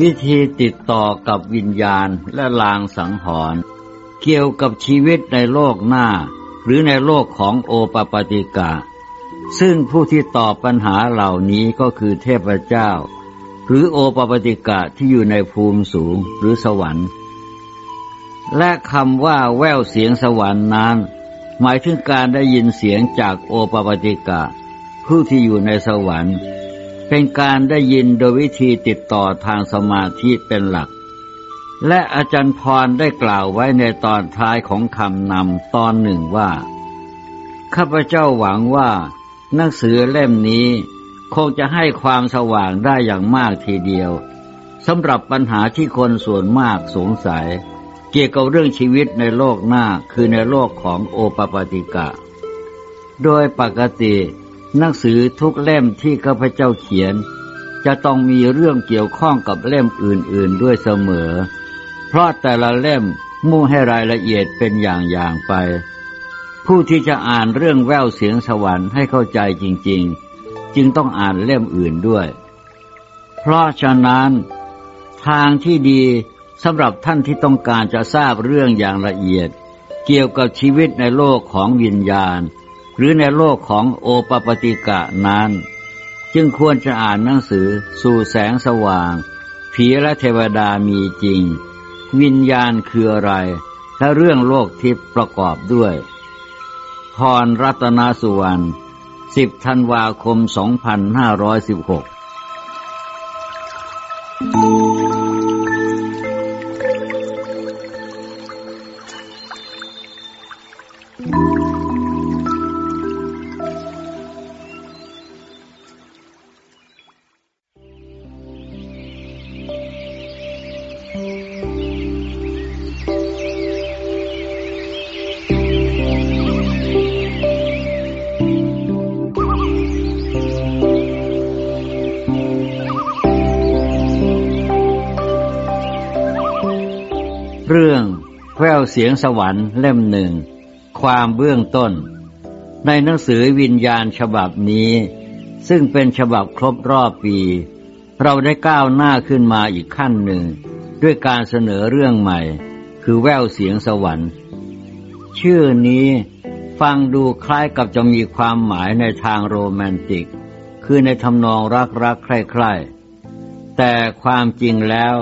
วิธีติดต่อกับวิญญาณและลางสังหรณ์เกี่ยวกับชีวิตในโลกหน้า หรือในโลกของโอปปติกะ ซึ่งผู้ที่ตอบปัญหาเหล่านี้ก็คือเทพเจ้า หรือโอปปติกะที่อยู่ในภูมิสูงหรือสวรรค์ และคำว่าแว่วเสียงสวรรค์นั้น หมายถึงการได้ยินเสียงจากโอปปติกะ ผู้ที่อยู่ในสวรรค์ เป็นการได้ยินโดยวิธีติดต่อทางสมาธิเป็นหลัก และอาจารย์พรได้กล่าวไว้ในตอนท้ายของคำนำตอนหนึ่งว่า ข้าพเจ้าหวังว่า หนังสือเล่มนี้คงจะให้ความสว่างได้อย่างมากทีเดียวสำหรับปัญหาที่คนส่วนมากสงสัย เกี่ยวกับเรื่องชีวิตในโลกหน้าคือในโลกของโอปปาติกะ โดยปกติ หนังสือทุกเล่มที่ข้าพเจ้าเขียน จะต้องมีเรื่องเกี่ยวข้องกับเล่มอื่นๆด้วยเสมอ เพราะแต่ละเล่มมุ่งให้รายละเอียดเป็นอย่างๆไป ผู้ที่จะอ่านเรื่องแววเสียงสวรรค์ให้เข้าใจจริง ๆ จึงต้องอ่านเล่มอื่นด้วย เพราะฉะนั้น ทางที่ดีสำหรับท่านที่ต้องการจะทราบเรื่องอย่างละเอียด เกี่ยวกับชีวิตในโลกของวิญญาณ รือในโลกของโอปปติกะนั้น จึงควรจะอ่านหนังสือสู่แสงสว่าง ผีและเทวดามีจริง วิญญาณคืออะไร และเรื่องโลกทิพย์ประกอบด้วย พรรัตนสุวรรณ10ธันวาคม 2516 เสียงสวรรค์เล่มหนึ่ง ความเบื้องต้น ในหนังสือวิญญาณฉบับนี้ ซึ่งเป็นฉบับครบรอบปี เราได้ก้าวหน้าขึ้นมาอีกขั้นหนึ่ง ด้วยการเสนอเรื่องใหม่ คือแววเสียงสวรรค์ ชื่อนี้ฟังดูคล้ายกับจะมีความหมายในทางโรแมนติก คือในทำนองรักรักใคร่ๆแต่ความจริงแล้ว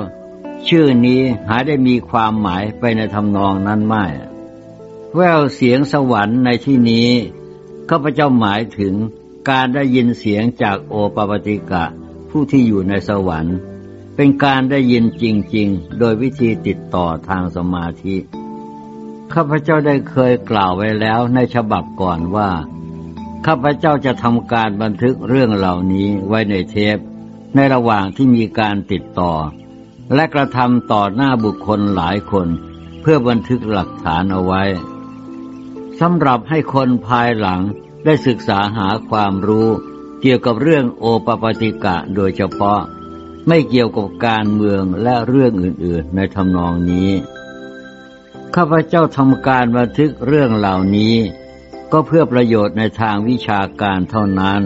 ชื่อนี้หาได้มีความหมายไปในทำนองนั้นไม่ แววเสียงสวรรค์ในที่นี้ข้าพเจ้าหมายถึงการได้ยินเสียงจากโอปปติกะ ผู้ที่อยู่ในสวรรค์ เป็นการได้ยินจริง ๆ โดยวิธีติดต่อทางสมาธิข้าพเจ้าได้เคยกล่าวไว้แล้วในฉบับก่อนว่าข้าพเจ้าจะทำการบันทึกเรื่องเหล่านี้ไว้ในเทป ในระหว่างที่มีการติดต่อ และกระทำต่อหน้าบุคคลหลายคนเพื่อบันทึกหลักฐานเอาไว้สำหรับให้คนภายหลังได้ศึกษาหาความรู้เกี่ยวกับเรื่องโอปปติกะโดยเฉพาะ ไม่เกี่ยวกับการเมืองและเรื่องอื่นๆในทำนองนี้ ข้าพเจ้าทำการบันทึกเรื่องเหล่านี้ ก็เพื่อประโยชน์ในทางวิชาการเท่านั้น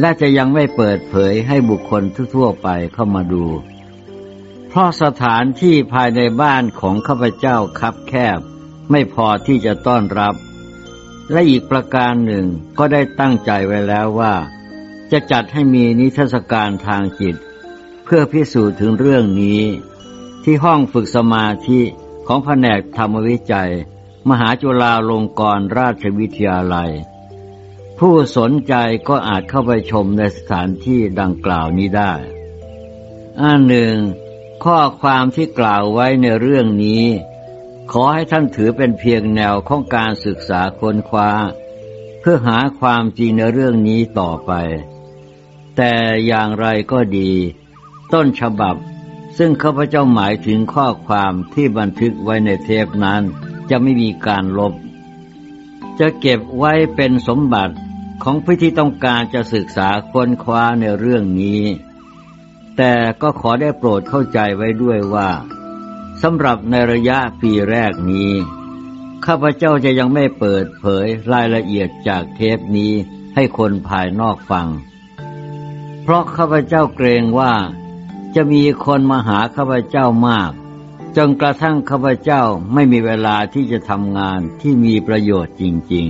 และจะยังไม่เปิดเผยให้บุคคลทั่วไปเข้ามาดู เพราะสถานที่ภายในบ้านของข้าพเจ้าคับแคบ ไม่พอที่จะต้อนรับ และอีกประการหนึ่งก็ได้ตั้งใจไว้แล้วว่า จะจัดให้มีนิทรรศการทางจิต เพื่อพิสูจน์ถึงเรื่องนี้ ที่ห้องฝึกสมาธิของแผนกธรรมวิจัย มหาจุฬาลงกรณราชวิทยาลัย ผู้สนใจก็อาจเข้าไปชมในสถานที่ดังกล่าวนี้ได้อันหนึ่ง ข้อความที่กล่าวไว้ในเรื่องนี้ ขอให้ท่านถือเป็นเพียงแนวของการศึกษาค้นคว้า เพื่อหาความจริงในเรื่องนี้ต่อไป แต่อย่างไรก็ดี ต้นฉบับซึ่งข้าพเจ้าหมายถึงข้อความที่บันทึกไว้ในเทปนั้นจะไม่มีการลบ จะเก็บไว้เป็นสมบัติของผู้ที่ต้องการจะศึกษาค้นคว้าในเรื่องนี้ แต่ก็ขอได้โปรดเข้าใจไว้ด้วยว่าสำหรับในระยะปีแรกนี้ ข้าพเจ้าจะยังไม่เปิดเผยรายละเอียดจากเทปนี้ให้คนภายนอกฟัง เพราะข้าพเจ้าเกรงว่าจะมีคนมาหาข้าพเจ้ามาก จนกระทั่งข้าพเจ้าไม่มีเวลาที่จะทำงานที่มีประโยชน์จริง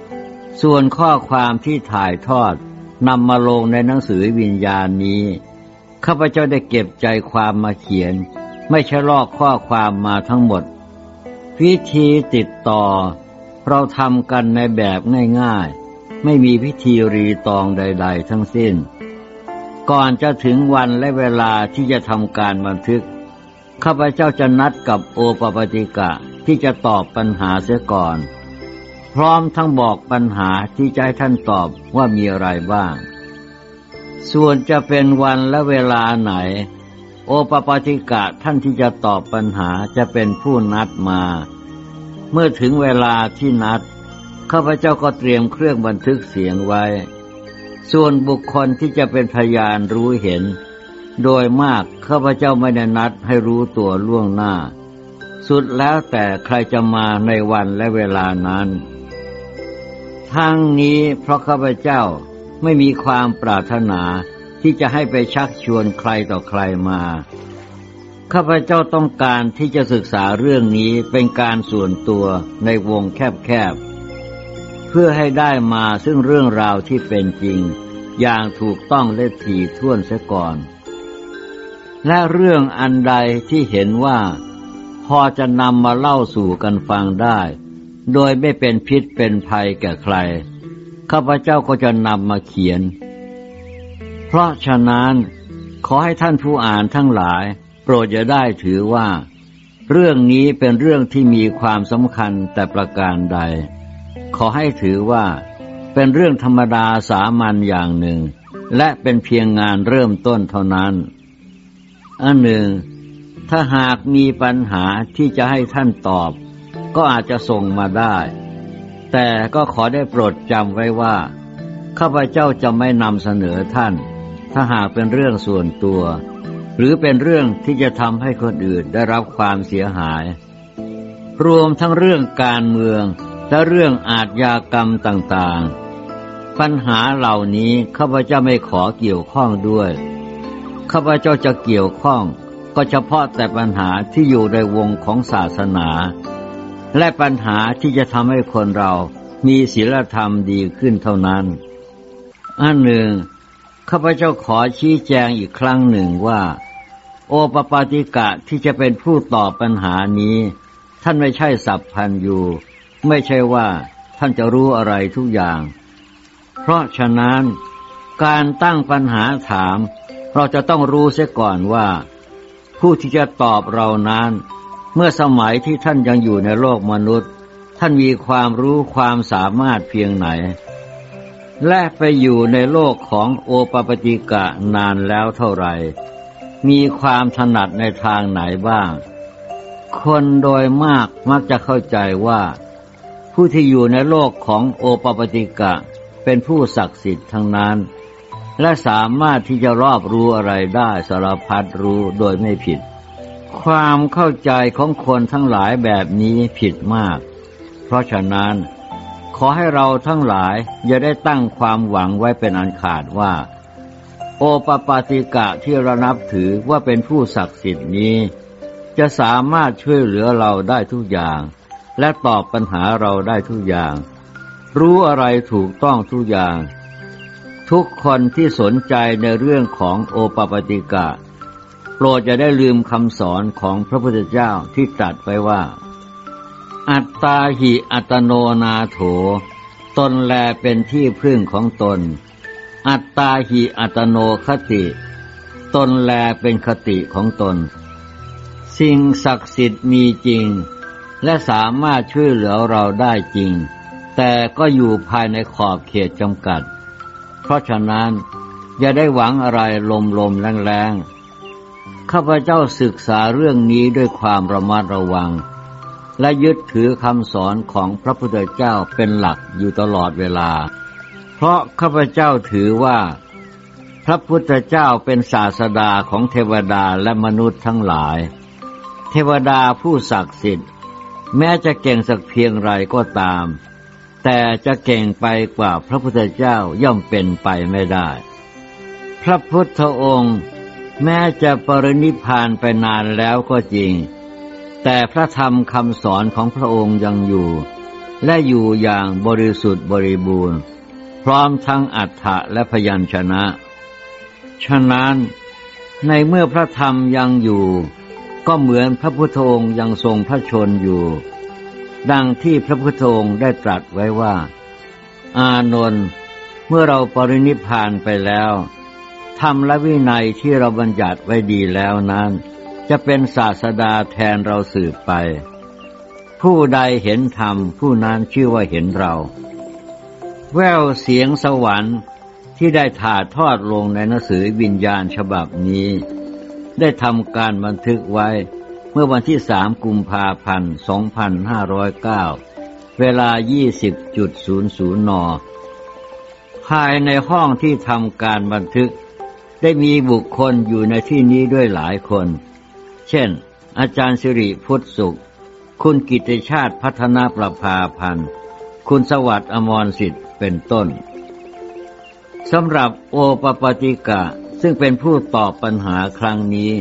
ๆ ส่วนข้อความที่ถ่ายทอดนำมาลงในหนังสือวิญญาณนี้ ข้าพเจ้าได้เก็บใจความมาเขียน ไม่ใช่ลอกข้อความมาทั้งหมด วิธีติดต่อ เราทำกันในแบบง่ายๆ ไม่มีพิธีรีตองใด ๆ ทั้งสิ้น ก่อนจะถึงวันและเวลาที่จะทำการบันทึก ข้าพเจ้าจะนัดกับโอปปติกะที่จะตอบปัญหาเสียก่อน พร้อมทั้งบอกปัญหาที่จะให้ท่านตอบว่ามีอะไรบ้าง ส่วนจะเป็นวันและเวลาไหน โอปปติกะท่านที่จะตอบปัญหาจะเป็นผู้นัดมา เมื่อถึงเวลาที่นัดข้าพเจ้าก็เตรียมเครื่องบันทึกเสียงไว้ ส่วนบุคคลที่จะเป็นพยานรู้เห็น โดยมากข้าพเจ้าไม่ได้นัดให้รู้ตัวล่วงหน้า สุดแล้วแต่ใครจะมาในวันและเวลานั้น ทั้งนี้เพราะข้าพเจ้า ไม่มีความปรารถนาที่จะให้ไปชักชวนใครต่อใครมา ข้าพเจ้าต้องการที่จะศึกษาเรื่องนี้เป็นการส่วนตัวในวงแคบๆ เพื่อให้ได้มาซึ่งเรื่องราวที่เป็นจริง อย่างถูกต้องและถี่ถ้วนเสียก่อน และเรื่องอันใดที่เห็นว่า พอจะนำมาเล่าสู่กันฟังได้ โดยไม่เป็นพิษเป็นภัยแก่ใคร ข้าพเจ้าก็จะนำมาเขียน เพราะฉะนั้นขอให้ท่านผู้อ่านทั้งหลาย โปรดอย่าได้ถือว่า เรื่องนี้เป็นเรื่องที่มีความสำคัญแต่ประการใด ขอให้ถือว่าเป็นเรื่องธรรมดาสามัญอย่างหนึ่ง และเป็นเพียงงานเริ่มต้นเท่านั้น อันหนึ่ง ถ้าหากมีปัญหาที่จะให้ท่านตอบ ก็อาจจะส่งมาได้ แต่ก็ขอได้โปรดจำไว้ว่าข้าพเจ้าจะไม่นำเสนอท่าน ถ้าหากเป็นเรื่องส่วนตัว หรือเป็นเรื่องที่จะทำให้คนอื่นได้รับความเสียหาย รวมทั้งเรื่องการเมืองและเรื่องอาทยากรรมต่างๆ ปัญหาเหล่านี้ข้าพเจ้าไม่ขอเกี่ยวข้องด้วยข้าพเจ้าจะเกี่ยวข้อง ก็เฉพาะแต่ปัญหาที่อยู่ในวงของศาสนา และปัญหาที่จะทำให้คนเรามีศีลธรรมดีขึ้นเท่านั้น อันหนึ่งข้าพเจ้าขอชี้แจงอีกครั้งหนึ่งว่า โอปปาติกะที่จะเป็นผู้ตอบปัญหานี้ ท่านไม่ใช่สัพพันอยู่ไม่ใช่ว่าท่านจะรู้อะไรทุกอย่าง เพราะฉะนั้นการตั้งปัญหาถาม เราจะต้องรู้เสียก่อนว่า ผู้ที่จะตอบเรานั้น เมื่อสมัยที่ท่านยังอยู่ในโลกมนุษย์ ท่านมีความรู้ความสามารถเพียงไหน และไปอยู่ในโลกของโอปปติกะนานแล้วเท่าไหร่ มีความถนัดในทางไหนบ้าง คนโดยมากมักจะเข้าใจว่า ผู้ที่อยู่ในโลกของโอปปติกะเป็นผู้ศักดิ์สิทธิ์ทั้งนั้น และสามารถที่จะรอบรู้อะไรได้สารพัดรู้โดยไม่ผิด ความเข้าใจของคนทั้งหลายแบบนี้ผิดมาก เพราะฉะนั้นขอให้เราทั้งหลายอย่าได้ตั้งความหวังไว้เป็นอันขาดว่า โอปปาติกะที่เรานับถือว่าเป็นผู้ศักดิ์สิทธิ์นี้ จะสามารถช่วยเหลือเราได้ทุกอย่าง และตอบปัญหาเราได้ทุกอย่าง รู้อะไรถูกต้องทุกอย่าง ทุกคนที่สนใจในเรื่องของโอปปติกะ โปรดจะได้ลืมคำสอนของพระพุทธเจ้าที่ตรัสไว้ว่า อัตตาหิอัตโนนาโถ ตนแลเป็นที่พึ่งของตน อัตตาหิอัตโนคติ ตนแลเป็นคติของตน สิ่งศักดิ์สิทธิ์มีจริง และสามารถช่วยเหลือเราได้จริง แต่ก็อยู่ภายในขอบเขตจำกัด เพราะฉะนั้นอย่าได้หวังอะไรลมลมแรงแรง ข้าพเจ้าศึกษาเรื่องนี้ด้วยความระมัดระวัง และยึดถือคำสอนของพระพุทธเจ้าเป็นหลักอยู่ตลอดเวลา เพราะข้าพเจ้าถือว่า พระพุทธเจ้าเป็นศาสดาของเทวดาและมนุษย์ทั้งหลาย เทวดาผู้ศักดิ์สิทธิ์ แม้จะเก่งสักเพียงไรก็ตาม แต่จะเก่งไปกว่าพระพุทธเจ้าย่อมเป็นไปไม่ได้ พระพุทธองค์ แม้จะปรินิพานไปนานแล้วก็จริง แต่พระธรรมคำสอนของพระองค์ยังอยู่ และอยู่อย่างบริสุทธิ์บริบูรณ์ พร้อมทั้งอัฏฐะและพยัญชนะ ฉะนั้นในเมื่อพระธรรมยังอยู่ ก็เหมือนพระพุทธองค์ยังทรงพระชนอยู่ ดังที่พระพุทธองค์ได้ตรัสไว้ว่า อานนท์เมื่อเราปรินิพานไปแล้ว ธรรมและวินัยที่เราบัญญัติไว้ดีแล้วนั้น จะเป็นศาสดาแทนเราสืบไป ผู้ใดเห็นธรรมผู้นั้นชื่อว่าเห็นเรา แววเสียงสวรรค์ที่ได้ถ่าทอดลงในหนังสือวิญญาณฉบับนี้ ได้ทำการบันทึกไว้เมื่อวันที่สามกุมภาพันธ์ 2509 เวลา 20.00 น ภายในห้องที่ทำการบันทึก ได้มีบุคคลอยู่ในที่นี้ด้วยหลายคน เช่น อาจารย์สิริพุทธสุข คุณกิติชาติพัฒนาประภาพันธ์ คุณสวัสดิ์อมรสิทธิ์เป็นต้นสำหรับโอปปติกะซึ่งเป็นผู้ตอบปัญหาครั้งนี้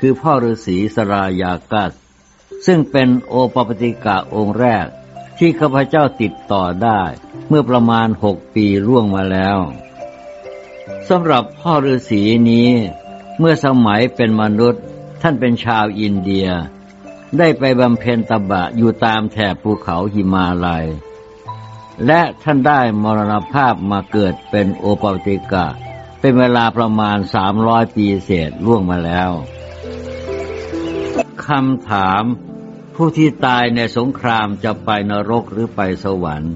คือพ่อฤาษีสรายากัส ซึ่งเป็นโอปปติกะองค์แรกที่ข้าพเจ้าติดต่อได้เมื่อประมาณหกปีล่วงมาแล้ว สำหรับพ่อฤาษีนี้ เมื่อสมัยเป็นมนุษย์ ท่านเป็นชาวอินเดีย ได้ไปบำเพ็ญตบะอยู่ตามแถบภูเขาหิมาลัย และท่านได้มรณภาพมาเกิดเป็นโอปติกะ เป็นเวลาประมาณสามร้อยปีเศษล่วงมาแล้วคำถามผู้ที่ตายในสงครามจะไปนรกหรือไปสวรรค์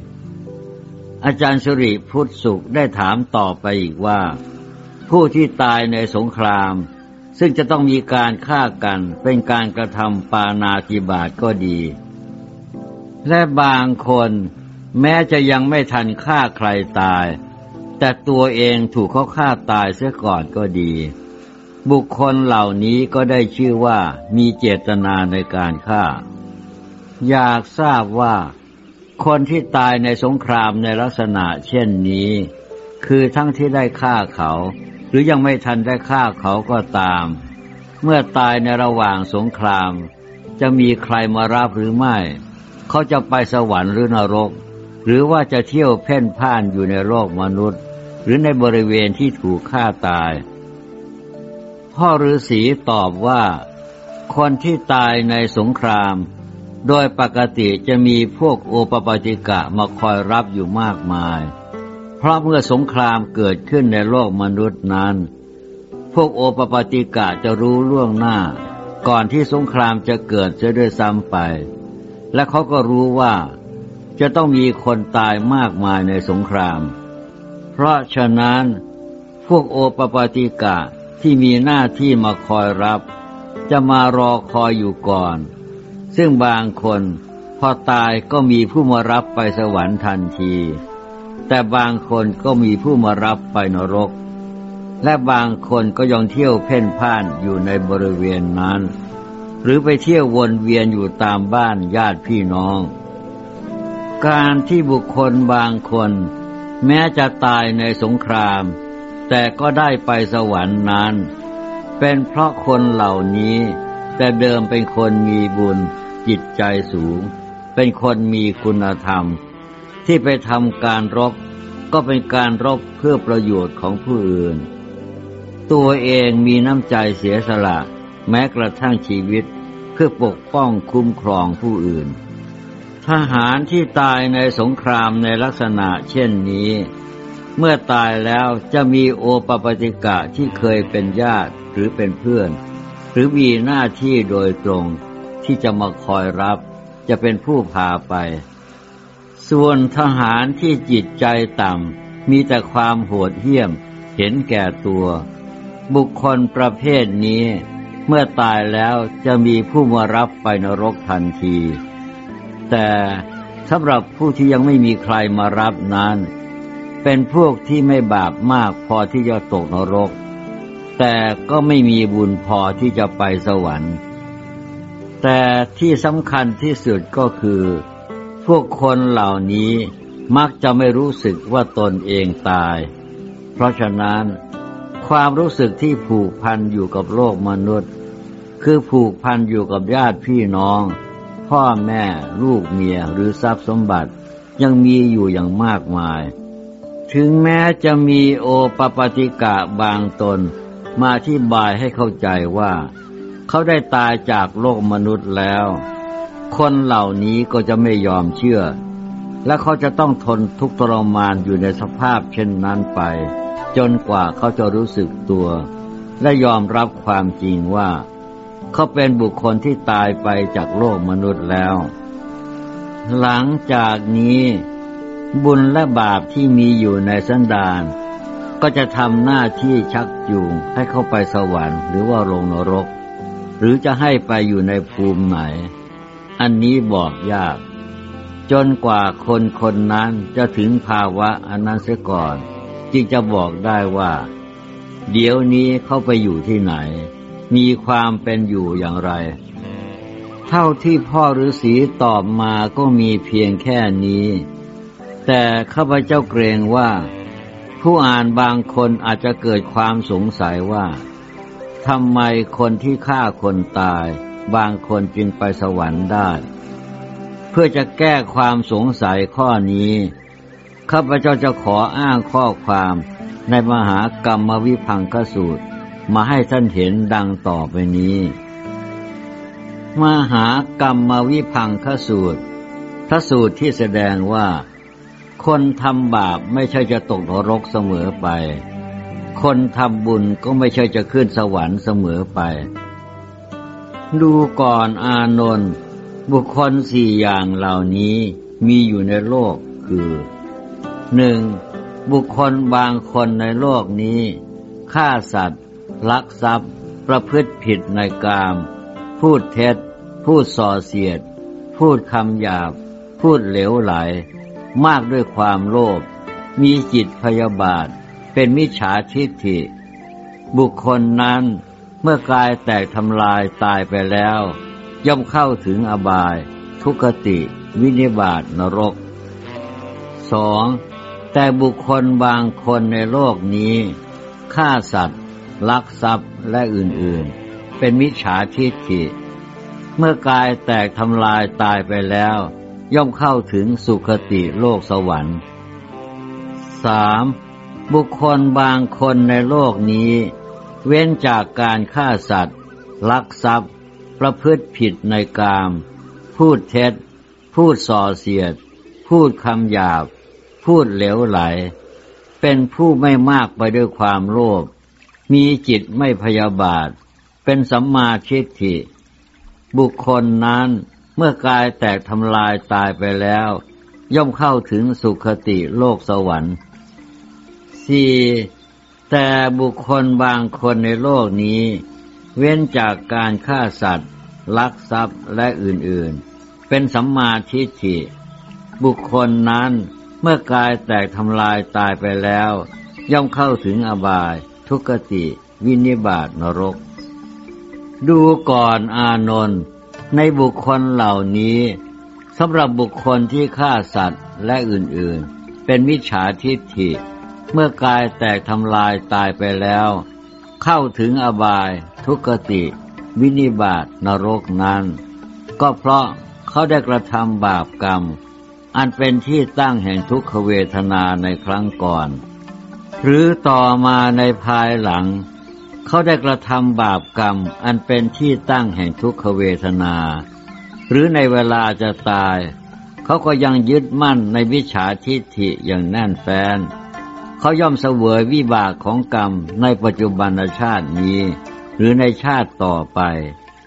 อาจารย์สุริพุทธสุขได้ถามต่อไปอีกว่า ผู้ที่ตายในสงคราม ซึ่งจะต้องมีการฆ่ากันเป็นการกระทำปานาติบาตก็ดี และบางคนแม้จะยังไม่ทันฆ่าใครตาย แต่ตัวเองถูกเขาฆ่าตายเสียก่อนก็ดี บุคคลเหล่านี้ก็ได้ชื่อว่ามีเจตนาในการฆ่า อยากทราบว่า คนที่ตายในสงครามในลักษณะเช่นนี้ คือทั้งที่ได้ฆ่าเขา หรือยังไม่ทันได้ฆ่าเขาก็ตาม เมื่อตายในระหว่างสงคราม จะมีใครมารับหรือไม่ เขาจะไปสวรรค์หรือนรก หรือว่าจะเที่ยวเพ่นพ่านอยู่ในโลกมนุษย์ หรือในบริเวณที่ถูกฆ่าตาย พ่อฤาษีตอบว่า คนที่ตายในสงคราม โดยปกติจะมีพวกโอปปาติกะมาคอยรับอยู่มากมาย เพราะเมื่อสงครามเกิดขึ้นในโลกมนุษย์นั้น พวกโอปปาติกะจะรู้ล่วงหน้า ก่อนที่สงครามจะเกิดจะด้วยซ้ำไป และเขาก็รู้ว่าจะต้องมีคนตายมากมายในสงคราม เพราะฉะนั้นพวกโอปปาติกะที่มีหน้าที่มาคอยรับ จะมารอคอยอยู่ก่อน ซึ่งบางคนพอตายก็มีผู้มารับไปสวรรค์ทันที แต่บางคนก็มีผู้มารับไปนรก และบางคนก็ยังเที่ยวเพ่นพ่านอยู่ในบริเวณนั้น หรือไปเที่ยววนเวียนอยู่ตามบ้านญาติพี่น้อง การที่บุคคลบางคน แม้จะตายในสงคราม แต่ก็ได้ไปสวรรค์นั้น เป็นเพราะคนเหล่านี้ แต่เดิมเป็นคนมีบุญ จิตใจสูง เป็นคนมีคุณธรรม ที่ไปทำการรบ ก็เป็นการรบเพื่อประโยชน์ของผู้อื่น ตัวเองมีน้ำใจเสียสละ แม้กระทั่งชีวิต เพื่อปกป้องคุ้มครองผู้อื่น ทหารที่ตายในสงครามในลักษณะเช่นนี้เมื่อตายแล้วจะมีโอปปติกะที่เคยเป็นญาติหรือเป็นเพื่อน หรือมีหน้าที่โดยตรงที่จะมาคอยรับ จะเป็นผู้พาไป ส่วนทหารที่จิตใจต่ำมีแต่ความโหดเหี้ยม เห็นแก่ตัว บุคคลประเภทนี้ เมื่อตายแล้วจะมีผู้มารับไปนรกทันที แต่สำหรับผู้ที่ยังไม่มีใครมารับนั้น เป็นพวกที่ไม่บาปมากพอที่จะตกนรก แต่ก็ไม่มีบุญพอที่จะไปสวรรค์ แต่ที่สำคัญที่สุดก็คือ พวกคนเหล่านี้มักจะไม่รู้สึกว่าตนเองตาย เพราะฉะนั้น ความรู้สึกที่ผูกพันอยู่กับโลกมนุษย์ คือผูกพันอยู่กับญาติพี่น้อง พ่อแม่ลูกเมียหรือทรัพย์สมบัติยังมีอยู่อย่างมากมาย ถึงแม้จะมีโอปปติกะบางตน มาที่บายให้เข้าใจว่า เขาได้ตายจากโลกมนุษย์แล้ว คนเหล่านี้ก็จะไม่ยอมเชื่อ และเขาจะต้องทนทุกข์ทรมานอยู่ในสภาพเช่นนั้นไป จนกว่าเขาจะรู้สึกตัว และยอมรับความจริงว่า เขาเป็นบุคคลที่ตายไปจากโลกมนุษย์แล้ว หลังจากนี้บุญและบาปที่มีอยู่ในสันดาน ก็จะทำหน้าที่ชักจูงให้เข้าไปสวรรค์หรือว่าลงนรก หรือจะให้ไปอยู่ในภูมิไหน อันนี้บอกยาก จนกว่าคนคนนั้นจะถึงภาวะอันนั้นเสียก่อน จึงจะบอกได้ว่า เดี๋ยวนี้เข้าไปอยู่ที่ไหน มีความเป็นอยู่อย่างไร เท่าที่พ่อฤาษีตอบมาก็มีเพียงแค่นี้ แต่ข้าพเจ้าเกรงว่า ผู้อ่านบางคนอาจจะเกิดความสงสัยว่าทำไมคนที่ฆ่าคนตาย บางคนจึงไปสวรรค์ได้ เพื่อจะแก้ความสงสัยข้อนี้ข้าพเจ้าจะขออ้างข้อความในมหากรรมวิพังคสูตร มาให้ท่านเห็นดังต่อไปนี้ มหากรรมวิพังคสูตรพระสูตรที่แสดงว่า คนทำบาปไม่ใช่จะตกนรกเสมอไป คนทำบุญก็ไม่ใช่จะขึ้นสวรรค์เสมอไป ดูก่อนอานนท์บุคคลสี่อย่างเหล่านี้มีอยู่ในโลกคือหนึ่งบุคคลบางคนในโลกนี้ฆ่าสัตว์ ลักทรัพย์ ประพฤติผิดในกาม พูดเท็จ พูดส่อเสียด พูดคำหยาบ พูดเหลวไหล มากด้วยความโลภมีจิตพยาบาท เป็นมิจฉาทิฏฐิ บุคคลนั้นเมื่อกายแตกทำลายตายไปแล้ว ย่อมเข้าถึงอบาย ทุกติ วินิบาตนรกสองแต่บุคคลบางคนในโลกนี้ฆ่าสัตว์ ลักทรัพย์และอื่นๆ เป็นมิจฉาทิฏฐิ เมื่อกายแตกทำลายตายไปแล้ว ย่อมเข้าถึงสุคติโลกสวรรค์สามบุคคลบางคนในโลกนี้ เว้นจากการฆ่าสัตว์ ลักทรัพย์ ประพฤติผิดในกาม พูดเท็จ พูดส่อเสียด พูดคำหยาบ พูดเหลวไหล เป็นผู้ไม่มากไปด้วยความโลภมีจิตไม่พยาบาท เป็นสัมมาทิฏฐิ บุคคลนั้น มื่อกายแตกทำลายตายไปแล้ว ย่อมเข้าถึงสุขติโลกสวรรค์สี่แต่บุคคลบางคนในโลกนี้ เว้นจากการฆ่าสัตว์ ลักทรัพย์และอื่นๆ เป็นสัมมาทิฏฐิ บุคคลนั้นเมื่อกายแตกทำลายตายไปแล้ว ย่อมเข้าถึงอบาย ทุกติ วินิบาตนรก ดูก่อนอานนท์ ในบุคคลเหล่านี้สำหรับบุคคลที่ฆ่าสัตว์และอื่นๆ เป็นมิจฉาทิฏฐิ เมื่อกายแตกทำลายตายไปแล้ว เข้าถึงอบายทุกติ วินิบาตนรกนั้น ก็เพราะเขาได้กระทำบาปกรรม อันเป็นที่ตั้งแห่งทุกขเวทนาในครั้งก่อน หรือต่อมาในภายหลัง เขาได้กระทำบาปกรรมอันเป็นที่ตั้งแห่งทุกขเวทนา หรือในเวลาจะตาย เขาก็ยังยึดมั่นในวิชาทิฏฐิอย่างแน่นแฟ้นเขาย่อมเสวยวิบากของกรรมในปัจจุบันชาตินี้ หรือในชาติต่อไป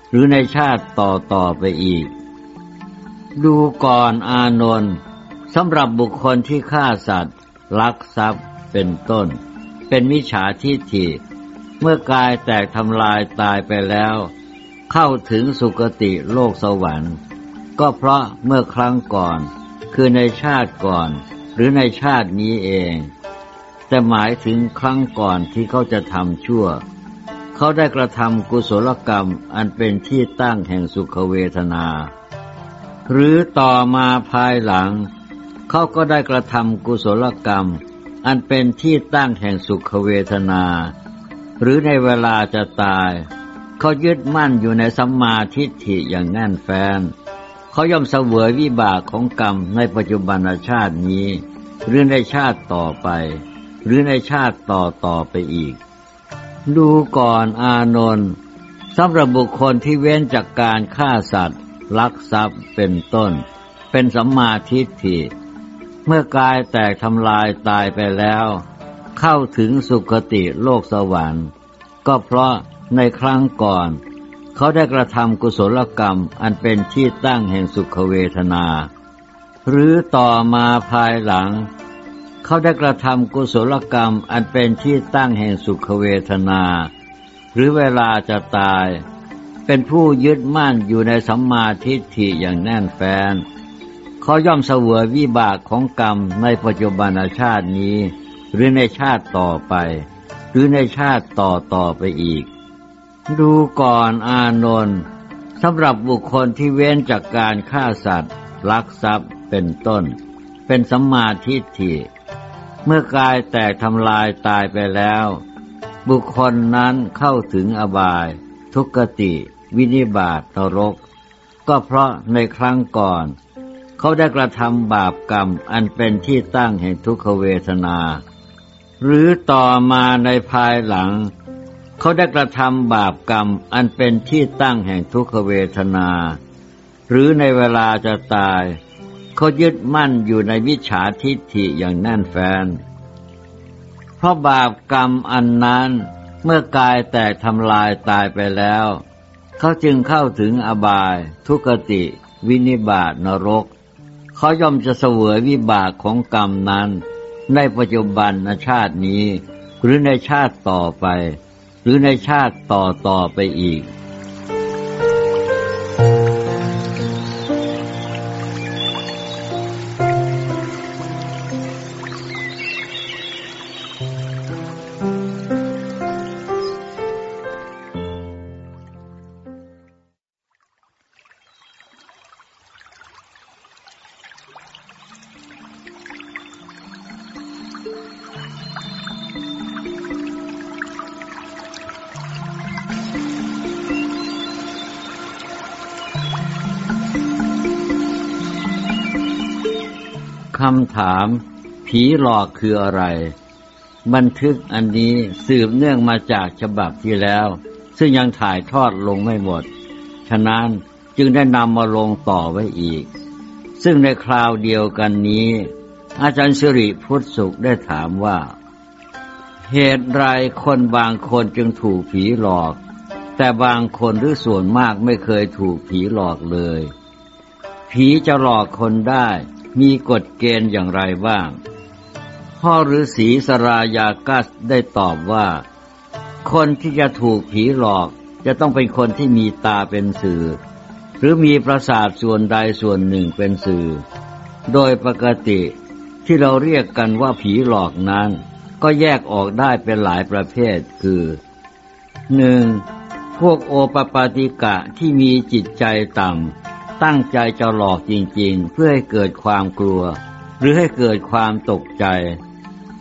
หรือในชาติต่อต่อไปอีก ดูก่อนอานนท์สำหรับบุคคลที่ฆ่าสัตว์ ลักทรัพย์เป็นต้น เป็นมิจฉาทิฏฐิ เมื่อกายแตกทำลายตายไปแล้ว เข้าถึงสุคติโลกสวรรค์ ก็เพราะเมื่อครั้งก่อน คือในชาติก่อน หรือในชาตินี้เอง แต่หมายถึงครั้งก่อนที่เขาจะทำชั่ว เขาได้กระทำกุศลกรรมอันเป็นที่ตั้งแห่งสุขเวทนา หรือต่อมาภายหลัง เขาก็ได้กระทำกุศลกรรม อันเป็นที่ตั้งแห่งสุขเวทนา หรือในเวลาจะตาย เขายึดมั่นอยู่ในสัมมาทิฏฐิอย่างแน่นแฟ้นเขาย่อมเสวยวิบากของกรรมในปัจจุบันชาตินี้ หรือในชาติต่อไป หรือในชาติต่อต่อไปอีก ดูก่อนอานนท์สำหรับบุคคลที่เว้นจากการฆ่าสัตว์ ลักทรัพย์เป็นต้น เป็นสัมมาทิฏฐิเมื่อกายแตกทำลายตายไปแล้ว เข้าถึงสุคติโลกสวรรค์ ก็เพราะในครั้งก่อน เขาได้กระทำกุศลกรรมอันเป็นที่ตั้งแห่งสุขเวทนา หรือต่อมาภายหลัง เขาได้กระทำกุศลกรรมอันเป็นที่ตั้งแห่งสุขเวทนา หรือเวลาจะตาย เป็นผู้ยึดมั่นอยู่ในสัมมาทิฏฐิอย่างแน่นแฟ้นเขาย่อมเสวยวิบากของกรรมในปัจจุบันชาตินี้ หรือในชาติต่อไป หรือในชาติต่อต่อไปอีก ดูก่อนอานนท์สำหรับบุคคลที่เว้นจากการฆ่าสัตว์ ลักทรัพย์เป็นต้น เป็นสัมมาทิฏฐิเมื่อกายแตกทำลายตายไปแล้ว บุคคลนั้นเข้าถึงอบาย ทุกติ วินิบาตตรก ก็เพราะในครั้งก่อน เขาได้กระทำบาปกรรมอันเป็นที่ตั้งแห่งทุกขเวทนา หรือต่อมาในภายหลัง เขาได้กระทำบาปกรรมอันเป็นที่ตั้งแห่งทุกขเวทนา หรือในเวลาจะตาย เขายึดมั่นอยู่ในวิชาทิฏฐิอย่างแน่นแฟ้นเพราะบาปกรรมอันนั้นเมื่อกายแตกทำลายตายไปแล้ว เขาจึงเข้าถึงอบาย ทุกติ วินิบาตนรก เขาย่อมจะเสวยวิบากของกรรมนั้น ในปัจจุบันชาตินี้ หรือในชาติต่อไป หรือในชาติต่อต่อไปอีกามผีหลอกคืออะไร บันทึกอันนี้สืบเนื่องมาจากฉบับที่แล้ว ซึ่งยังถ่ายทอดลงไม่หมด ฉะนั้นจึงได้นำมาลงต่อไว้อีก ซึ่งในคราวเดียวกันนี้ อาจารย์สิริพุทธสุขได้ถามว่า เหตุไรคนบางคนจึงถูกผีหลอก แต่บางคนหรือส่วนมากไม่เคยถูกผีหลอกเลย ผีจะหลอกคนได้ มีกฎเกณฑ์อย่างไรบ้างพ่อฤาษีสรายากัสได้ตอบว่า คนที่จะถูกผีหลอกจะต้องเป็นคนที่มีตาเป็นสื่อ หรือมีประสาทส่วนใดส่วนหนึ่งเป็นสื่อ โดยปกติที่เราเรียกกันว่าผีหลอกนั้น ก็แยกออกได้เป็นหลายประเภทคือหนึ่งพวกโอปปาติกะที่มีจิตใจต่ำ ตั้งใจจะหลอกจริงๆ เพื่อให้เกิดความกลัว หรือให้เกิดความตกใจ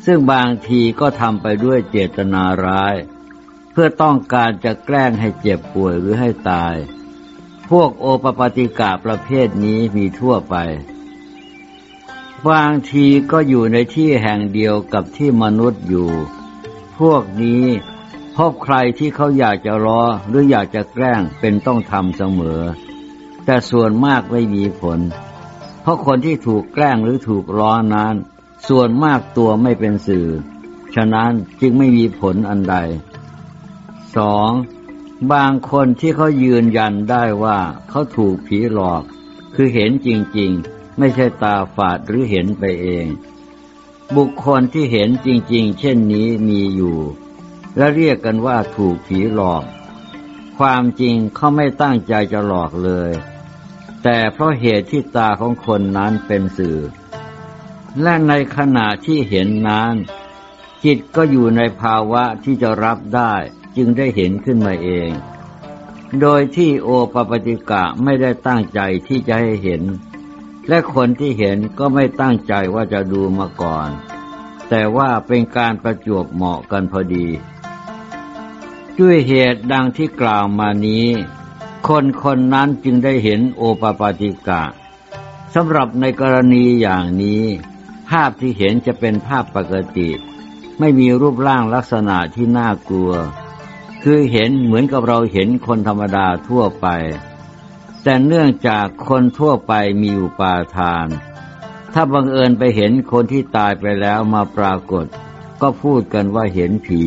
ซึ่งบางทีก็ทำไปด้วยเจตนาร้าย เพื่อต้องการจะแกล้งให้เจ็บป่วยหรือให้ตาย พวกโอปปติกะประเภทนี้มีทั่วไป บางทีก็อยู่ในที่แห่งเดียวกับที่มนุษย์อยู่ พวกนี้พบใครที่เขาอยากจะล้อหรืออยากจะแกล้งเป็นต้องทำเสมอ แต่ส่วนมากไม่มีผล เพราะคนที่ถูกแกล้งหรือถูกล้อนั้น ส่วนมากตัวไม่เป็นสื่อ ฉะนั้นจึงไม่มีผลอันใดสองบางคนที่เขายืนยันได้ว่าเขาถูกผีหลอก คือเห็นจริงๆ ไม่ใช่ตาฝาดหรือเห็นไปเอง บุคคลที่เห็นจริง ๆ เช่นนี้มีอยู่ และเรียกกันว่าถูกผีหลอก ความจริงเขาไม่ตั้งใจจะหลอกเลย แต่เพราะเหตุที่ตาของคนนั้นเป็นสื่อ และในขณะที่เห็นนั้น จิตก็อยู่ในภาวะที่จะรับได้จึงได้เห็นขึ้นมาเอง โดยที่โอปปติกะไม่ได้ตั้งใจที่จะให้เห็น และคนที่เห็นก็ไม่ตั้งใจว่าจะดูมาก่อน แต่ว่าเป็นการประจวบเหมาะกันพอดี ด้วยเหตุดังที่กล่าวมานี้ คนคนนั้นจึงได้เห็นโอปปาติกะสำหรับในกรณีอย่างนี้ ภาพที่เห็นจะเป็นภาพปกติ ไม่มีรูปร่างลักษณะที่น่ากลัว คือเห็นเหมือนกับเราเห็นคนธรรมดาทั่วไป แต่เนื่องจากคนทั่วไปมีอุปาทาน ถ้าบังเอิญไปเห็นคนที่ตายไปแล้วมาปรากฏ ก็พูดกันว่าเห็นผี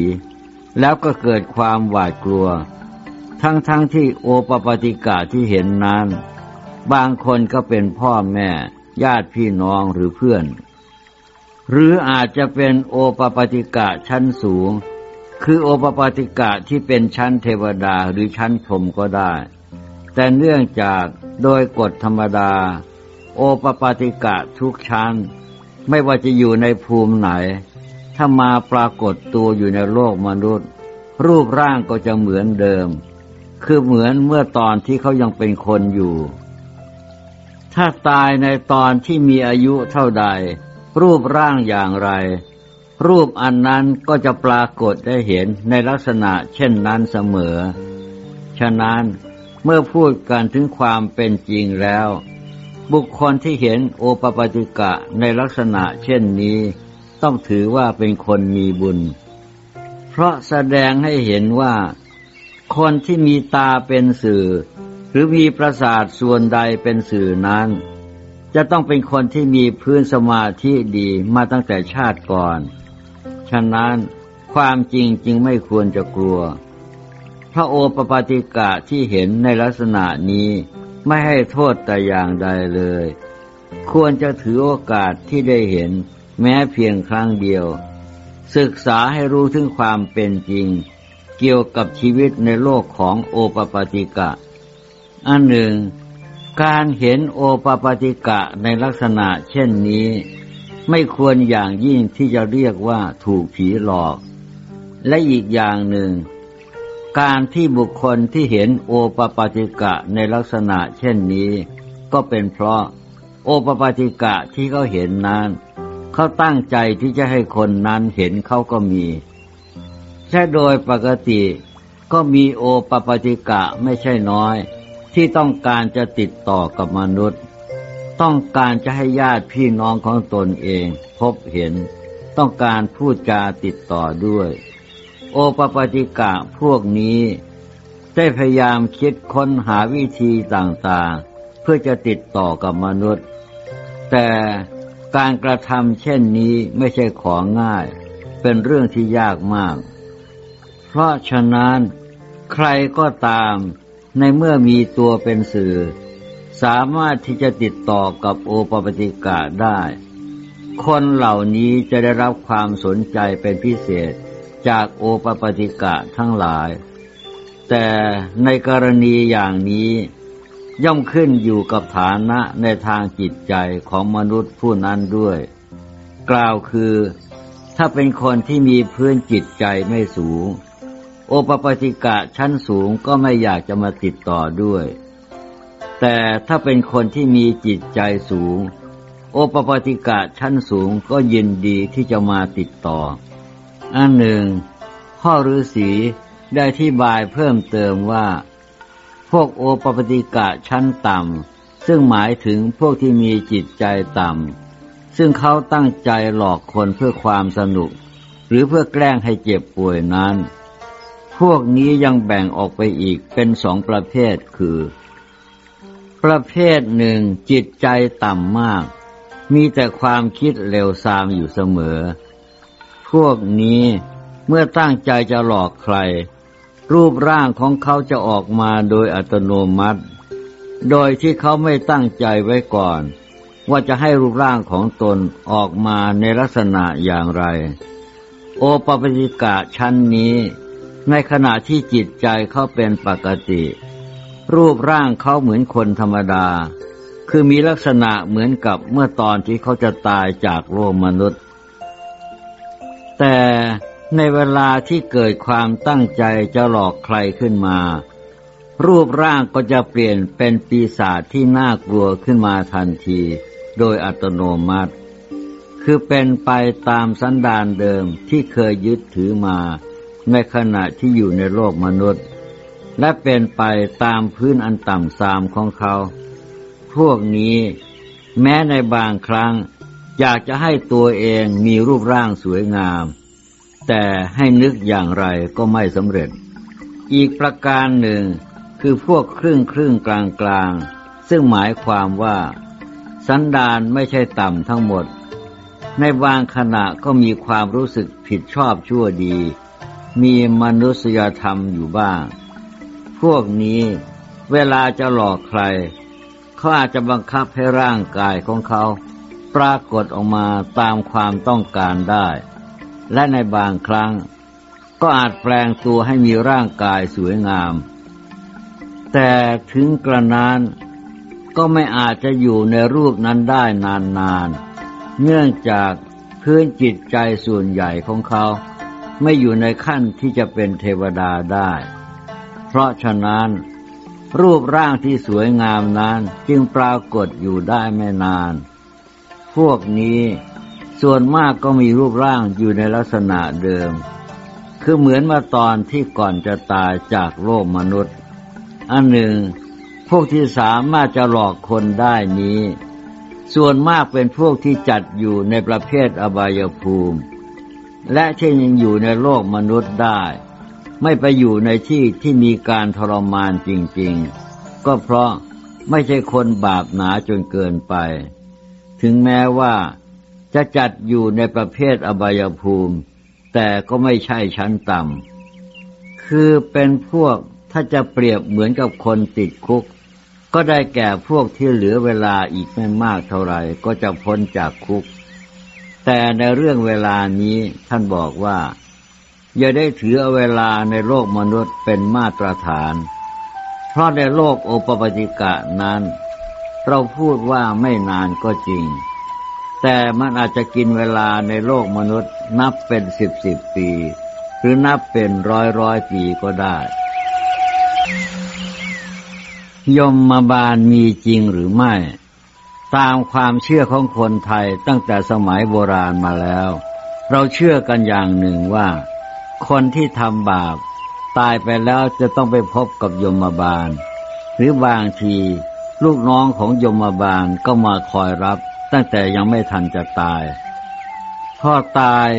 แล้วก็เกิดความหวาดกลัว ทั้งๆที่โอปปติกะที่เห็นนั้น บางคนก็เป็นพ่อแม่ ญาติพี่น้องหรือเพื่อน หรืออาจจะเป็นโอปปติกะชั้นสูง คือโอปปติกะที่เป็นชั้นเทวดาหรือชั้นพรหมก็ได้ แต่เนื่องจากโดยกฎธรรมดา โอปปติกะทุกชั้น ไม่ว่าจะอยู่ในภูมิไหน ถ้ามาปรากฏตัวอยู่ในโลกมนุษย์ รูปร่างก็จะเหมือนเดิม คือเหมือนเมื่อตอนที่เขายังเป็นคนอยู่ ถ้าตายในตอนที่มีอายุเท่าใด รูปร่างอย่างไร รูปอันนั้นก็จะปรากฏได้เห็นในลักษณะเช่นนั้นเสมอ ฉะนั้นเมื่อพูดกันถึงความเป็นจริงแล้ว บุคคลที่เห็นโอปปติกะในลักษณะเช่นนี้ ต้องถือว่าเป็นคนมีบุญ เพราะแสดงให้เห็นว่า คนที่มีตาเป็นสื่อ หรือมีประสาทส่วนใดเป็นสื่อนั้น จะต้องเป็นคนที่มีพื้นสมาธิดีมาตั้งแต่ชาติก่อน ฉะนั้นความจริงจึงไม่ควรจะกลัว พระโอปปาติกะที่เห็นในลักษณะนี้ไม่ให้โทษแต่อย่างใดเลย ควรจะถือโอกาสที่ได้เห็นแม้เพียงครั้งเดียว ศึกษาให้รู้ถึงความเป็นจริง เกี่ยวกับชีวิตในโลกของโอปปาติกะ อันหนึ่ง การเห็นโอปปติกะในลักษณะเช่นนี้ ไม่ควรอย่างยิ่งที่จะเรียกว่าถูกผีหลอก และอีกอย่างหนึ่ง การที่บุคคลที่เห็นโอปปติกะในลักษณะเช่นนี้ ก็เป็นเพราะโอปปติกะที่เขาเห็นนั้น เขาตั้งใจที่จะให้คนนั้นเห็นเขาก็มี ช่โดยปกติ ก็มีโอปปติกะไม่ใช่น้อย ที่ต้องการจะติดต่อกับมนุษย์ ต้องการจะให้ญาติพี่น้องของตนเอง พบเห็น ต้องการพูดจาติดต่อด้วย โอปปติกะพวกนี้ ได้พยายามคิดค้นหาวิธีต่างๆ เพื่อจะติดต่อกับมนุษย์ แต่การกระทำเช่นนี้ไม่ใช่ของง่าย เป็นเรื่องที่ยากมาก ราะฉะนั้น ใครก็ตามในเมื่อมีตัวเป็นสื่อ สามารถที่จะติดต่อกับโอปปติกะได้ คนเหล่านี้จะได้รับความสนใจเป็นพิเศษจากโอปปติกะทั้งหลาย แต่ในกรณีอย่างนี้ย่อมขึ้นอยู่กับฐานะในทางจิตใจของมนุษย์ผู้นั้นด้วย กล่าวคือ ถ้าเป็นคนที่มีพื้นจิตใจไม่สูง โอปปติกะชั้นสูงก็ไม่อยากจะมาติดต่อด้วย แต่ถ้าเป็นคนที่มีจิตใจสูง โอปปติกะชั้นสูงก็ยินดีที่จะมาติดต่อ อันหนึ่ง พ่อฤาษีได้อธิบายเพิ่มเติมว่า พวกโอปปติกะชั้นต่ำซึ่งหมายถึงพวกที่มีจิตใจต่ำซึ่งเขาตั้งใจหลอกคนเพื่อความสนุก หรือเพื่อแกล้งให้เจ็บป่วยนั้น พวกนี้ยังแบ่งออกไปอีกเป็นสองประเภทคือ ประเภทหนึ่งจิตใจต่ำมาก มีแต่ความคิดเร็วซามอยู่เสมอ พวกนี้เมื่อตั้งใจจะหลอกใคร รูปร่างของเขาจะออกมาโดยอัตโนมัติ โดยที่เขาไม่ตั้งใจไว้ก่อน ว่าจะให้รูปร่างของตนออกมาในลักษณะอย่างไร โอปปติกะชั้นนี้ ในขณะที่จิตใจเขาเป็นปกติ รูปร่างเขาเหมือนคนธรรมดา คือมีลักษณะเหมือนกับเมื่อตอนที่เขาจะตายจากโลกมนุษย์ แต่ในเวลาที่เกิดความตั้งใจจะหลอกใครขึ้นมา รูปร่างก็จะเปลี่ยนเป็นปีศาจที่น่ากลัวขึ้นมาทันที โดยอัตโนมัติ คือเป็นไปตามสันดานเดิมที่เคยยึดถือมา ในขณะที่อยู่ในโลกมนุษย์ และเป็นไปตามพื้นอันต่ำสามของเขา พวกนี้แม้ในบางครั้ง อยากจะให้ตัวเองมีรูปร่างสวยงาม แต่ให้นึกอย่างไรก็ไม่สำเร็จ อีกประการหนึ่งคือพวกครึ่งครึ่งกลางกลางซึ่งหมายความว่า สันดานไม่ใช่ต่ำทั้งหมด ในบางขณะก็มีความรู้สึกผิดชอบชั่วดี มีมนุษยธรรมอยู่บ้าง พวกนี้เวลาจะหลอกใคร เขาอาจจะบังคับให้ร่างกายของเขาปรากฏออกมาตามความต้องการได้ และในบางครั้ง ก็อาจแปลงตัวให้มีร่างกายสวยงาม แต่ถึงกระนั้นก็ไม่อาจจะอยู่ในรูปนั้นได้นานๆ เนื่องจากพื้นจิตใจส่วนใหญ่ของเขา ไม่อยู่ในขั้นที่จะเป็นเทวดาได้ เพราะฉะนั้น รูปร่างที่สวยงามนั้นจึงปรากฏอยู่ได้ไม่นาน พวกนี้ส่วนมากก็มีรูปร่างอยู่ในลักษณะเดิม คือเหมือนมาตอนที่ก่อนจะตายจากโลกมนุษย์ อันหนึ่ง พวกที่สามารถจะหลอกคนได้นี้ ส่วนมากเป็นพวกที่จัดอยู่ในประเภทอบายภูมิ และเช่นยังอยู่ในโลกมนุษย์ได้ ไม่ไปอยู่ในที่ที่มีการทรมานจริงๆ ก็เพราะไม่ใช่คนบาปหนาจนเกินไป ถึงแม้ว่าจะจัดอยู่ในประเภทอบายภูมิ แต่ก็ไม่ใช่ชั้นต่ำ คือเป็นพวกถ้าจะเปรียบเหมือนกับคนติดคุก ก็ได้แก่พวกที่เหลือเวลาอีกไม่มากเท่าไหร่ก็จะพ้นจากคุก แต่ในเรื่องเวลานี้ท่านบอกว่า อย่าได้ถือเอาเวลาในโลกมนุษย์เป็นมาตรฐาน เพราะในโลกโอปปติกะนั้น เราพูดว่าไม่นานก็จริง แต่มันอาจจะกินเวลาในโลกมนุษย์นับเป็นสิบสิบปี หรือนับเป็นร้อยร้อยปีก็ได้ยมมาบาลมีจริงหรือไม่ ตามความเชื่อของคนไทยตั้งแต่สมัยโบราณมาแล้ว เราเชื่อกันอย่างหนึ่งว่า คนที่ทำบาป ตายไปแล้วจะต้องไปพบกับยมบาล หรือบางทีลูกน้องของยมบาลก็มาคอยรับตั้งแต่ยังไม่ทันจะตายพอตาย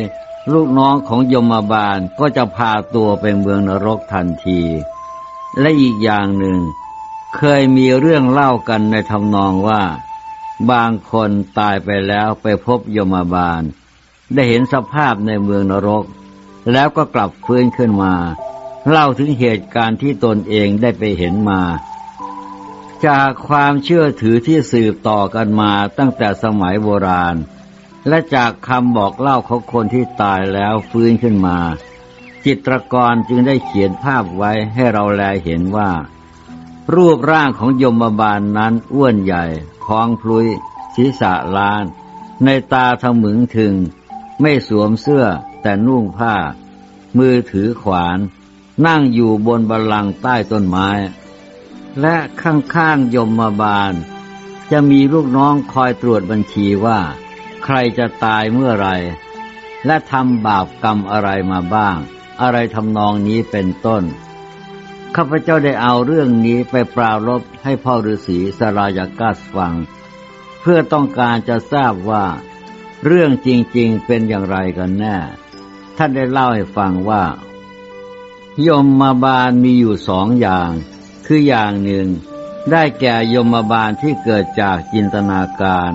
ลูกน้องของยมบาลก็จะพาตัวไปเมืองนรกทันที และอีกอย่างหนึ่ง เคยมีเรื่องเล่ากันในทำนองว่า บางคนตายไปแล้วไปพบยมบาล ได้เห็นสภาพในเมืองนรก แล้วก็กลับฟื้นขึ้นมา เล่าถึงเหตุการณ์ที่ตนเองได้ไปเห็นมา จากความเชื่อถือที่สืบต่อกันมาตั้งแต่สมัยโบราณ และจากคำบอกเล่าของคนที่ตายแล้วฟื้นขึ้นมา จิตรกรจึงได้เขียนภาพไว้ให้เราแลเห็นว่า รูปร่างของยมบาลนนั้นอ้วนใหญ่ คองพลุยศีรษะลาน ในตาทะมึงถึง ไม่สวมเสื้อแต่นุ่งผ้า มือถือขวาน นั่งอยู่บนบัลลังก์ใต้ต้นไม้ และข้างๆยมบาล จะมีลูกน้องคอยตรวจบัญชีว่า ใครจะตายเมื่อไรและทำบาปกรรมอะไรมาบ้าง อะไรทำนองนี้เป็นต้น ข้าพเจ้าได้เอาเรื่องนี้ไปปราลบให้พ่อฤาษีสรายากัสฟัง เพื่อต้องการจะทราบว่า เรื่องจริง ๆ เป็นอย่างไรกันแน่ ท่านได้เล่าให้ฟังว่า ยมมาบาลมีอยู่สองอย่าง คืออย่างหนึ่ง ได้แก่ยมมาบาลที่เกิดจากจินตนาการ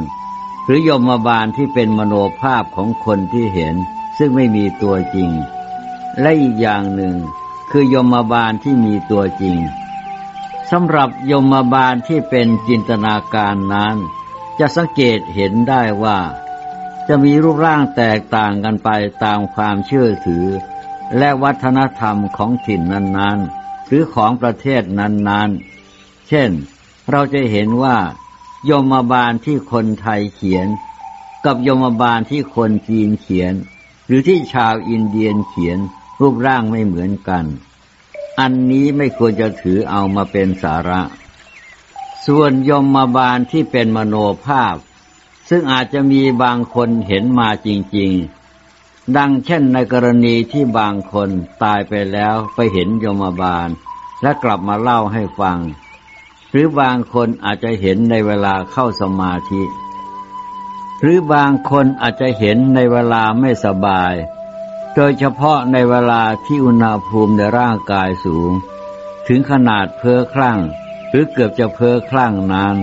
หรือยมมาบาลที่เป็นมโนภาพของคนที่เห็น ซึ่งไม่มีตัวจริง และอีกอย่างหนึ่ง คือยมบาลที่มีตัวจริงสำหรับยมบาลที่เป็นจินตนาการนั้น จะสังเกตเห็นได้ว่า จะมีรูปร่างแตกต่างกันไปตามความเชื่อถือ และวัฒนธรรมของถิ่นนั้นๆ หรือของประเทศนั้นๆ เช่น เราจะเห็นว่า ยมบาลที่คนไทยเขียน กับยมบาลที่คนจีนเขียน หรือที่ชาวอินเดียนเขียน รูปร่างไม่เหมือนกัน อันนี้ไม่ควรจะถือเอามาเป็นสาระ ส่วนยมมาบาลที่เป็นมโนภาพ ซึ่งอาจจะมีบางคนเห็นมาจริง ๆ ดังเช่นในกรณีที่บางคนตายไปแล้วไปเห็นยมบาล และกลับมาเล่าให้ฟัง หรือบางคนอาจจะเห็นในเวลาเข้าสมาธิหรือบางคนอาจจะเห็นในเวลาไม่สบาย โดยเฉพาะในเวลาที่อุณหภูมิในร่างกายสูง ถึงขนาดเพ้อคลั่ง หรือเกือบจะเพ้อคลั่งนั้น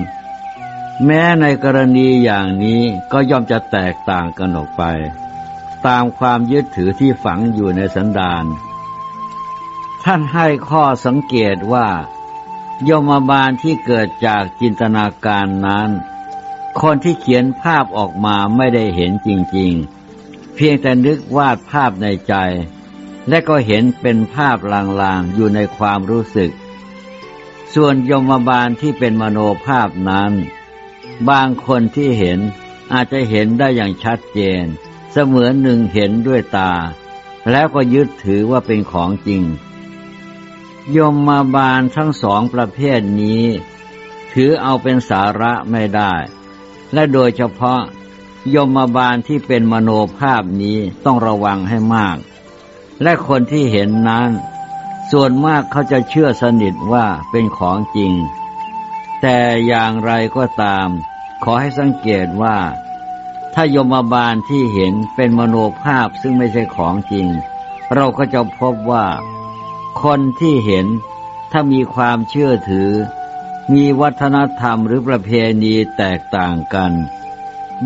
แม้ในกรณีอย่างนี้ก็ย่อมจะแตกต่างกันออกไป ตามความยึดถือที่ฝังอยู่ในสันดานท่านให้ข้อสังเกตว่ายมบาลที่เกิดจากจินตนาการนั้น คนที่เขียนภาพออกมาไม่ได้เห็นจริง ๆ พียงแต่นึกวาดภาพในใจ และก็เห็นเป็นภาพลางๆอยู่ในความรู้สึก ส่วนยมบาลที่เป็นมโนภาพนั้น บางคนที่เห็นอาจจะเห็นได้อย่างชัดเจน เสมือนหนึ่งเห็นด้วยตา แล้วก็ยึดถือว่าเป็นของจริง ยมมาบาลทั้งสองประเภทนี้ ถือเอาเป็นสาระไม่ได้ และโดยเฉพาะ ยมาบาลที่เป็นมโนภาพนี้ต้องระวังให้มาก และคนที่เห็นนั้น ส่วนมากเขาจะเชื่อสนิทว่าเป็นของจริง แต่อย่างไรก็ตาม ขอให้สังเกตว่า ถ้ายมบาลที่เห็นเป็นมโนภาพซึ่งไม่ใช่ของจริง เราก็จะพบว่า คนที่เห็นถ้ามีความเชื่อถือ มีวัฒนธรรมหรือประเพณีแตกต่างกัน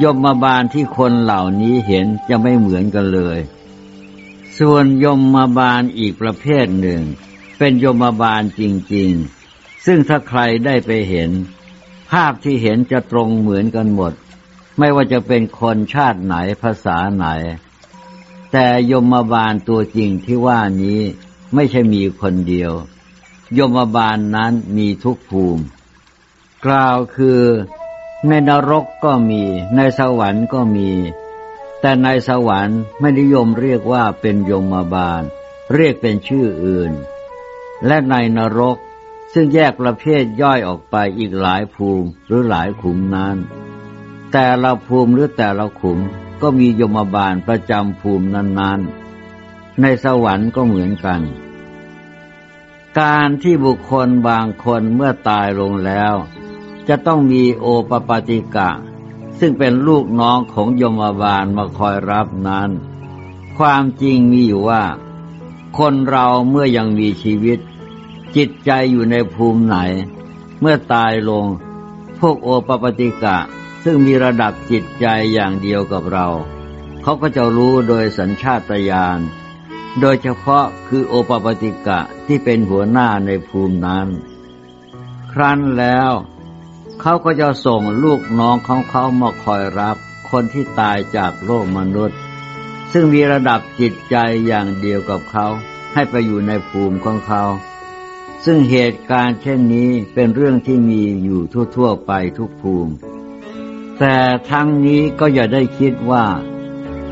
ยมบาลที่คนเหล่านี้เห็นจะไม่เหมือนกันเลย ส่วนยมมาบาลอีกประเภทหนึ่ง เป็นยมบาลจริง ๆ ซึ่งถ้าใครได้ไปเห็น ภาพที่เห็นจะตรงเหมือนกันหมด ไม่ว่าจะเป็นคนชาติไหนภาษาไหน แต่ยมบาลตัวจริงที่ว่านี้ไม่ใช่มีคนเดียว ยมบาลนนั้นมีทุกภูมิ กล่าวคือ ในนรกก็มีในสวรรค์ก็มี แต่ในสวรรค์ไม่นิยมเรียกว่าเป็นยมบาล เรียกเป็นชื่ออื่น และในนรกซึ่งแยกประเภทย่อยออกไปอีกหลายภูมิหรือหลายขุมนั้น แต่ละภูมิหรือแต่ละขุมก็มียมบาลประจำภูมินั้นๆ ในสวรรค์ก็เหมือนกัน การที่บุคคลบางคนเมื่อตายลงแล้ว จะต้องมีโอปปาติกะ ซึ่งเป็นลูกน้องของยมบาลมาคอยรับนั้น ความจริงมีอยู่ว่า คนเราเมื่อยังมีชีวิต จิตใจอยู่ในภูมิไหน เมื่อตายลง พวกโอปปติกะ ซึ่งมีระดับจิตใจอย่างเดียวกับเรา เขาก็จะรู้โดยสัญชาตญาณโดยเฉพาะคือโอปปติกะที่เป็นหัวหน้าในภูมินั้น ครั้นแล้ว เขาก็จะส่งลูกน้องของเขามาคอยรับคนที่ตายจากโลกมนุษย์ ซึ่งมีระดับจิตใจอย่างเดียวกับเขา ให้ไปอยู่ในภูมิของเขา ซึ่งเหตุการณ์เช่นนี้เป็นเรื่องที่มีอยู่ทั่วๆไปทุกภูมิ แต่ทั้งนี้ก็อย่าได้คิดว่า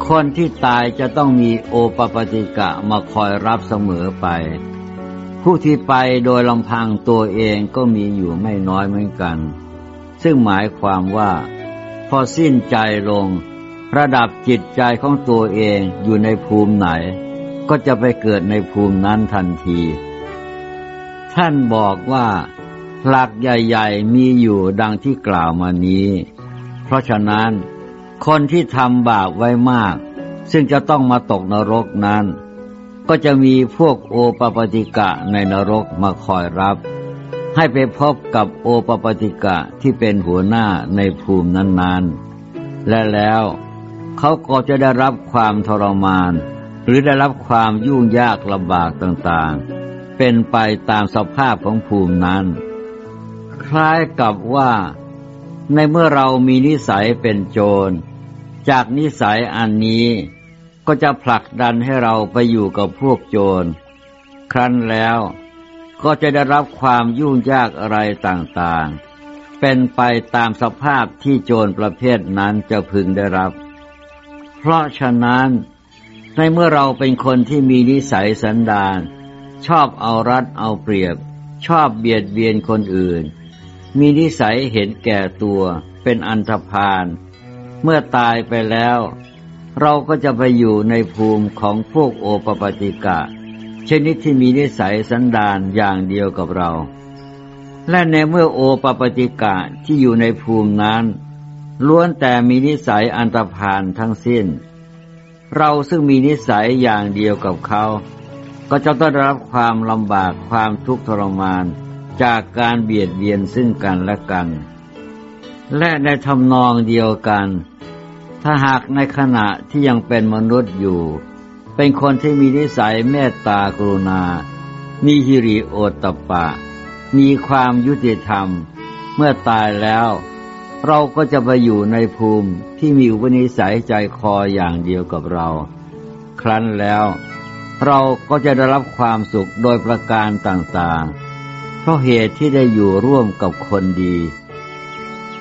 คนที่ตายจะต้องมีโอปปติกะมาคอยรับเสมอไป ผู้ที่ไปโดยลำพังตัวเองก็มีอยู่ไม่น้อยเหมือนกัน ซึ่งหมายความว่า พอสิ้นใจลง ระดับจิตใจของตัวเองอยู่ในภูมิไหน ก็จะไปเกิดในภูมินั้นทันที ท่านบอกว่า หลักใหญ่ๆมีอยู่ดังที่กล่าวมานี้ เพราะฉะนั้นคนที่ทำบาปไว้มาก ซึ่งจะต้องมาตกนรกนั้น ก็จะมีพวกโอปปติกะในนรกมาคอยรับ ให้ไปพบกับโอปปติกะที่เป็นหัวหน้าในภูมินั้นๆ และแล้วเขาก็จะได้รับความทรมาน หรือได้รับความยุ่งยากลำบากต่างๆ เป็นไปตามสภาพของภูมินั้น คล้ายกับว่าในเมื่อเรามีนิสัยเป็นโจร จากนิสัยอันนี้ก็จะผลักดันให้เราไปอยู่กับพวกโจร ครั้นแล้ว ก็จะได้รับความยุ่งยากอะไรต่างๆ เป็นไปตามสภาพที่โจรประเภทนั้นจะพึงได้รับ เพราะฉะนั้น ในเมื่อเราเป็นคนที่มีนิสัยสันดาน ชอบเอารัดเอาเปรียบ ชอบเบียดเบียนคนอื่น มีนิสัยเห็นแก่ตัวเป็นอันธพาล เมื่อตายไปแล้ว เราก็จะไปอยู่ในภูมิของพวกโอปปติกะ ชนิดที่มีนิสัยสันดานอย่างเดียวกับเรา และในเมื่อโอปปติกะที่อยู่ในภูมินั้นล้วนแต่มีนิสัยอันตรพานทั้งสิ้น เราซึ่งมีนิสัยอย่างเดียวกับเขา ก็จะต้องรับความลำบากความทุกข์ทรมานจากการเบียดเบียนซึ่งกันและกัน และในทำนองเดียวกัน ถ้าหากในขณะที่ยังเป็นมนุษย์อยู่ เป็นคนที่มีนิสัยเมตตากรุณา มีฮิริโอตปะ มีความยุติธรรม เมื่อตายแล้ว เราก็จะไปอยู่ในภูมิที่มีอุปนิสัยใจคออย่างเดียวกับเรา ครั้นแล้ว เราก็จะได้รับความสุขโดยประการต่างๆ เพราะเหตุที่ได้อยู่ร่วมกับคนดี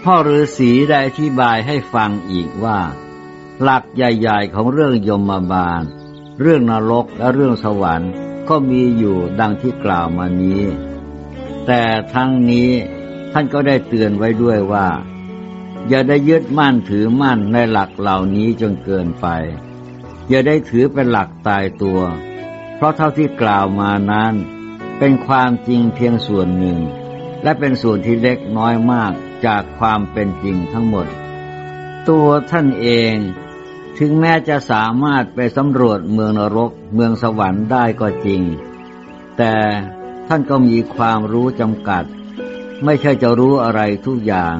พ่อฤาษีได้อธิบายให้ฟังอีกว่า หลักใหญ่ ๆ ของเรื่องยมบาล เรื่องนรกและเรื่องสวรรค์ก็มีอยู่ดังที่กล่าวมานี้ แต่ทั้งนี้ท่านก็ได้เตือนไว้ด้วยว่า อย่าได้ยึดมั่นถือมั่นในหลักเหล่านี้จนเกินไป อย่าได้ถือเป็นหลักตายตัว เพราะเท่าที่กล่าวมานั้น เป็นความจริงเพียงส่วนหนึ่ง และเป็นส่วนที่เล็กน้อยมากจากความเป็นจริงทั้งหมด ตัวท่านเอง ถึงแม้จะสามารถไปสำรวจเมืองนรก เมืองสวรรค์ได้ก็จริง แต่ท่านก็มีความรู้จำกัด ไม่ใช่จะรู้อะไรทุกอย่าง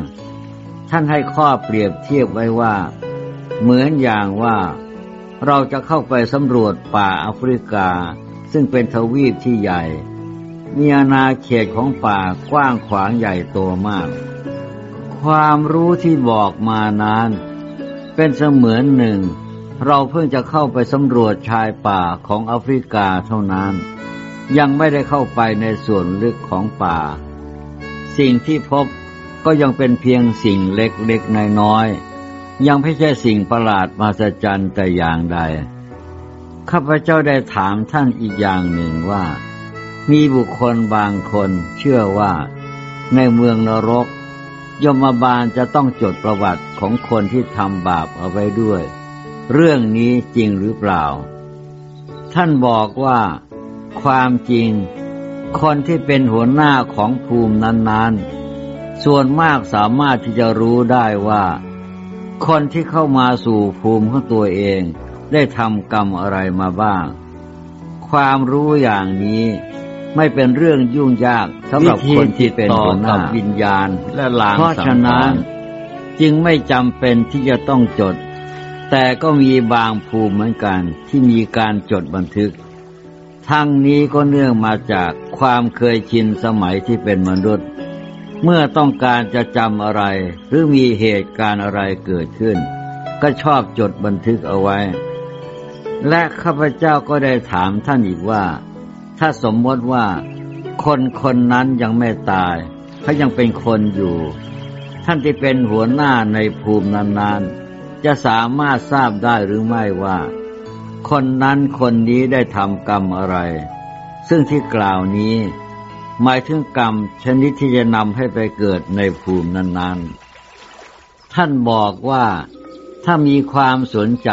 ท่านให้ข้อเปรียบเทียบไว้ว่า เหมือนอย่างว่า เราจะเข้าไปสำรวจป่าแอฟริกา ซึ่งเป็นทวีปที่ใหญ่ มีอาณาเขตของป่ากว้างขวางใหญ่โตมาก ความรู้ที่บอกมานั้น เป็นเสมือนหนึ่ง เราเพิ่งจะเข้าไปสำรวจชายป่าของแอฟริกาเท่านั้น ยังไม่ได้เข้าไปในส่วนลึกของป่า สิ่งที่พบก็ยังเป็นเพียงสิ่งเล็กๆน้อยๆยังไม่ใช่สิ่งประหลาดมาสจันแต่อย่างใด ข้าพเจ้าได้ถามท่านอีกอย่างหนึ่งว่า มีบุคคลบางคนเชื่อว่า ในเมืองนรก ยมบาลจะต้องจดประวัติของคนที่ทำบาปเอาไว้ด้วย เรื่องนี้จริงหรือเปล่า ท่านบอกว่า ความจริง คนที่เป็นหัวหน้าของภูมินั้นๆ ส่วนมากสามารถที่จะรู้ได้ว่า คนที่เข้ามาสู่ภูมิของตัวเองได้ทำกรรมอะไรมาบ้าง ความรู้อย่างนี้ ไม่เป็นเรื่องยุ่งยากสำหรับคนที่เป็นหัวหน้าวิญญาณและลางเพราะฉะนั้นจึงไม่จำเป็นที่จะต้องจด แต่ก็มีบางภูมิเหมือนกันที่มีการจดบันทึก ทั้งนี้ก็เนื่องมาจากความเคยชินสมัยที่เป็นมนุษย์ เมื่อต้องการจะจำอะไร หรือมีเหตุการณ์อะไรเกิดขึ้น ก็ชอบจดบันทึกเอาไว้ และข้าพเจ้าก็ได้ถามท่านอีกว่า ถ้าสมมติว่าคนคนนั้นยังไม่ตายเขายังเป็นคนอยู่ ท่านที่เป็นหัวหน้าในภูมินั้นๆ จะสามารถทราบได้หรือไม่ว่า คนนั้นคนนี้ได้ทำกรรมอะไร ซึ่งที่กล่าวนี้ หมายถึงกรรมชนิดที่จะนำให้ไปเกิดในภูมินั้นๆ ท่านบอกว่าถ้ามีความสนใจ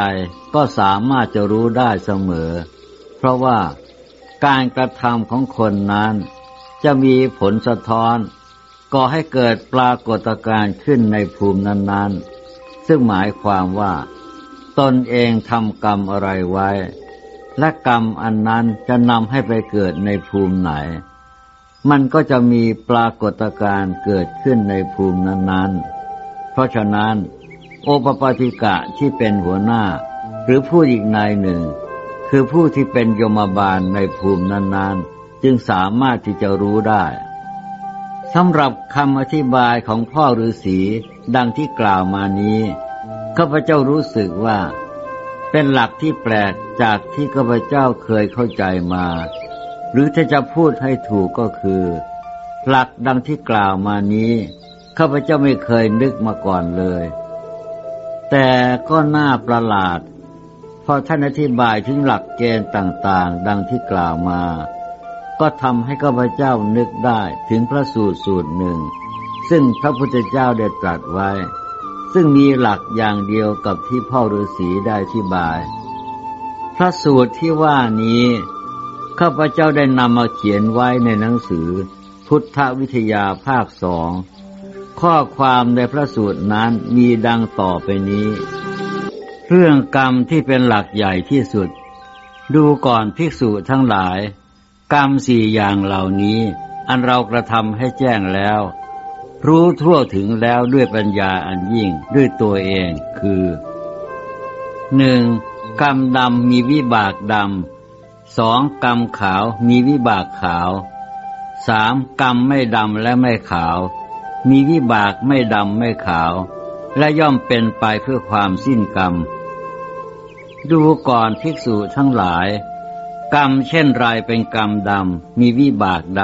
ก็สามารถจะรู้ได้เสมอ เพราะว่า การกระทำของคนนั้น จะมีผลสะท้อน ก่อให้เกิดปรากฏการณ์ขึ้นในภูมินั้น ๆ ซึ่งหมายความว่า ตนเองทำกรรมอะไรไว้ และกรรมอันนั้นจะนำให้ไปเกิดในภูมิไหน มันก็จะมีปรากฏการณ์เกิดขึ้นในภูมินั้น ๆ เพราะฉะนั้น โอปปาติกะที่เป็นหัวหน้า หรือผู้อีกนายหนึ่ง คือผู้ที่เป็นยมบาลในภูมินั้นๆ จึงสามารถที่จะรู้ได้สำหรับคำอธิบายของพ่อฤาษีดังที่กล่าวมานี้ข้าพเจ้ารู้สึกว่า เป็นหลักที่แปลกจากที่ข้าพเจ้าเคยเข้าใจมา หรือถ้าจะพูดให้ถูกก็คือ หลักดังที่กล่าวมานี้ข้าพเจ้าไม่เคยนึกมาก่อนเลย แต่ก็น่าประหลาด พอท่านอธิบายถึงหลักเกณฑ์ต่างๆ ดังที่กล่าวมา ก็ทำให้ข้าพเจ้านึกได้ถึงพระสูตรสูตรหนึ่ง ซึ่งพระพุทธเจ้าได้ตรัสไว้ ซึ่งมีหลักอย่างเดียวกับที่พ่อฤาษีได้อธิบาย พระสูตรที่ว่านี้ข้าพเจ้าได้นำมาเขียนไว้ในหนังสือ พุทธวิทยาภาคสองข้อความในพระสูตรนั้นมีดังต่อไปนี้ เรื่องกรรมที่เป็นหลักใหญ่ที่สุด ดูก่อนภิกษุทั้งหลาย กรรมสี่อย่างเหล่านี้ อันเรากระทำให้แจ้งแล้ว รู้ทั่วถึงแล้วด้วยปัญญาอันยิ่งด้วยตัวเองคือหนึ่งกรรมดำมีวิบากดำสองกรรมขาวมีวิบากขาวสามกรรมไม่ดำและไม่ขาว มีวิบากไม่ดำไม่ขาว และย่อมเป็นไปเพื่อความสิ้นกรรม ดูก่อนภิกษุทั้งหลาย กรรมเช่นไรเป็นกรรมดำ มีวิบากด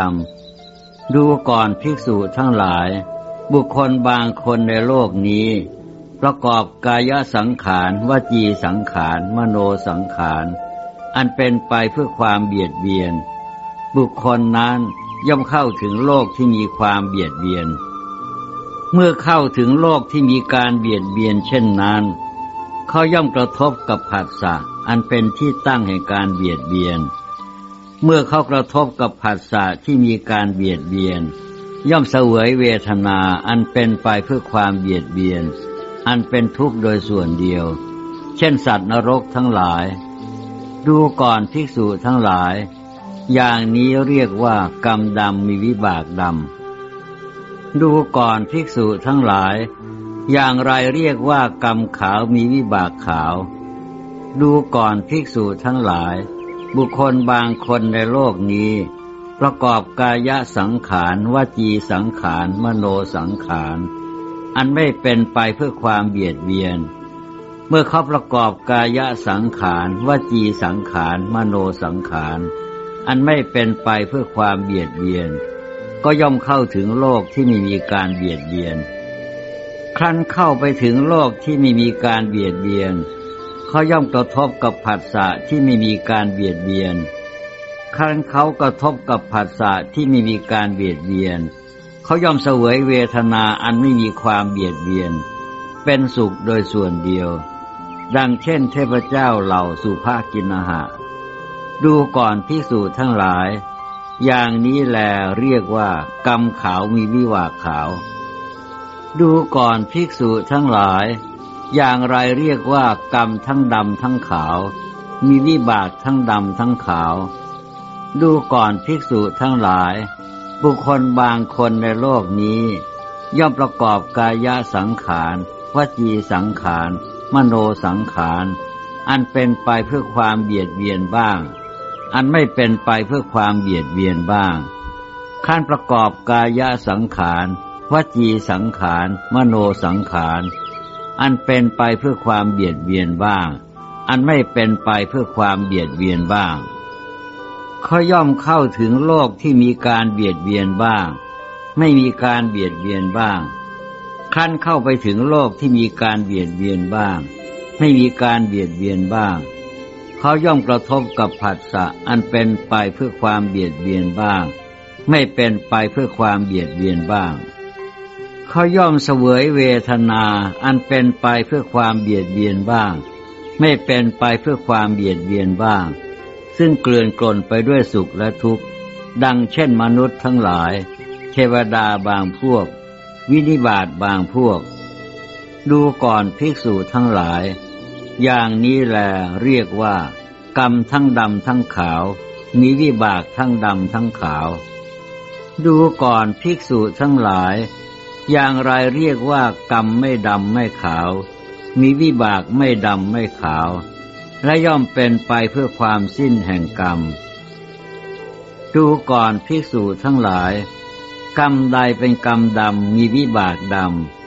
ำ ดูก่อนภิกษุทั้งหลาย บุคคลบางคนในโลกนี้ ประกอบกายสังขารวจีสังขาร มโนสังขาร อันเป็นไปเพื่อความเบียดเบียน บุคคลนั้นย่อมเข้าถึงโลกที่มีความเบียดเบียน เมื่อเข้าถึงโลกที่มีการเบียดเบียนเช่นนั้น เขาย่อมกระทบกับผัสสะอันเป็นที่ตั้งแห่งการเบียดเบียน เมื่อเขากระทบกับผัสสะที่มีการเบียดเบียน ย่อมเสวยเวทนาอันเป็นไปเพื่อความเบียดเบียน อันเป็นทุกข์โดยส่วนเดียว เช่นสัตว์นรกทั้งหลาย ดูก่อนภิกษุทั้งหลาย อย่างนี้เรียกว่ากรรมดำมีวิบากดำดูก่อนภิกษุทั้งหลาย อย่างไรเรียกว่ากรรมขาวมีวิบากขาว ดูก่อนภิกษุทั้งหลาย บุคคลบางคนในโลกนี้ ประกอบกายสังขารวจีสังขารมโนสังขาร อันไม่เป็นไปเพื่อความเบียดเบียน เมื่อเขาประกอบกายสังขารวจีสังขารมโนสังขาร อันไม่เป็นไปเพื่อความเบียดเบียน ก็ย่อมเข้าถึงโลกที่ไม่มีการเบียดเบียน ครั้นเข้าไปถึงโลกที่ไม่มีการเบียดเบียน เขาย่อมกระทบกับผัสสะที่ไม่มีการเบียดเบียน ครั้นเขากระทบกับผัสสะที่ไม่มีการเบียดเบียน เขาย่อมเสวยเวทนาอันไม่มีความเบียดเบียน เป็นสุขโดยส่วนเดียว ดังเช่นเทพเจ้าเหล่าสุภากินาหะ ดูก่อนพิสูจทั้งหลาย อย่างนี้แลเรียกว่ากรรมขาวมีวิวากขาว ดูก่อนภิกษุทั้งหลาย อย่างไรเรียกว่ากรรมทั้งดำทั้งขาว มีวิบากทั้งดำทั้งขาว ดูก่อนภิกษุทั้งหลาย บุคคลบางคนในโลกนี้ ย่อมประกอบกายสังขารวจีสังขาร มโนสังขาร อันเป็นไปเพื่อความเบียดเบียนบ้าง อันไม่เป็นไปเพื่อความเบียดเบียนบ้างขั้นประกอบกายสังขาร วจีสังขาร มโนสังขาร อันเป็นไปเพื่อความเบียดเบียนบ้าง อันไม่เป็นไปเพื่อความเบียดเบียนบ้างเขาย่อมเข้าถึงโลกที่มีการเบียดเบียนบ้าง ไม่มีการเบียดเบียนบ้างขั้นเข้าไปถึงโลกที่มีการเบียดเบียนบ้าง ไม่มีการเบียดเบียนบ้าง เขาย่อมกระทบกับผัสสะอันเป็นไปเพื่อความเบียดเบียนบ้าง ไม่เป็นไปเพื่อความเบียดเบียนบ้าง เขาย่อมเสวยเวทนาอันเป็นไปเพื่อความเบียดเบียนบ้าง ไม่เป็นไปเพื่อความเบียดเบียนบ้าง ซึ่งเกลื่อนกลนไปด้วยสุขและทุกข์ดังเช่นมนุษย์ทั้งหลาย เทวดาบางพวก วินิบาตบางพวก ดูก่อนภิกษุทั้งหลาย อย่างนี้แลเรียกว่า กรรมทั้งดำทั้งขาว มีวิบากทั้งดำทั้งขาว ดูก่อนภิกษุทั้งหลาย อย่างไรเรียกว่ากรรมไม่ดำไม่ขาว มีวิบากไม่ดำไม่ขาว และย่อมเป็นไปเพื่อความสิ้นแห่งกรรม ดูก่อนภิกษุทั้งหลาย กรรมใดเป็นกรรมดำมีวิบากด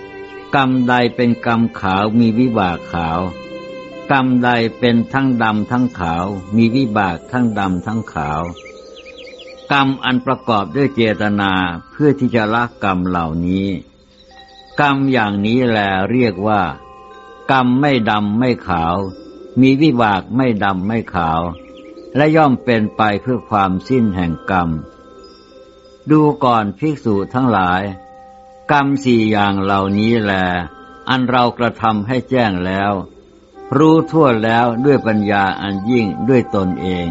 ำกรรมใดเป็นกรรมขาวมีวิบากขาว กรรมใดเป็นทั้งดำทั้งขาว มีวิบากทั้งดำทั้งขาว กรรมอันประกอบด้วยเจตนาเพื่อที่จะละกรรมเหล่านี้ กรรมอย่างนี้แหละเรียกว่า กรรมไม่ดำไม่ขาว มีวิบากไม่ดำไม่ขาว และย่อมเป็นไปเพื่อความสิ้นแห่งกรรม ดูก่อนภิกษุทั้งหลาย กรรมสี่อย่างเหล่านี้แล อันเรากระทำให้แจ้งแล้ว รู้ทั่วแล้วด้วยปัญญาอันยิ่งด้วยตนเอง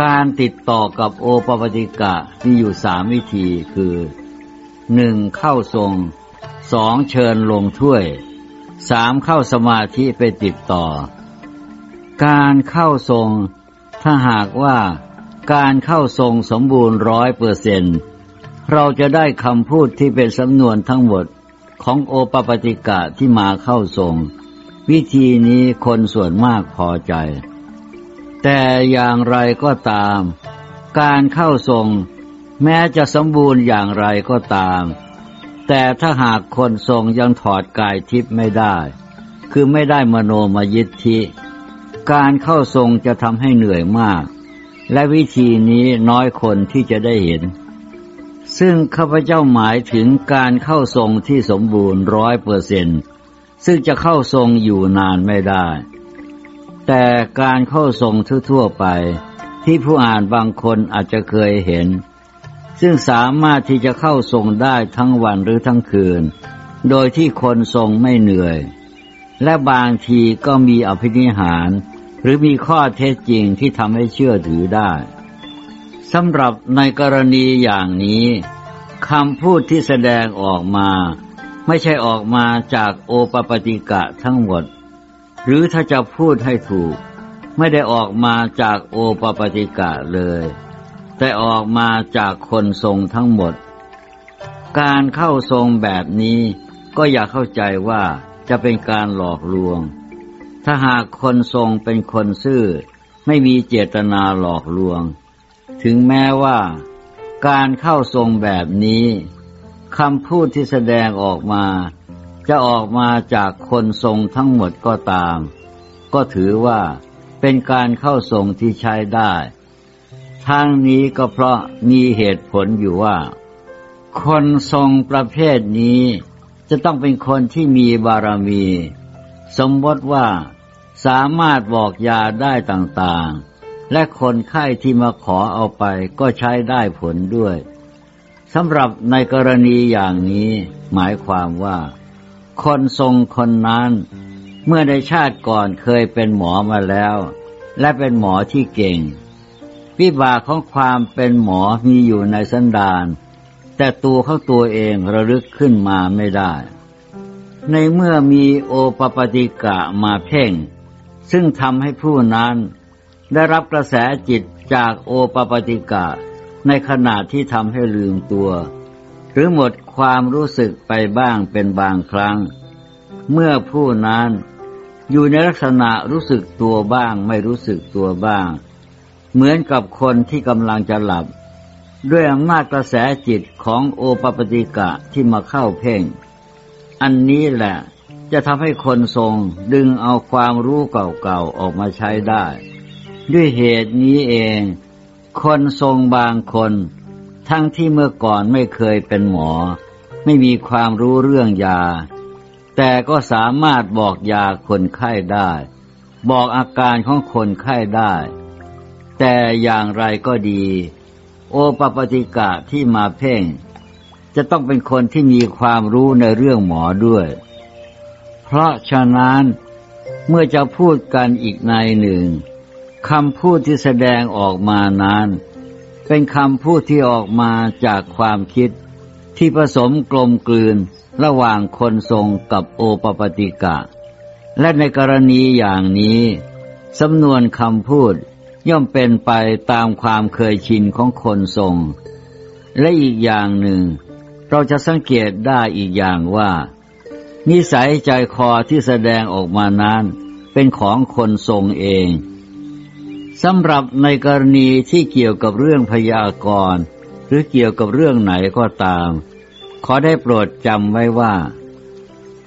การติดต่อกับโอปปติกะมีอยู่สามวิธีคือหนึ่งเข้าทรงสองเชิญลงถ้วยสามเข้าสมาธิไปติดต่อ การเข้าทรง ถ้าหากว่าการเข้าทรงสมบูรณ์ร้อยเปอร์เซนเราจะได้คำพูดที่เป็นสำนวนทั้งหมดของโอปปติกะที่มาเข้าทรง วิธีนี้คนส่วนมากพอใจ แต่อย่างไรก็ตาม การเข้าทรง แม้จะสมบูรณ์อย่างไรก็ตาม แต่ถ้าหากคนทรงยังถอดกายทิพย์ไม่ได้ คือไม่ได้มโนมยิทธิการเข้าทรงจะทำให้เหนื่อยมาก และวิธีนี้น้อยคนที่จะได้เห็น ซึ่งข้าพเจ้าหมายถึงการเข้าทรงที่สมบูรณ์ร้อยเปอร์เซนซึ่งจะเข้าทรงอยู่นานไม่ได้ แต่การเข้าทรงทั่วๆไป ที่ผู้อ่านบางคนอาจจะเคยเห็น ซึ่งสามารถที่จะเข้าทรงได้ทั้งวันหรือทั้งคืน โดยที่คนทรงไม่เหนื่อย และบางทีก็มีอภินิหาร หรือมีข้อเท็จจริงที่ทำให้เชื่อถือได้สำหรับในกรณีอย่างนี้คำพูดที่แสดงออกมา ไม่ใช่ออกมาจากโอปปติกะทั้งหมด หรือถ้าจะพูดให้ถูก ไม่ได้ออกมาจากโอปปติกะเลย แต่ออกมาจากคนทรงทั้งหมด การเข้าทรงแบบนี้ก็อย่าเข้าใจว่าจะเป็นการหลอกลวง ถ้าหากคนทรงเป็นคนซื่อ ไม่มีเจตนาหลอกลวง ถึงแม้ว่า การเข้าทรงแบบนี้คำพูดที่แสดงออกมา จะออกมาจากคนทรงทั้งหมดก็ตาม ก็ถือว่าเป็นการเข้าทรงที่ใช้ได้ทางนี้ก็เพราะมีเหตุผลอยู่ว่า คนทรงประเภทนี้จะต้องเป็นคนที่มีบารมี สมมติว่าสามารถบอกยาได้ต่างๆ และคนไข้ที่มาขอเอาไปก็ใช้ได้ผลด้วยสำหรับในกรณีอย่างนี้หมายความว่า คนทรงคนนั้น เมื่อในชาติก่อนเคยเป็นหมอมาแล้ว และเป็นหมอที่เก่ง วิบากของความเป็นหมอมีอยู่ในสันดาน แต่ตัวเขาตัวเองระลึกขึ้นมาไม่ได้ ในเมื่อมีโอปปติกะมาเพ่ง ซึ่งทำให้ผู้นั้น ได้รับกระแสจิตจากโอปปติกะในขณะที่ทำให้ลืมตัว หรือหมดความรู้สึกไปบ้างเป็นบางครั้ง เมื่อผู้นั้นอยู่ในลักษณะรู้สึกตัวบ้างไม่รู้สึกตัวบ้าง เหมือนกับคนที่กำลังจะหลับ ด้วยอำนาจกระแสจิตของโอปปติกะที่มาเข้าเพ่ง อันนี้แหละจะทำให้คนทรงดึงเอาความรู้เก่าๆออกมาใช้ได้ ด้วยเหตุนี้เอง คนทรงบางคน ทั้งที่เมื่อก่อนไม่เคยเป็นหมอ ไม่มีความรู้เรื่องยา แต่ก็สามารถบอกยาคนไข้ได้ บอกอาการของคนไข้ได้ แต่อย่างไรก็ดี โอปปติกะที่มาเพ่ง จะต้องเป็นคนที่มีความรู้ในเรื่องหมอด้วย เพราะฉะนั้นเมื่อจะพูดกันอีกในหนึ่งคำพูดที่แสดงออกมานั้น เป็นคำพูดที่ออกมาจากความคิด ที่ผสมกลมกลืนระหว่างคนทรงกับโอปปติกะ และในกรณีอย่างนี้ สำนวนคำพูดย่อมเป็นไปตามความเคยชินของคนทรง และอีกอย่างหนึ่ง เราจะสังเกตได้อีกอย่างว่า นิสัยใจคอที่แสดงออกมานั้น เป็นของคนทรงเอง สำหรับในกรณีที่เกี่ยวกับเรื่องพยากรณ์หรือเกี่ยวกับเรื่องไหนก็ตาม ขอได้โปรดจำไว้ว่า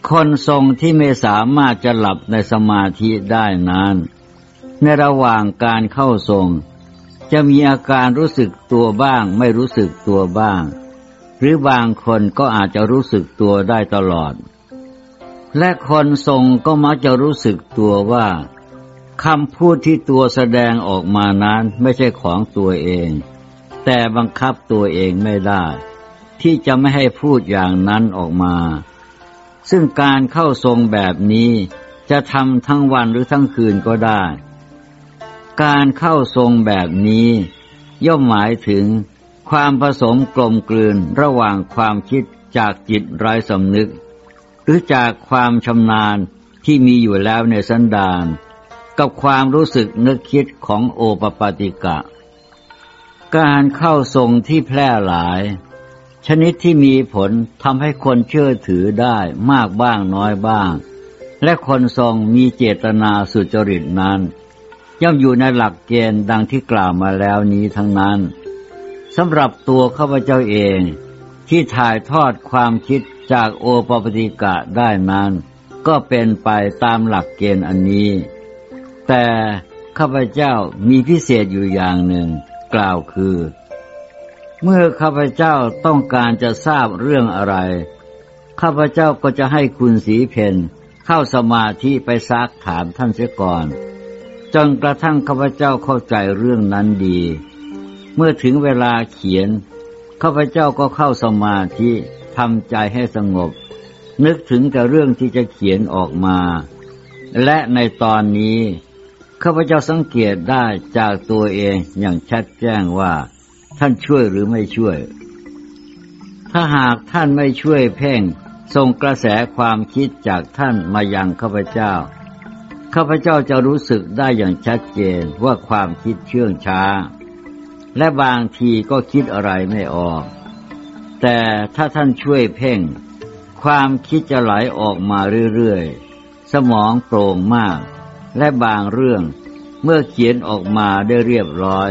คนทรงที่ไม่สามารถจะหลับในสมาธิได้นั้น ในระหว่างการเข้าทรง จะมีอาการรู้สึกตัวบ้าง ไม่รู้สึกตัวบ้าง หรือบางคนก็อาจจะรู้สึกตัวได้ตลอด และคนทรงก็มักจะรู้สึกตัวว่า คำพูดที่ตัวแสดงออกมานั้นไม่ใช่ของตัวเอง แต่บังคับตัวเองไม่ได้ ที่จะไม่ให้พูดอย่างนั้นออกมา ซึ่งการเข้าทรงแบบนี้จะทำทั้งวันหรือทั้งคืนก็ได้ การเข้าทรงแบบนี้ ย่อมหมายถึงความผสมกลมกลืนระหว่างความคิดจากจิตไร้สำนึก หรือจากความชำนาญที่มีอยู่แล้วในสันดาน กับความรู้สึกนึกคิดของโอปปาติกะ การเข้าทรงที่แพร่หลาย ชนิดที่มีผลทำให้คนเชื่อถือได้มากบ้างน้อยบ้าง และคนทรงมีเจตนาสุจริตนั้น ย่อมอยู่ในหลักเกณฑ์ดังที่กล่าวมาแล้วนี้ทั้งนั้นสำหรับตัวข้าพเจ้าเองที่ถ่ายทอดความคิดจากโอปปติกะได้นั้น ก็เป็นไปตามหลักเกณฑ์อันนี้ แต่ข้าพเจ้ามีพิเศษอยู่อย่างหนึ่ง กล่าวคือ เมื่อข้าพเจ้าต้องการจะทราบเรื่องอะไร ข้าพเจ้าก็จะให้คุณสีเพนเข้าสมาธิไปซักถามท่านเสียก่อนจนกระทั่งข้าพเจ้าเข้าใจเรื่องนั้นดี เมื่อถึงเวลาเขียนข้าพเจ้าก็เข้าสมาธิทำใจให้สงบ นึกถึงแต่เรื่องที่จะเขียนออกมา และในตอนนี้ ข้าพเจ้าสังเกตได้จากตัวเองอย่างชัดแจ้งว่า ท่านช่วยหรือไม่ช่วย ถ้าหากท่านไม่ช่วยเพ่งส่งกระแสความคิดจากท่านมายังข้าพเจ้า ข้าพเจ้าจะรู้สึกได้อย่างชัดเจนว่าความคิดเชื่องช้า และบางทีก็คิดอะไรไม่ออก แต่ถ้าท่านช่วยเพ่ง ความคิดจะไหลออกมาเรื่อยๆ สมองโปร่งมาก และบางเรื่องเมื่อเขียนออกมาได้เรียบร้อย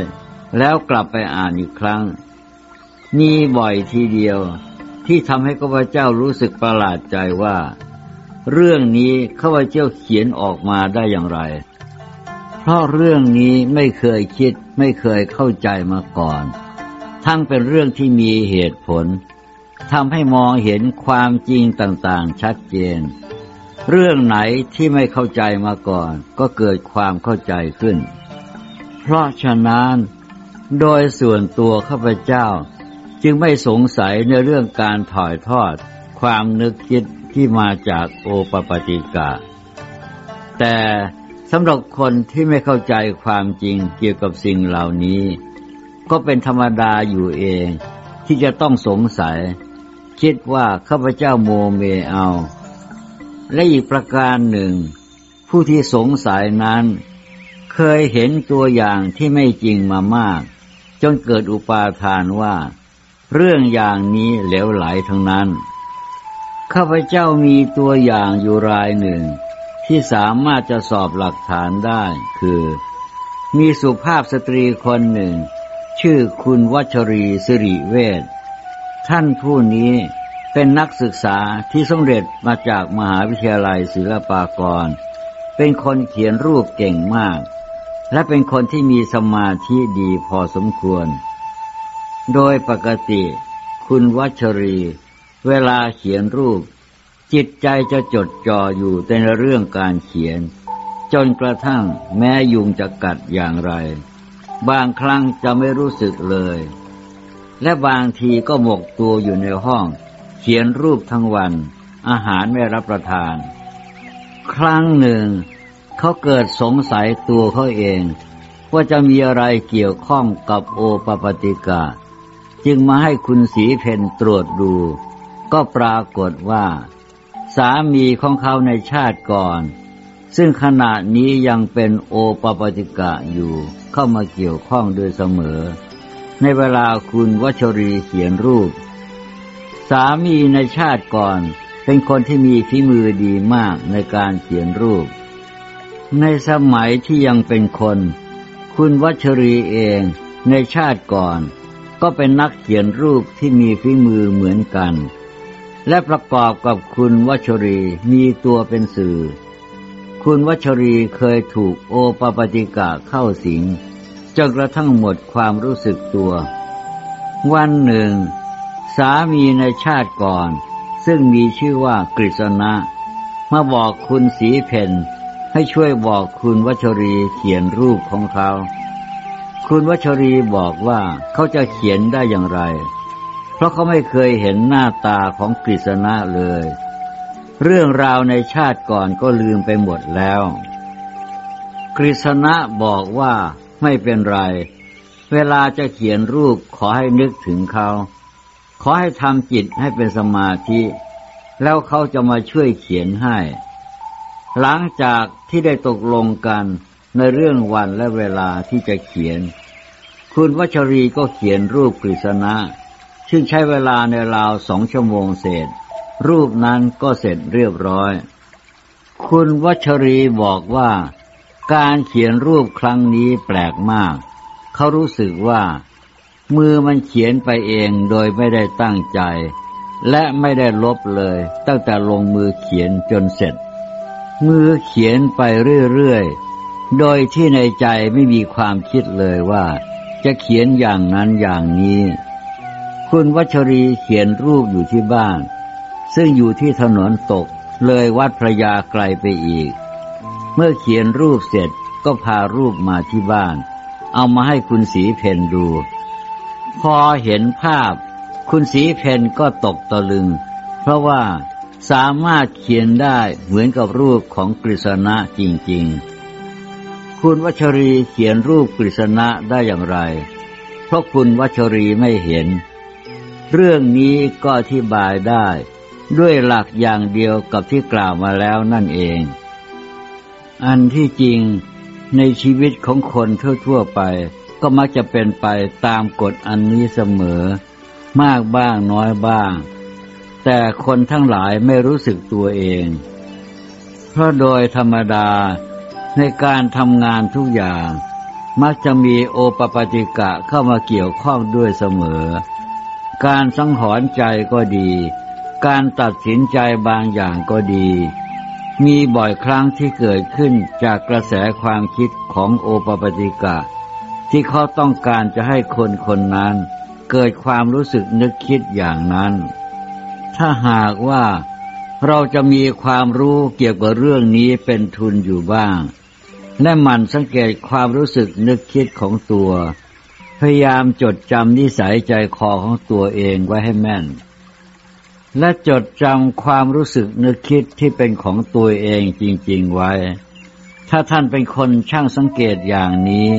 แล้วกลับไปอ่านอีกครั้ง มีบ่อยทีเดียวที่ทำให้ข้าพเจ้ารู้สึกประหลาดใจว่า เรื่องนี้ข้าพเจ้าเขียนออกมาได้อย่างไร เพราะเรื่องนี้ไม่เคยคิดไม่เคยเข้าใจมาก่อน ทั้งเป็นเรื่องที่มีเหตุผลทำให้มองเห็นความจริงต่างๆ ชัดเจน เรื่องไหนที่ไม่เข้าใจมาก่อน ก็เกิดความเข้าใจขึ้น เพราะฉะนั้นโดยส่วนตัวข้าพเจ้า จึงไม่สงสัยในเรื่องการถ่ายทอด ความนึกคิดที่มาจากโอปปติกาแต่สำหรับคนที่ไม่เข้าใจความจริงเกี่ยวกับสิ่งเหล่านี้ ก็เป็นธรรมดาอยู่เอง ที่จะต้องสงสัย คิดว่าข้าพเจ้าโมเมเอา และอีกประการหนึ่ง ผู้ที่สงสัยนั้น เคยเห็นตัวอย่างที่ไม่จริงมามาก จนเกิดอุปาทานว่า เรื่องอย่างนี้เหลวไหลทั้งนั้น ข้าพเจ้ามีตัวอย่างอยู่รายหนึ่ง ที่สามารถจะสอบหลักฐานได้คือ มีสุภาพสตรีคนหนึ่ง ชื่อคุณวัชรีสิริเวชท่านผู้นี้ เป็นนักศึกษาที่สำเร็จมาจากมหาวิทยาลัยศิลปากร เป็นคนเขียนรูปเก่งมาก และเป็นคนที่มีสมาธิดีพอสมควร โดยปกติ คุณวัชรี เวลาเขียนรูป จิตใจจะจดจ่ออยู่ในเรื่องการเขียน จนกระทั่งแม้ยุงจะกัดอย่างไร บางครั้งจะไม่รู้สึกเลย และบางทีก็หมกตัวอยู่ในห้อง เขียนรูปทั้งวัน อาหารไม่รับประทาน ครั้งหนึ่ง เขาเกิดสงสัยตัวเขาเอง ว่าจะมีอะไรเกี่ยวข้องกับโอปปติกา จึงมาให้คุณสีเพนตรวจดู ก็ปรากฏว่า สามีของเขาในชาติก่อน ซึ่งขณะนี้ยังเป็นโอปปติกะอยู่เข้ามาเกี่ยวข้องโดยเสมอ ในเวลาคุณวชรีเขียนรูป สามีในชาติก่อนเป็นคนที่มีฝีมือดีมากในการเขียนรูป ในสมัยที่ยังเป็นคน คุณวัชรีเองในชาติก่อน ก็เป็นนักเขียนรูปที่มีฝีมือเหมือนกัน และประกอบกับคุณวัชรีมีตัวเป็นสื่อ คุณวัชรีเคยถูกโอปปติกะเข้าสิงจนกระทั่งหมดความรู้สึกตัว วันหนึ่ง สามีในชาติก่อน ซึ่งมีชื่อว่ากฤษณะ มาบอกคุณสีเพนให้ช่วยบอกคุณวัชรีเขียนรูปของเขา คุณวัชรีบอกว่าเขาจะเขียนได้อย่างไร เพราะเขาไม่เคยเห็นหน้าตาของกฤษณะเลย เรื่องราวในชาติก่อนก็ลืมไปหมดแล้วกฤษณะบอกว่าไม่เป็นไร เวลาจะเขียนรูปขอให้นึกถึงเขา ขอให้ทำจิตให้เป็นสมาธิ แล้วเขาจะมาช่วยเขียนให้ หลังจากที่ได้ตกลงกันในเรื่องวันและเวลาที่จะเขียน คุณวัชรีก็เขียนรูปกฤษณะ ซึ่งใช้เวลาในราวสองชั่วโมงเศษ รูปนั้นก็เสร็จเรียบร้อย คุณวัชรีบอกว่า การเขียนรูปครั้งนี้แปลกมาก เขารู้สึกว่า มือมันเขียนไปเองโดยไม่ได้ตั้งใจ และไม่ได้ลบเลย ตั้งแต่ลงมือเขียนจนเสร็จ มือเขียนไปเรื่อยๆ โดยที่ในใจไม่มีความคิดเลยว่า จะเขียนอย่างนั้นอย่างนี้ คุณวัชรีเขียนรูปอยู่ที่บ้าน ซึ่งอยู่ที่ถนนตกเลยวัดพระยาไกลไปอีก เมื่อเขียนรูปเสร็จก็พารูปมาที่บ้าน เอามาให้คุณสีเพนดู พอเห็นภาพ คุณสีเพนก็ตกตะลึง เพราะว่าสามารถเขียนได้เหมือนกับรูปของกฤษณะจริง ๆ คุณวัชรีเขียนรูปกฤษณะได้อย่างไร เพราะคุณวัชรีไม่เห็น เรื่องนี้ก็อธิบายได้ ด้วยหลักอย่างเดียวกับที่กล่าวมาแล้วนั่นเอง อันที่จริงในชีวิตของคนทั่ว ๆ ไป ก็มักจะเป็นไปตามกฎอันนี้เสมอ มากบ้างน้อยบ้าง แต่คนทั้งหลายไม่รู้สึกตัวเอง เพราะโดยธรรมดาในการทำงานทุกอย่าง มักจะมีโอปปติกะเข้ามาเกี่ยวข้องด้วยเสมอ การสังหรณ์ใจก็ดี การตัดสินใจบางอย่างก็ดี มีบ่อยครั้งที่เกิดขึ้นจากกระแสความคิดของโอปปติกะ ที่เขาต้องการจะให้คนคนนั้นเกิดความรู้สึกนึกคิดอย่างนั้น ถ้าหากว่าเราจะมีความรู้เกี่ยวกับเรื่องนี้เป็นทุนอยู่บ้าง และมันสังเกตความรู้สึกนึกคิดของตัว พยายามจดจำนิสัยใจคอของตัวเองไว้ให้แม่น และจดจำความรู้สึกนึกคิดที่เป็นของตัวเองจริง ๆไว้ ถ้าท่านเป็นคนช่างสังเกตอย่างนี้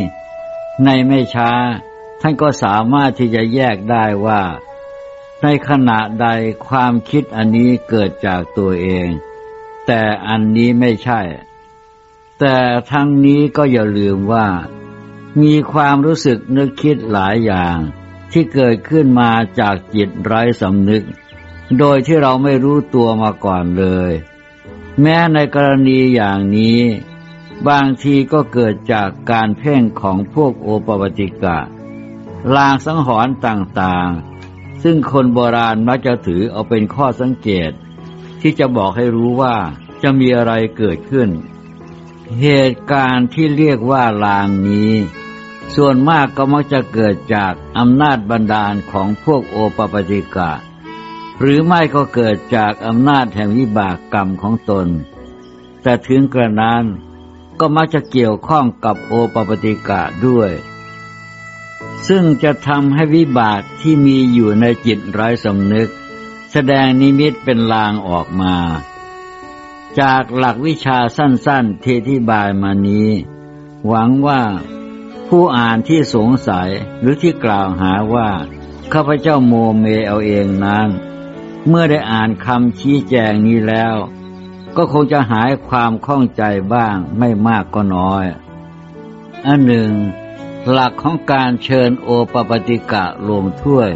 ในไม่ช้า ท่านก็สามารถที่จะแยกได้ว่า ในขณะใดความคิดอันนี้เกิดจากตัวเอง แต่อันนี้ไม่ใช่ แต่ทั้งนี้ก็อย่าลืมว่า มีความรู้สึกนึกคิดหลายอย่างที่เกิดขึ้นมาจากจิตไร้สำนึก โดยที่เราไม่รู้ตัวมาก่อนเลย แม้ในกรณีอย่างนี้ บางทีก็เกิดจากการเพ่งของพวกโอปปติกะ ลางสังหรณ์ต่างๆ ซึ่งคนโบราณมักจะถือเอาเป็นข้อสังเกต ที่จะบอกให้รู้ว่าจะมีอะไรเกิดขึ้น เหตุการณ์ที่เรียกว่าลางนี้ ส่วนมากก็มักจะเกิดจากอำนาจบันดาลของพวกโอปปติกะ หรือไม่ก็เกิดจากอำนาจแห่งวิบากกรรมของตน แต่ถึงกระนั้น ก็มักจะเกี่ยวข้องกับโอปปติกะด้วย ซึ่งจะทำให้วิบากที่มีอยู่ในจิตไร้สำนึก แสดงนิมิตเป็นลางออกมา จากหลักวิชาสั้นๆที่บายมานี้ หวังว่าผู้อ่านที่สงสัยหรือที่กล่าวหาว่าข้าพเจ้าโมเมเอาเองนั้น เมื่อได้อ่านคำชี้แจงนี้แล้ว ก็คงจะหายความข้องใจบ้างไม่มากก็น้อย อันหนึ่ง หลักของการเชิญโอปปติกะลงถ้วย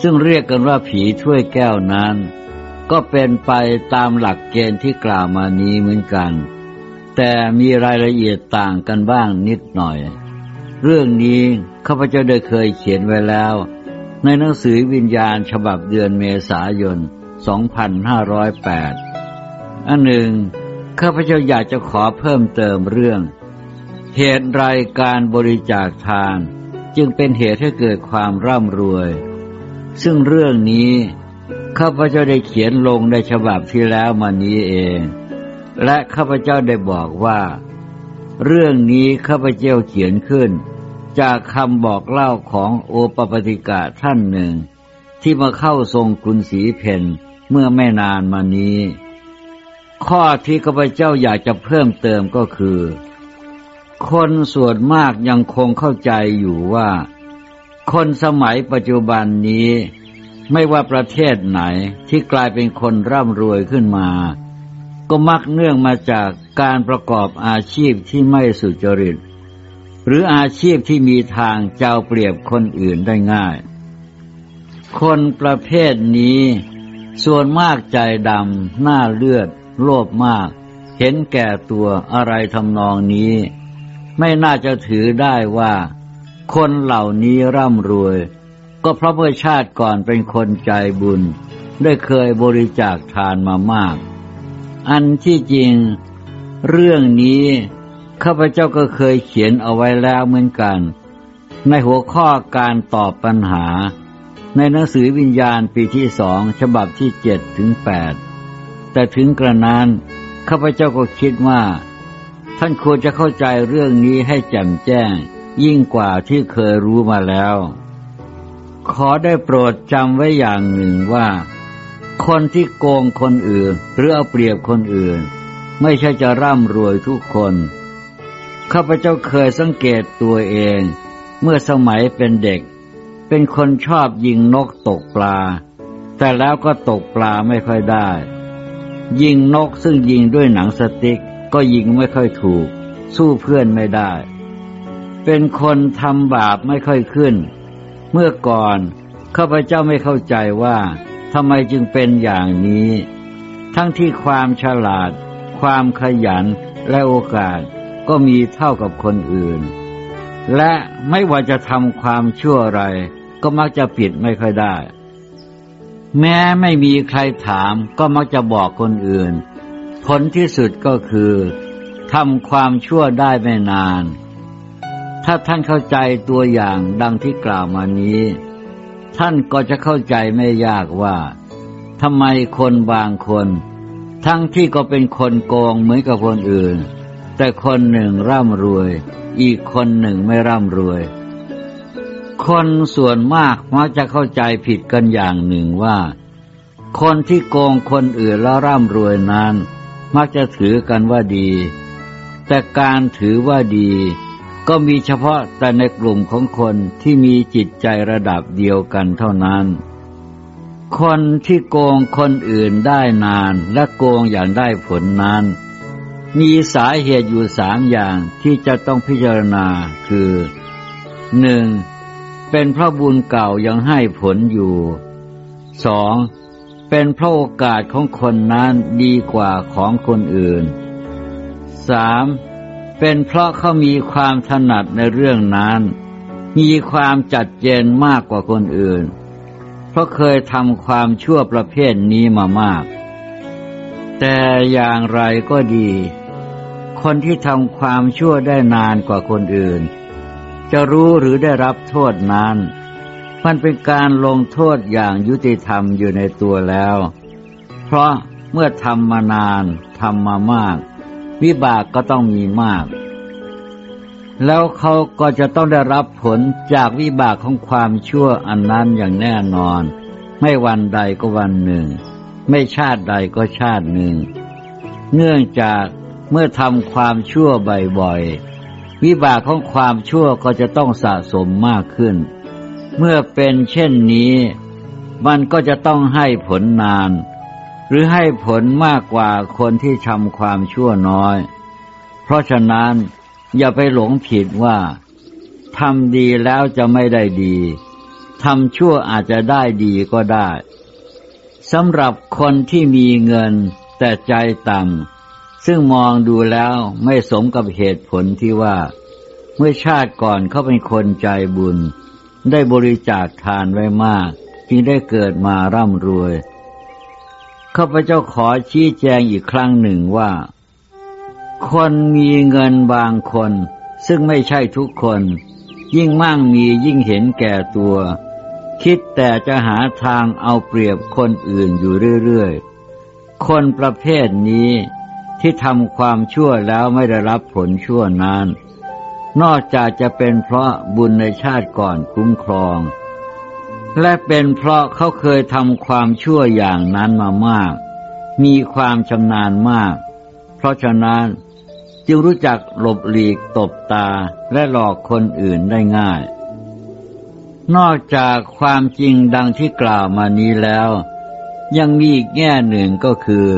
ซึ่งเรียกกันว่าผีถ้วยแก้วนั้น ก็เป็นไปตามหลักเกณฑ์ที่กล่าวมานี้เหมือนกัน แต่มีรายละเอียดต่างกันบ้างนิดหน่อย เรื่องนี้ข้าพเจ้าได้เคยเขียนไว้แล้ว ในหนังสือวิญญาณฉบับเดือนเมษายน 2508 อันหนึ่งข้าพเจ้าอยากจะขอเพิ่มเติมเรื่อง เหตุไรการบริจาคทานจึงเป็นเหตุให้เกิดความร่ำรวย ซึ่งเรื่องนี้ข้าพเจ้าได้เขียนลงในฉบับที่แล้วมานี้เอง และข้าพเจ้าได้บอกว่า เรื่องนี้ข้าพเจ้าเขียนขึ้น จากคำบอกเล่าของโอปปติกะท่านหนึ่ง ที่มาเข้าทรงคุณสีเพนเมื่อไม่นานมานี้ ข้อที่ข้าพเจ้าอยากจะเพิ่มเติมก็คือ คนส่วนมากยังคงเข้าใจอยู่ว่า คนสมัยปัจจุบันนี้ ไม่ว่าประเทศไหนที่กลายเป็นคนร่ำรวยขึ้นมา ก็มักเนื่องมาจากการประกอบอาชีพที่ไม่สุจริต หรืออาชีพที่มีทางเจ้าเปรียบคนอื่นได้ง่าย คนประเภทนี้ส่วนมากใจดำหน้าเลือด โลภมาก เห็นแก่ตัวอะไรทำนองนี้ ไม่น่าจะถือได้ว่า คนเหล่านี้ร่ำรวย ก็เพราะเมื่อชาติก่อนเป็นคนใจบุญ ได้เคยบริจาคทานมามาก อันที่จริง เรื่องนี้ข้าพเจ้าก็เคยเขียนเอาไว้แล้วเหมือนกัน ในหัวข้อการตอบปัญหา ในหนังสือวิญญาณปีที่สองฉบับที่เจ็ดถึงแปด แต่ถึงกระนั้นข้าพเจ้าก็คิดว่า ท่านควรจะเข้าใจเรื่องนี้ให้แจ่มแจ้ง ยิ่งกว่าที่เคยรู้มาแล้ว ขอได้โปรดจำไว้อย่างหนึ่งว่า คนที่โกงคนอื่น หรือเอาเปรียบคนอื่น ไม่ใช่จะร่ำรวยทุกคนข้าพเจ้าเคยสังเกตตัวเอง เมื่อสมัยเป็นเด็ก เป็นคนชอบยิงนกตกปลา แต่แล้วก็ตกปลาไม่ค่อยได้ ยิงนกซึ่งยิงด้วยหนังสติ๊กก็ยิงไม่ค่อยถูก สู้เพื่อนไม่ได้ เป็นคนทำบาปไม่ค่อยขึ้น เมื่อก่อนข้าพเจ้าไม่เข้าใจว่าทำไมจึงเป็นอย่างนี้ ทั้งที่ความฉลาด ความขยันและโอกาสก็มีเท่ากับคนอื่น และไม่ว่าจะทำความชั่วอะไร ก็มักจะปิดไม่ค่อยได้ แม้ไม่มีใครถามก็มักจะบอกคนอื่น ผลที่สุดก็คือทำความชั่วได้ไม่นาน ถ้าท่านเข้าใจตัวอย่างดังที่กล่าวมานี้ ท่านก็จะเข้าใจไม่ยากว่าทำไมคนบางคน ทั้งที่ก็เป็นคนโกงเหมือนกับคนอื่น แต่คนหนึ่งร่ำรวย อีกคนหนึ่งไม่ร่ำรวย คนส่วนมากมักจะเข้าใจผิดกันอย่างหนึ่งว่า คนที่โกงคนอื่นแล้วร่ำรวยนั้น มักจะถือกันว่าดี แต่การถือว่าดี ก็มีเฉพาะแต่ในกลุ่มของคนที่มีจิตใจระดับเดียวกันเท่านั้น คนที่โกงคนอื่นได้นานและโกงอย่างได้ผลนั้น มีสาเหตุอยู่สามอย่างที่จะต้องพิจารณาคือหนึ่ง เป็นเพราะบุญเก่ายังให้ผลอยู่สองเป็นเพราะโอกาสของคนนั้นดีกว่าของคนอื่นสามเป็นเพราะเขามีความถนัดในเรื่องนั้น มีความจัดเจนมากกว่าคนอื่น เพราะเคยทำความชั่วประเภทนี้มามาก แต่อย่างไรก็ดี คนที่ทำความชั่วได้นานกว่าคนอื่น จะรู้หรือได้รับโทษนั้น มันเป็นการลงโทษอย่างยุติธรรมอยู่ในตัวแล้ว เพราะเมื่อทำมานานทำมามาก วิบากก็ต้องมีมาก แล้วเขาก็จะต้องได้รับผลจากวิบากของความชั่วอันนั้นอย่างแน่นอน ไม่วันใดก็วันหนึ่ง ไม่ชาติใดก็ชาติหนึ่ง เนื่องจากเมื่อทำความชั่วบ่อยๆ วิบากของความชั่วก็จะต้องสะสมมากขึ้น เมื่อเป็นเช่นนี้ มันก็จะต้องให้ผลนาน หรือให้ผลมากกว่าคนที่ทำความชั่วน้อย เพราะฉะนั้นอย่าไปหลงผิดว่าทำดีแล้วจะไม่ได้ดีทำชั่วอาจจะได้ดีก็ได้สำหรับคนที่มีเงินแต่ใจต่ำ ซึ่งมองดูแล้วไม่สมกับเหตุผลที่ว่า เมื่อชาติก่อนเขาเป็นคนใจบุญ ได้บริจาคทานไว้มาก จึงได้เกิดมาร่ำรวยข้าพเจ้าขอชี้แจงอีกครั้งหนึ่งว่า คนมีเงินบางคน ซึ่งไม่ใช่ทุกคน ยิ่งมั่งมียิ่งเห็นแก่ตัว คิดแต่จะหาทางเอาเปรียบคนอื่นอยู่เรื่อยๆ คนประเภทนี้ ที่ทำความชั่วแล้วไม่ได้รับผลชั่วนั้น นอกจากจะเป็นเพราะบุญในชาติก่อนคุ้มครอง และเป็นเพราะเขาเคยทำความชั่วอย่างนั้นมามาก มีความชำนาญมาก เพราะฉะนั้นจึงรู้จักหลบหลีกตบตาและหลอกคนอื่นได้ง่าย นอกจากความจริงดังที่กล่าวมานี้แล้ว ยังมีอีกแง่หนึ่งก็คือ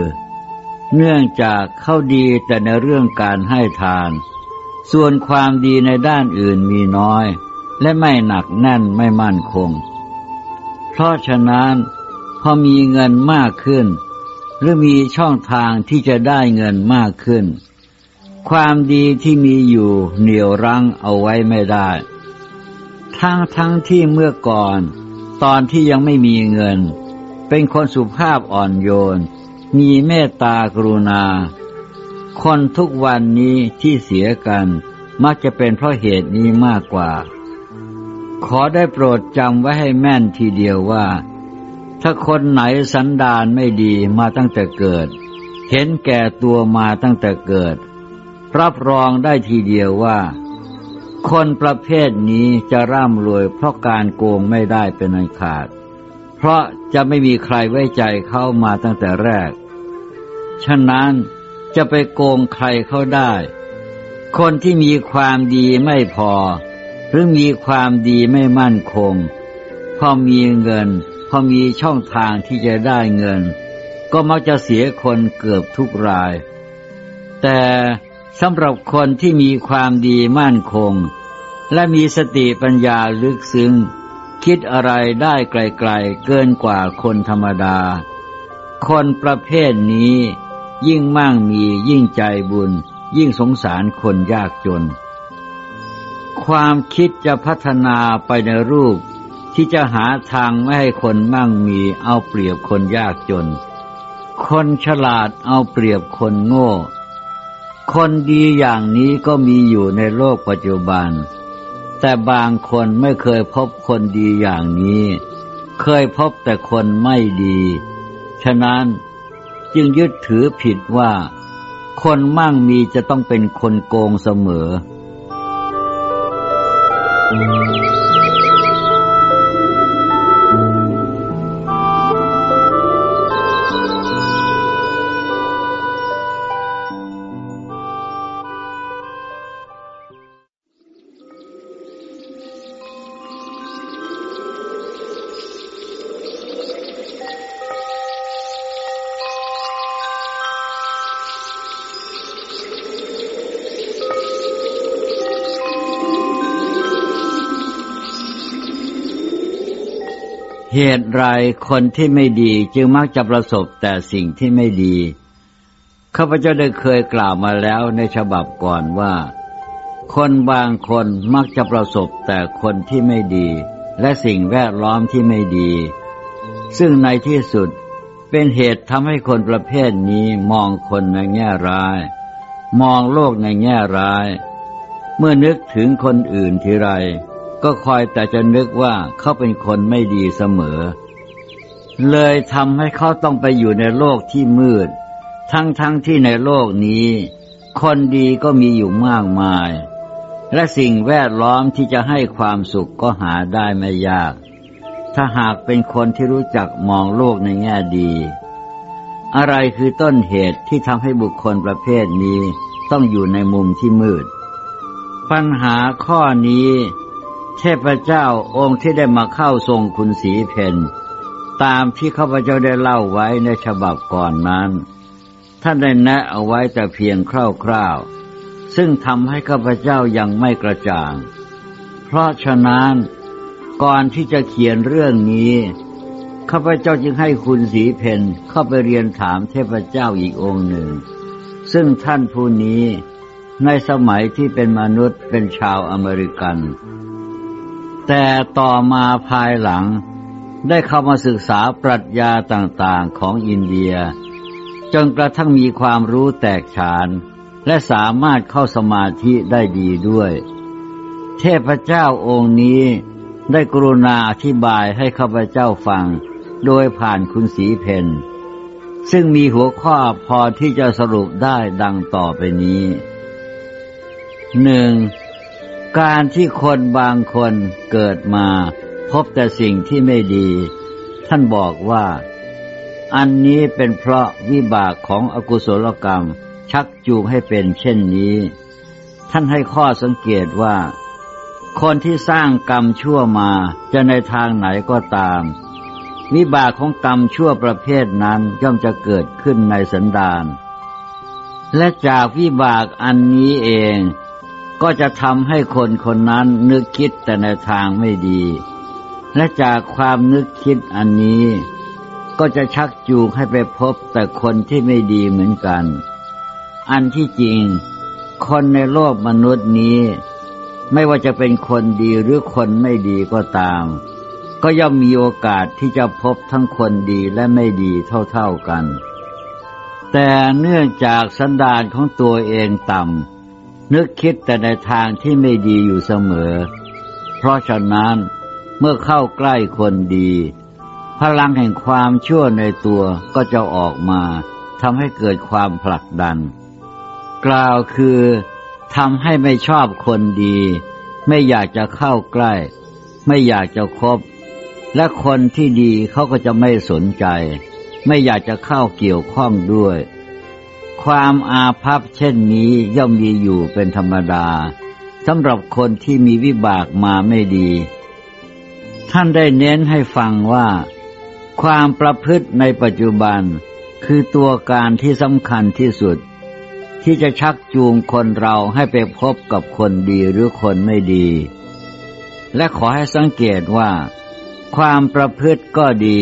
เนื่องจากเข้าดีแต่ในเรื่องการให้ทาน ส่วนความดีในด้านอื่นมีน้อย และไม่หนักแน่นไม่มั่นคง เพราะฉะนั้นพอมีเงินมากขึ้น หรือมีช่องทางที่จะได้เงินมากขึ้น ความดีที่มีอยู่เหนี่ยวรั้งเอาไว้ไม่ได้ ทั้งทั้งที่เมื่อก่อน ตอนที่ยังไม่มีเงิน เป็นคนสุภาพอ่อนโยน มีเมตตากรุณา คนทุกวันนี้ที่เสียกันมักจะเป็นเพราะเหตุนี้มากกว่า ขอได้โปรดจำไว้ให้แม่นทีเดียวว่า ถ้าคนไหนสันดานไม่ดีมาตั้งแต่เกิด เห็นแก่ตัวมาตั้งแต่เกิด รับรองได้ทีเดียวว่า คนประเภทนี้จะร่ำรวยเพราะการโกงไม่ได้เป็นอันขาด เพราะจะไม่มีใครไว้ใจเข้ามาตั้งแต่แรก ฉะนั้นจะไปโกงใครเขาได้ คนที่มีความดีไม่พอ หรือมีความดีไม่มั่นคง พอมีเงิน พอมีช่องทางที่จะได้เงิน ก็มักจะเสียคนเกือบทุกราย แต่สำหรับคนที่มีความดีมั่นคง และมีสติปัญญาลึกซึ้ง คิดอะไรได้ไกลๆเกินกว่าคนธรรมดา คนประเภทนี้ ยิ่งมั่งมียิ่งใจบุญ ยิ่งสงสารคนยากจน ความคิดจะพัฒนาไปในรูป ที่จะหาทางไม่ให้คนมั่งมีเอาเปรียบคนยากจน คนฉลาดเอาเปรียบคนโง่ คนดีอย่างนี้ก็มีอยู่ในโลกปัจจุบัน แต่บางคนไม่เคยพบคนดีอย่างนี้ เคยพบแต่คนไม่ดี ฉะนั้น จึงยึดถือผิดว่า คนมั่งมีจะต้องเป็นคนโกงเสมอ เหตุไรคนที่ไม่ดีจึงมักจะประสบแต่สิ่งที่ไม่ดี ข้าพเจ้าได้เคยกล่าวมาแล้วในฉบับก่อนว่า คนบางคนมักจะประสบแต่คนที่ไม่ดี และสิ่งแวดล้อมที่ไม่ดี ซึ่งในที่สุดเป็นเหตุทำให้คนประเภทนี้มองคนในแง่ร้าย มองโลกในแง่ร้าย เมื่อนึกถึงคนอื่นทีไร ก็คอยแต่จะนึกว่าเขาเป็นคนไม่ดีเสมอ เลยทำให้เขาต้องไปอยู่ในโลกที่มืด ทั้งๆทที่ในโลกนี้ คนดีก็มีอยู่มากมาย และสิ่งแวดล้อมที่จะให้ความสุขก็หาได้ไม่ยาก ถ้าหากเป็นคนที่รู้จักมองโลกในแง่ดี อะไรคือต้นเหตุที่ทำให้บุคคลประเภทนี้ต้องอยู่ในมุมที่มืด ปัญหาข้อนี้ เทพเจ้าองค์ที่ได้มาเข้าทรงคุณสีเพนตามที่ข้าพเจ้าได้เล่าไว้ในฉบับก่อนนั้น ท่านได้แนะเอาไว้แต่เพียงคร่าวๆ ซึ่งทำให้ข้าพเจ้ายังไม่กระจ่าง เพราะฉะนั้นก่อนที่จะเขียนเรื่องนี้ข้าพเจ้าจึงให้คุณสีเพนเข้าไปเรียนถามเทพเจ้าอีกองค์หนึ่ง ซึ่งท่านผู้นี้ในสมัยที่เป็นมนุษย์เป็นชาวอเมริกัน แต่ต่อมาภายหลังได้เข้ามาศึกษาปรัชญาต่างๆของอินเดีย จนกระทั่งมีความรู้แตกฉาน และสามารถเข้าสมาธิได้ดีด้วย เทพเจ้าองค์นี้ได้กรุณาอธิบายให้ข้าพเจ้าฟัง โดยผ่านคุณสีเพนซึ่งมีหัวข้อพอที่จะสรุปได้ดังต่อไปนี้หนึ่ง การที่คนบางคนเกิดมาพบแต่สิ่งที่ไม่ดี ท่านบอกว่า อันนี้เป็นเพราะวิบากของอกุศลกรรมชักจูงให้เป็นเช่นนี้ ท่านให้ข้อสังเกตว่า คนที่สร้างกรรมชั่วมาจะในทางไหนก็ตาม วิบากของกรรมชั่วประเภทนั้นย่อมจะเกิดขึ้นในสันดานและจากวิบากอันนี้เอง ก็จะทำให้คนคนนั้นนึกคิดแต่ในทางไม่ดี และจากความนึกคิดอันนี้ ก็จะชักจูงให้ไปพบแต่คนที่ไม่ดีเหมือนกัน อันที่จริง คนในโลกมนุษย์นี้ ไม่ว่าจะเป็นคนดีหรือคนไม่ดีก็ตาม ก็ย่อมมีโอกาสที่จะพบทั้งคนดีและไม่ดีเท่าๆกัน แต่เนื่องจากสันดานของตัวเองต่ำ นึกคิดแต่ในทางที่ไม่ดีอยู่เสมอ เพราะฉะนั้นเมื่อเข้าใกล้คนดี พลังแห่งความชั่วในตัวก็จะออกมาทำให้เกิดความผลักดัน กล่าวคือทำให้ไม่ชอบคนดี ไม่อยากจะเข้าใกล้ ไม่อยากจะคบ และคนที่ดีเขาก็จะไม่สนใจ ไม่อยากจะเข้าเกี่ยวข้องด้วย ความอาภัพเช่นนี้ย่อมมีอยู่เป็นธรรมดาสำหรับคนที่มีวิบากมาไม่ดี ท่านได้เน้นให้ฟังว่า ความประพฤติในปัจจุบันคือตัวการที่สำคัญที่สุด ที่จะชักจูงคนเราให้ไปพบกับคนดีหรือคนไม่ดี และขอให้สังเกตว่า ความประพฤติก็ดี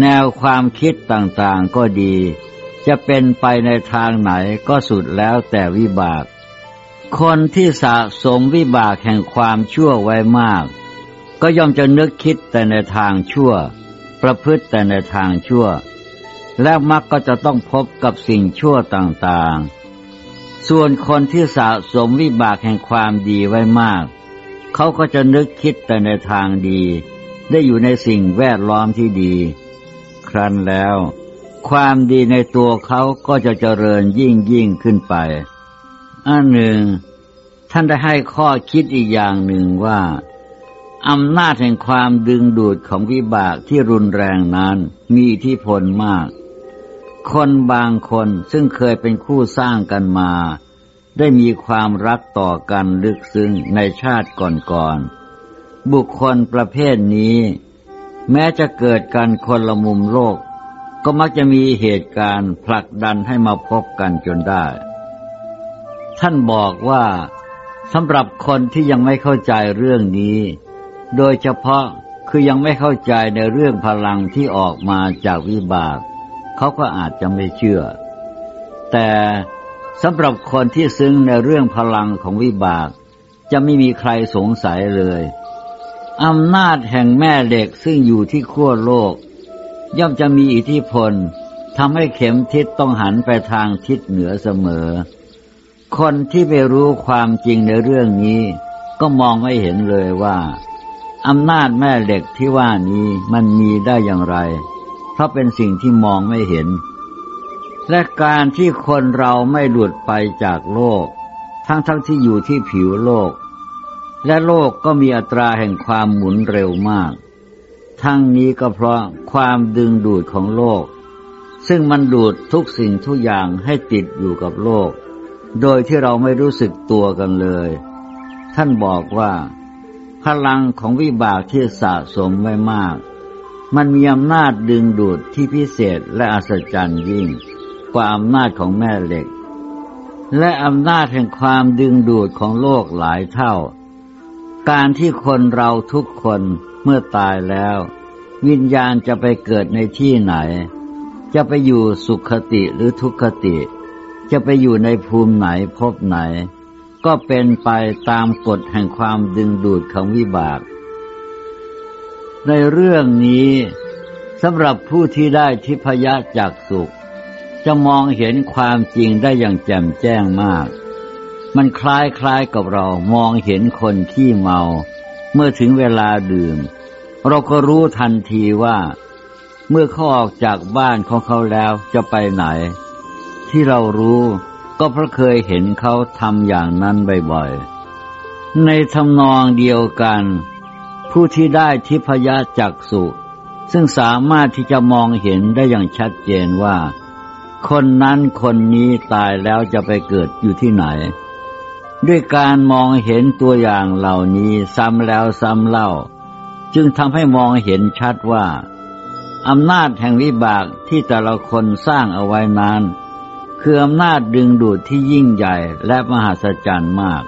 แนวความคิดต่างๆก็ดี จะเป็นไปในทางไหนก็สุดแล้วแต่วิบาก คนที่สะสมวิบากแห่งความชั่วไว้มาก ก็ย่อมจะนึกคิดแต่ในทางชั่ว ประพฤติแต่ในทางชั่ว และมักก็จะต้องพบกับสิ่งชั่วต่างๆ ส่วนคนที่สะสมวิบากแห่งความดีไว้มาก เขาก็จะนึกคิดแต่ในทางดี ได้อยู่ในสิ่งแวดล้อมที่ดี ครั้นแล้ว ความดีในตัวเขาก็จะเจริญยิ่งยิ่งขึ้นไป อันหนึ่ง ท่านได้ให้ข้อคิดอีกอย่างหนึ่งว่าอำนาจแห่งความดึงดูดของวิบากที่รุนแรงนั้นมีทธิพลมาก คนบางคนซึ่งเคยเป็นคู่สร้างกันมา ได้มีความรักต่อกันลึกซึ้งในชาติก่อนๆ บุคคลประเภทนี้ แม้จะเกิดกันคนละมุมโลก ก็มักจะมีเหตุการณ์ผลักดันให้มาพบกันจนได้ ท่านบอกว่าสำหรับคนที่ยังไม่เข้าใจเรื่องนี้ โดยเฉพาะคือยังไม่เข้าใจในเรื่องพลังที่ออกมาจากวิบาก เขาก็อาจจะไม่เชื่อ แต่สำหรับคนที่ซึ้งในเรื่องพลังของวิบาก จะไม่มีใครสงสัยเลยอำนาจแห่งแม่เหล็กซึ่งอยู่ที่ขั้วโลก ย่อมจะมีอิทธิพลทำให้เข็มทิศต้องหันไปทางทิศเหนือเสมอ คนที่ไม่รู้ความจริงในเรื่องนี้ ก็มองไม่เห็นเลยว่าอำนาจแม่เหล็กที่ว่านี้มันมีได้อย่างไร เพราะเป็นสิ่งที่มองไม่เห็น และการที่คนเราไม่หลุดไปจากโลก ทั้งทั้งที่อยู่ที่ผิวโลก และโลกก็มีอัตราแห่งความหมุนเร็วมาก ทั้งนี้ก็เพราะความดึงดูดของโลก ซึ่งมันดูดทุกสิ่งทุกอย่างให้ติดอยู่กับโลก โดยที่เราไม่รู้สึกตัวกันเลย ท่านบอกว่า พลังของวิบากที่สะสมไว้มาก มันมีอำนาจดึงดูดที่พิเศษและอัศจรรย์ยิ่ง กว่าอำนาจของแม่เหล็ก และอำนาจแห่งความดึงดูดของโลกหลายเท่า การที่คนเราทุกคน เมื่อตายแล้ว วิญญาณจะไปเกิดในที่ไหน จะไปอยู่สุขติหรือทุกขติ จะไปอยู่ในภูมิไหนพบไหน ก็เป็นไปตามกฎแห่งความดึงดูดของวิบาก ในเรื่องนี้สำหรับผู้ที่ได้ทิพยะจากสุข จะมองเห็นความจริงได้อย่างแจ่มแจ้งมาก มันคล้ายคล้ายกับเรามองเห็นคนที่เมา เมื่อถึงเวลาดื่ม เราก็รู้ทันทีว่า เมื่อเขาออกจากบ้านของเขาแล้วจะไปไหน ที่เรารู้ก็เพราะเคยเห็นเขาทำอย่างนั้นบ่อยๆ ในทำนองเดียวกัน ผู้ที่ได้ทิพยจักสุซึ่งสามารถที่จะมองเห็นได้อย่างชัดเจนว่า คนนั้นคนนี้ตายแล้วจะไปเกิดอยู่ที่ไหน ด้วยการมองเห็นตัวอย่างเหล่านี้ซ้ำแล้วซ้ำเล่า จึงทำให้มองเห็นชัดว่าอำนาจแห่งวิบากที่แต่ละคนสร้างเอาไว้นั้น คืออำนาจดึงดูดที่ยิ่งใหญ่และมหัศจรรย์มาก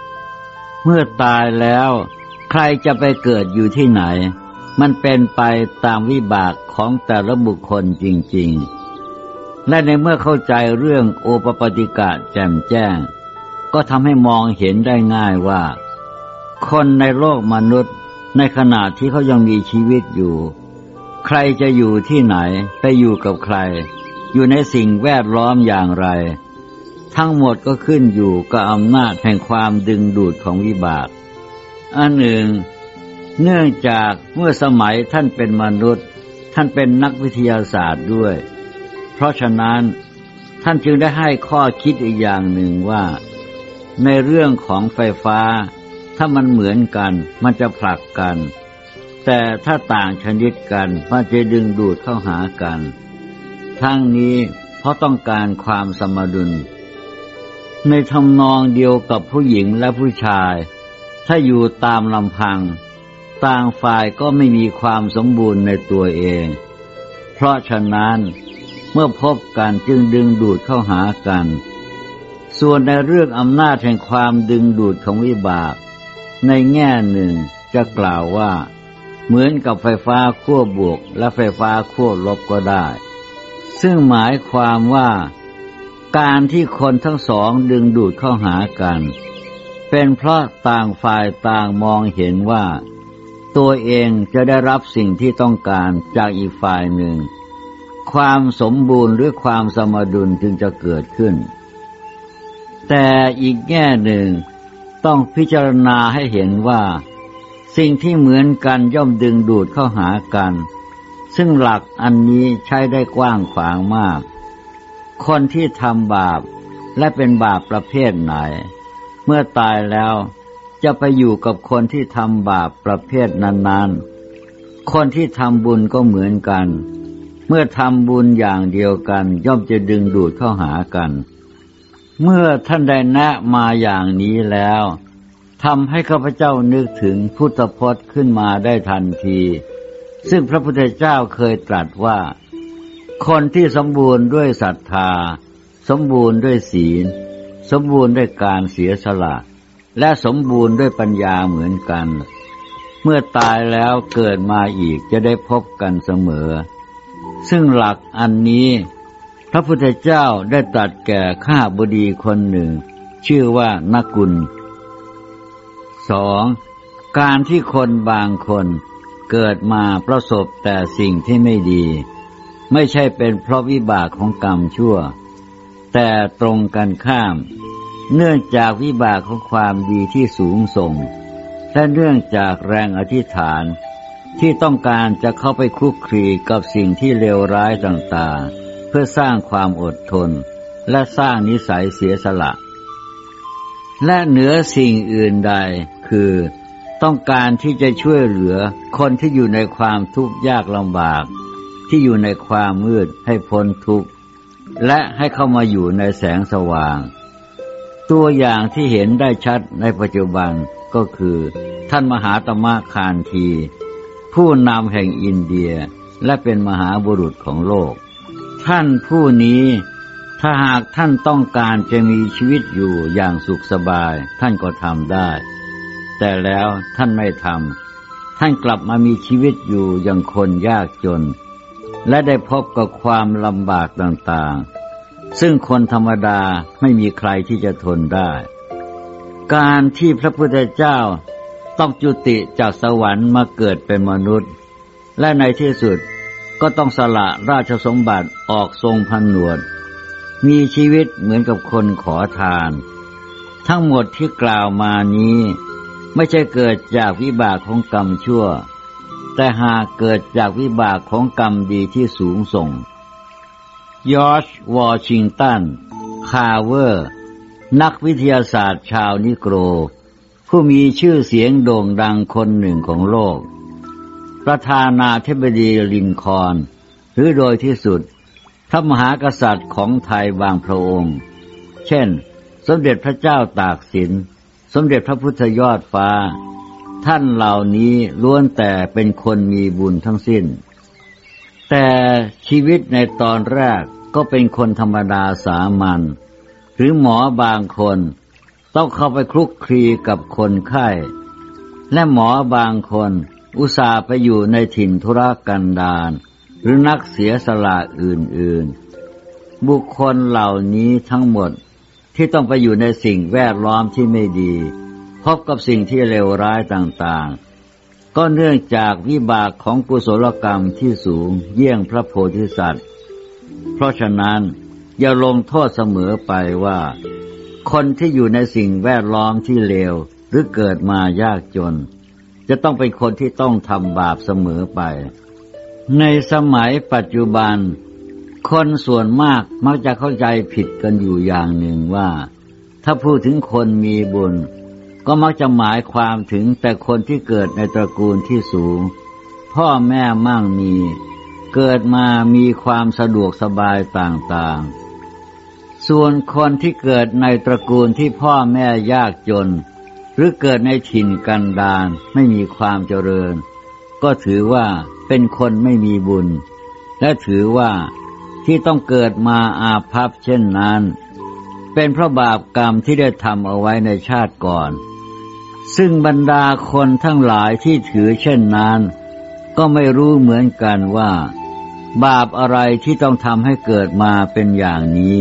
เมื่อตายแล้ว ใครจะไปเกิดอยู่ที่ไหน มันเป็นไปตามวิบากของแต่ละบุคคลจริง ๆ และในเมื่อเข้าใจเรื่องโอปปติกะแจ่มแจ้ง ก็ทำให้มองเห็นได้ง่ายว่า คนในโลกมนุษย์ในขณะที่เขายังมีชีวิตอยู่ ใครจะอยู่ที่ไหนไปอยู่กับใคร อยู่ในสิ่งแวดล้อมอย่างไร ทั้งหมดก็ขึ้นอยู่กับอำนาจแห่งความดึงดูดของวิบาก อันหนึ่ง เนื่องจากเมื่อสมัยท่านเป็นมนุษย์ ท่านเป็นนักวิทยาศาสตร์ด้วย เพราะฉะนั้นท่านจึงได้ให้ข้อคิดอีกอย่างหนึ่งว่า ในเรื่องของไฟฟ้า ถ้ามันเหมือนกัน มันจะผลักกัน แต่ถ้าต่างชนิดกันมันจะดึงดูดเข้าหากัน ทั้งนี้เพราะต้องการความสมดุล ในทำนองเดียวกับผู้หญิงและผู้ชาย ถ้าอยู่ตามลำพัง ต่างฝ่ายก็ไม่มีความสมบูรณ์ในตัวเอง เพราะฉะนั้นเมื่อพบกันจึงดึงดูดเข้าหากัน ส่วนในเรื่องอำนาจแห่งความดึงดูดของวิบาก ในแง่หนึ่งจะกล่าวว่า เหมือนกับไฟฟ้าขั้วบวกและไฟฟ้าขั้วลบก็ได้ ซึ่งหมายความว่า การที่คนทั้งสองดึงดูดเข้าหากัน เป็นเพราะต่างฝ่ายต่างมองเห็นว่า ตัวเองจะได้รับสิ่งที่ต้องการจากอีกฝ่ายหนึ่ง ความสมบูรณ์หรือความสมดุลจึงจะเกิดขึ้น แต่อีกแง่หนึ่งต้องพิจารณาให้เห็นว่า สิ่งที่เหมือนกันย่อมดึงดูดเข้าหากัน ซึ่งหลักอันนี้ใช้ได้กว้างขวางมาก คนที่ทำบาปและเป็นบาปประเภทไหน เมื่อตายแล้วจะไปอยู่กับคนที่ทำบาปประเภทนั้นๆ คนที่ทำบุญก็เหมือนกัน เมื่อทำบุญอย่างเดียวกันย่อมจะดึงดูดเข้าหากัน เมื่อท่านได้แนะมาอย่างนี้แล้วทำให้ข้าพเจ้านึกถึงพุทธพจน์ขึ้นมาได้ทันที ซึ่งพระพุทธเจ้าเคยตรัสว่า คนที่สมบูรณ์ด้วยศรัทธา สมบูรณ์ด้วยศีล สมบูรณ์ด้วยการเสียสละ และสมบูรณ์ด้วยปัญญาเหมือนกัน เมื่อตายแล้วเกิดมาอีกจะได้พบกันเสมอ ซึ่งหลักอันนี้ พระพุทธเจ้าได้ตรัสแก่ข้าบดีคนหนึ่ง ชื่อว่านากุลสองการที่คนบางคนเกิดมาประสบแต่สิ่งที่ไม่ดี ไม่ใช่เป็นเพราะวิบากของกรรมชั่ว แต่ตรงกันข้าม เนื่องจากวิบากของความดีที่สูงส่ง และเนื่องจากแรงอธิษฐานที่ต้องการจะเข้าไปคุกคีกับสิ่งที่เลวร้ายต่างๆ พื่อสร้างความอดทน และสร้างนิสัยเสียสละ และเหนือสิ่งอื่นใดคือต้องการที่จะช่วยเหลือคนที่อยู่ในความทุกข์ยากลำบาก ที่อยู่ในความมืดให้พ้นทุกข์ และให้เข้ามาอยู่ในแสงสว่าง ตัวอย่างที่เห็นได้ชัดในปัจจุบันก็คือ ท่านมหาตมะคานที ผู้นำแห่งอินเดียและเป็นมหาบุรุษของโลก ท่านผู้นี้ ถ้าหากท่านต้องการจะมีชีวิตอยู่อย่างสุขสบาย ท่านก็ทำได้ แต่แล้วท่านไม่ทำท่านกลับมามีชีวิตอยู่อย่างคนยากจน และได้พบกับความลำบากต่างๆ ซึ่งคนธรรมดาไม่มีใครที่จะทนได้ การที่พระพุทธเจ้าต้องจุติจากสวรรค์มาเกิดเป็นมนุษย์ และในที่สุด ก็ต้องสละราชสมบัติออกทรงพันหนวด มีชีวิตเหมือนกับคนขอทาน ทั้งหมดที่กล่าวมานี้ ไม่ใช่เกิดจากวิบากของกรรมชั่ว แต่หากเกิดจากวิบากของกรรมดีที่สูงส่ง ยอร์ชวอชิงตัน คาเวอร์ นักวิทยาศาสตร์ชาวนิโกร ผู้มีชื่อเสียงโด่งดังคนหนึ่งของโลก ประธานาธิบดีลินคอนหรือโดยที่สุดพระมหากษัตริย์ของไทยบางพระองค์ เช่น สมเด็จพระเจ้าตากสิน สมเด็จพระพุทธยอดฟ้า ท่านเหล่านี้ล้วนแต่เป็นคนมีบุญทั้งสิ้น แต่ชีวิตในตอนแรกก็เป็นคนธรรมดาสามัญหรือหมอบางคน ต้องเข้าไปคลุกคลีกับคนไข้ และหมอบางคน อุตส่าห์ไปอยู่ในถิ่นธุรกันดารหรือนักเสียสละอื่นๆ บุคคลเหล่านี้ทั้งหมดที่ต้องไปอยู่ในสิ่งแวดล้อมที่ไม่ดี พบกับสิ่งที่เลวร้ายต่างๆ ก็เนื่องจากวิบากของกุศลกรรมที่สูงเยี่ยงพระโพธิสัตว์ เพราะฉะนั้นอย่าลงโทษเสมอไปว่า คนที่อยู่ในสิ่งแวดล้อมที่เลวหรือเกิดมายากจน จะต้องเป็นคนที่ต้องทำบาปเสมอไป ในสมัยปัจจุบัน คนส่วนมากมักจะเข้าใจผิดกันอยู่อย่างหนึ่งว่า ถ้าพูดถึงคนมีบุญ ก็มักจะหมายความถึงแต่คนที่เกิดในตระกูลที่สูง พ่อแม่มั่งมี เกิดมามีความสะดวกสบายต่างๆ ส่วนคนที่เกิดในตระกูลที่พ่อแม่ยากจน หรือเกิดในถิ่นกันดารไม่มีความเจริญ ก็ถือว่าเป็นคนไม่มีบุญ และถือว่าที่ต้องเกิดมาอาภัพเช่นนั้น เป็นเพราะบาปกรรมที่ได้ทำเอาไว้ในชาติก่อน ซึ่งบรรดาคนทั้งหลายที่ถือเช่นนั้น ก็ไม่รู้เหมือนกันว่า บาปอะไรที่ต้องทำให้เกิดมาเป็นอย่างนี้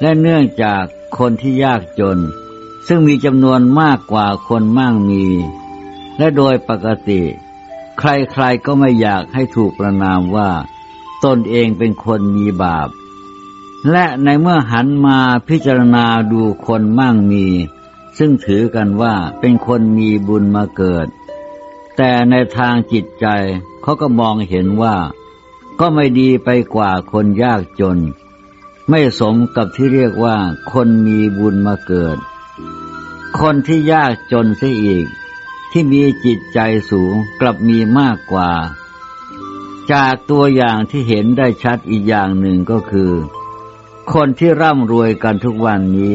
และเนื่องจากคนที่ยากจน ซึ่งมีจำนวนมากกว่าคนมั่งมี และโดยปกติ ใครๆก็ไม่อยากให้ถูกประนามว่า ตนเองเป็นคนมีบาป และในเมื่อหันมาพิจารณาดูคนมั่งมี ซึ่งถือกันว่าเป็นคนมีบุญมาเกิด แต่ในทางจิตใจเขาก็มองเห็นว่า ก็ไม่ดีไปกว่าคนยากจน ไม่สมกับที่เรียกว่าคนมีบุญมาเกิด คนที่ยากจนเสียอีก ที่มีจิตใจสูงกลับมีมากกว่า จากตัวอย่างที่เห็นได้ชัดอีกอย่างหนึ่งก็คือ คนที่ร่ำรวยกันทุกวันนี้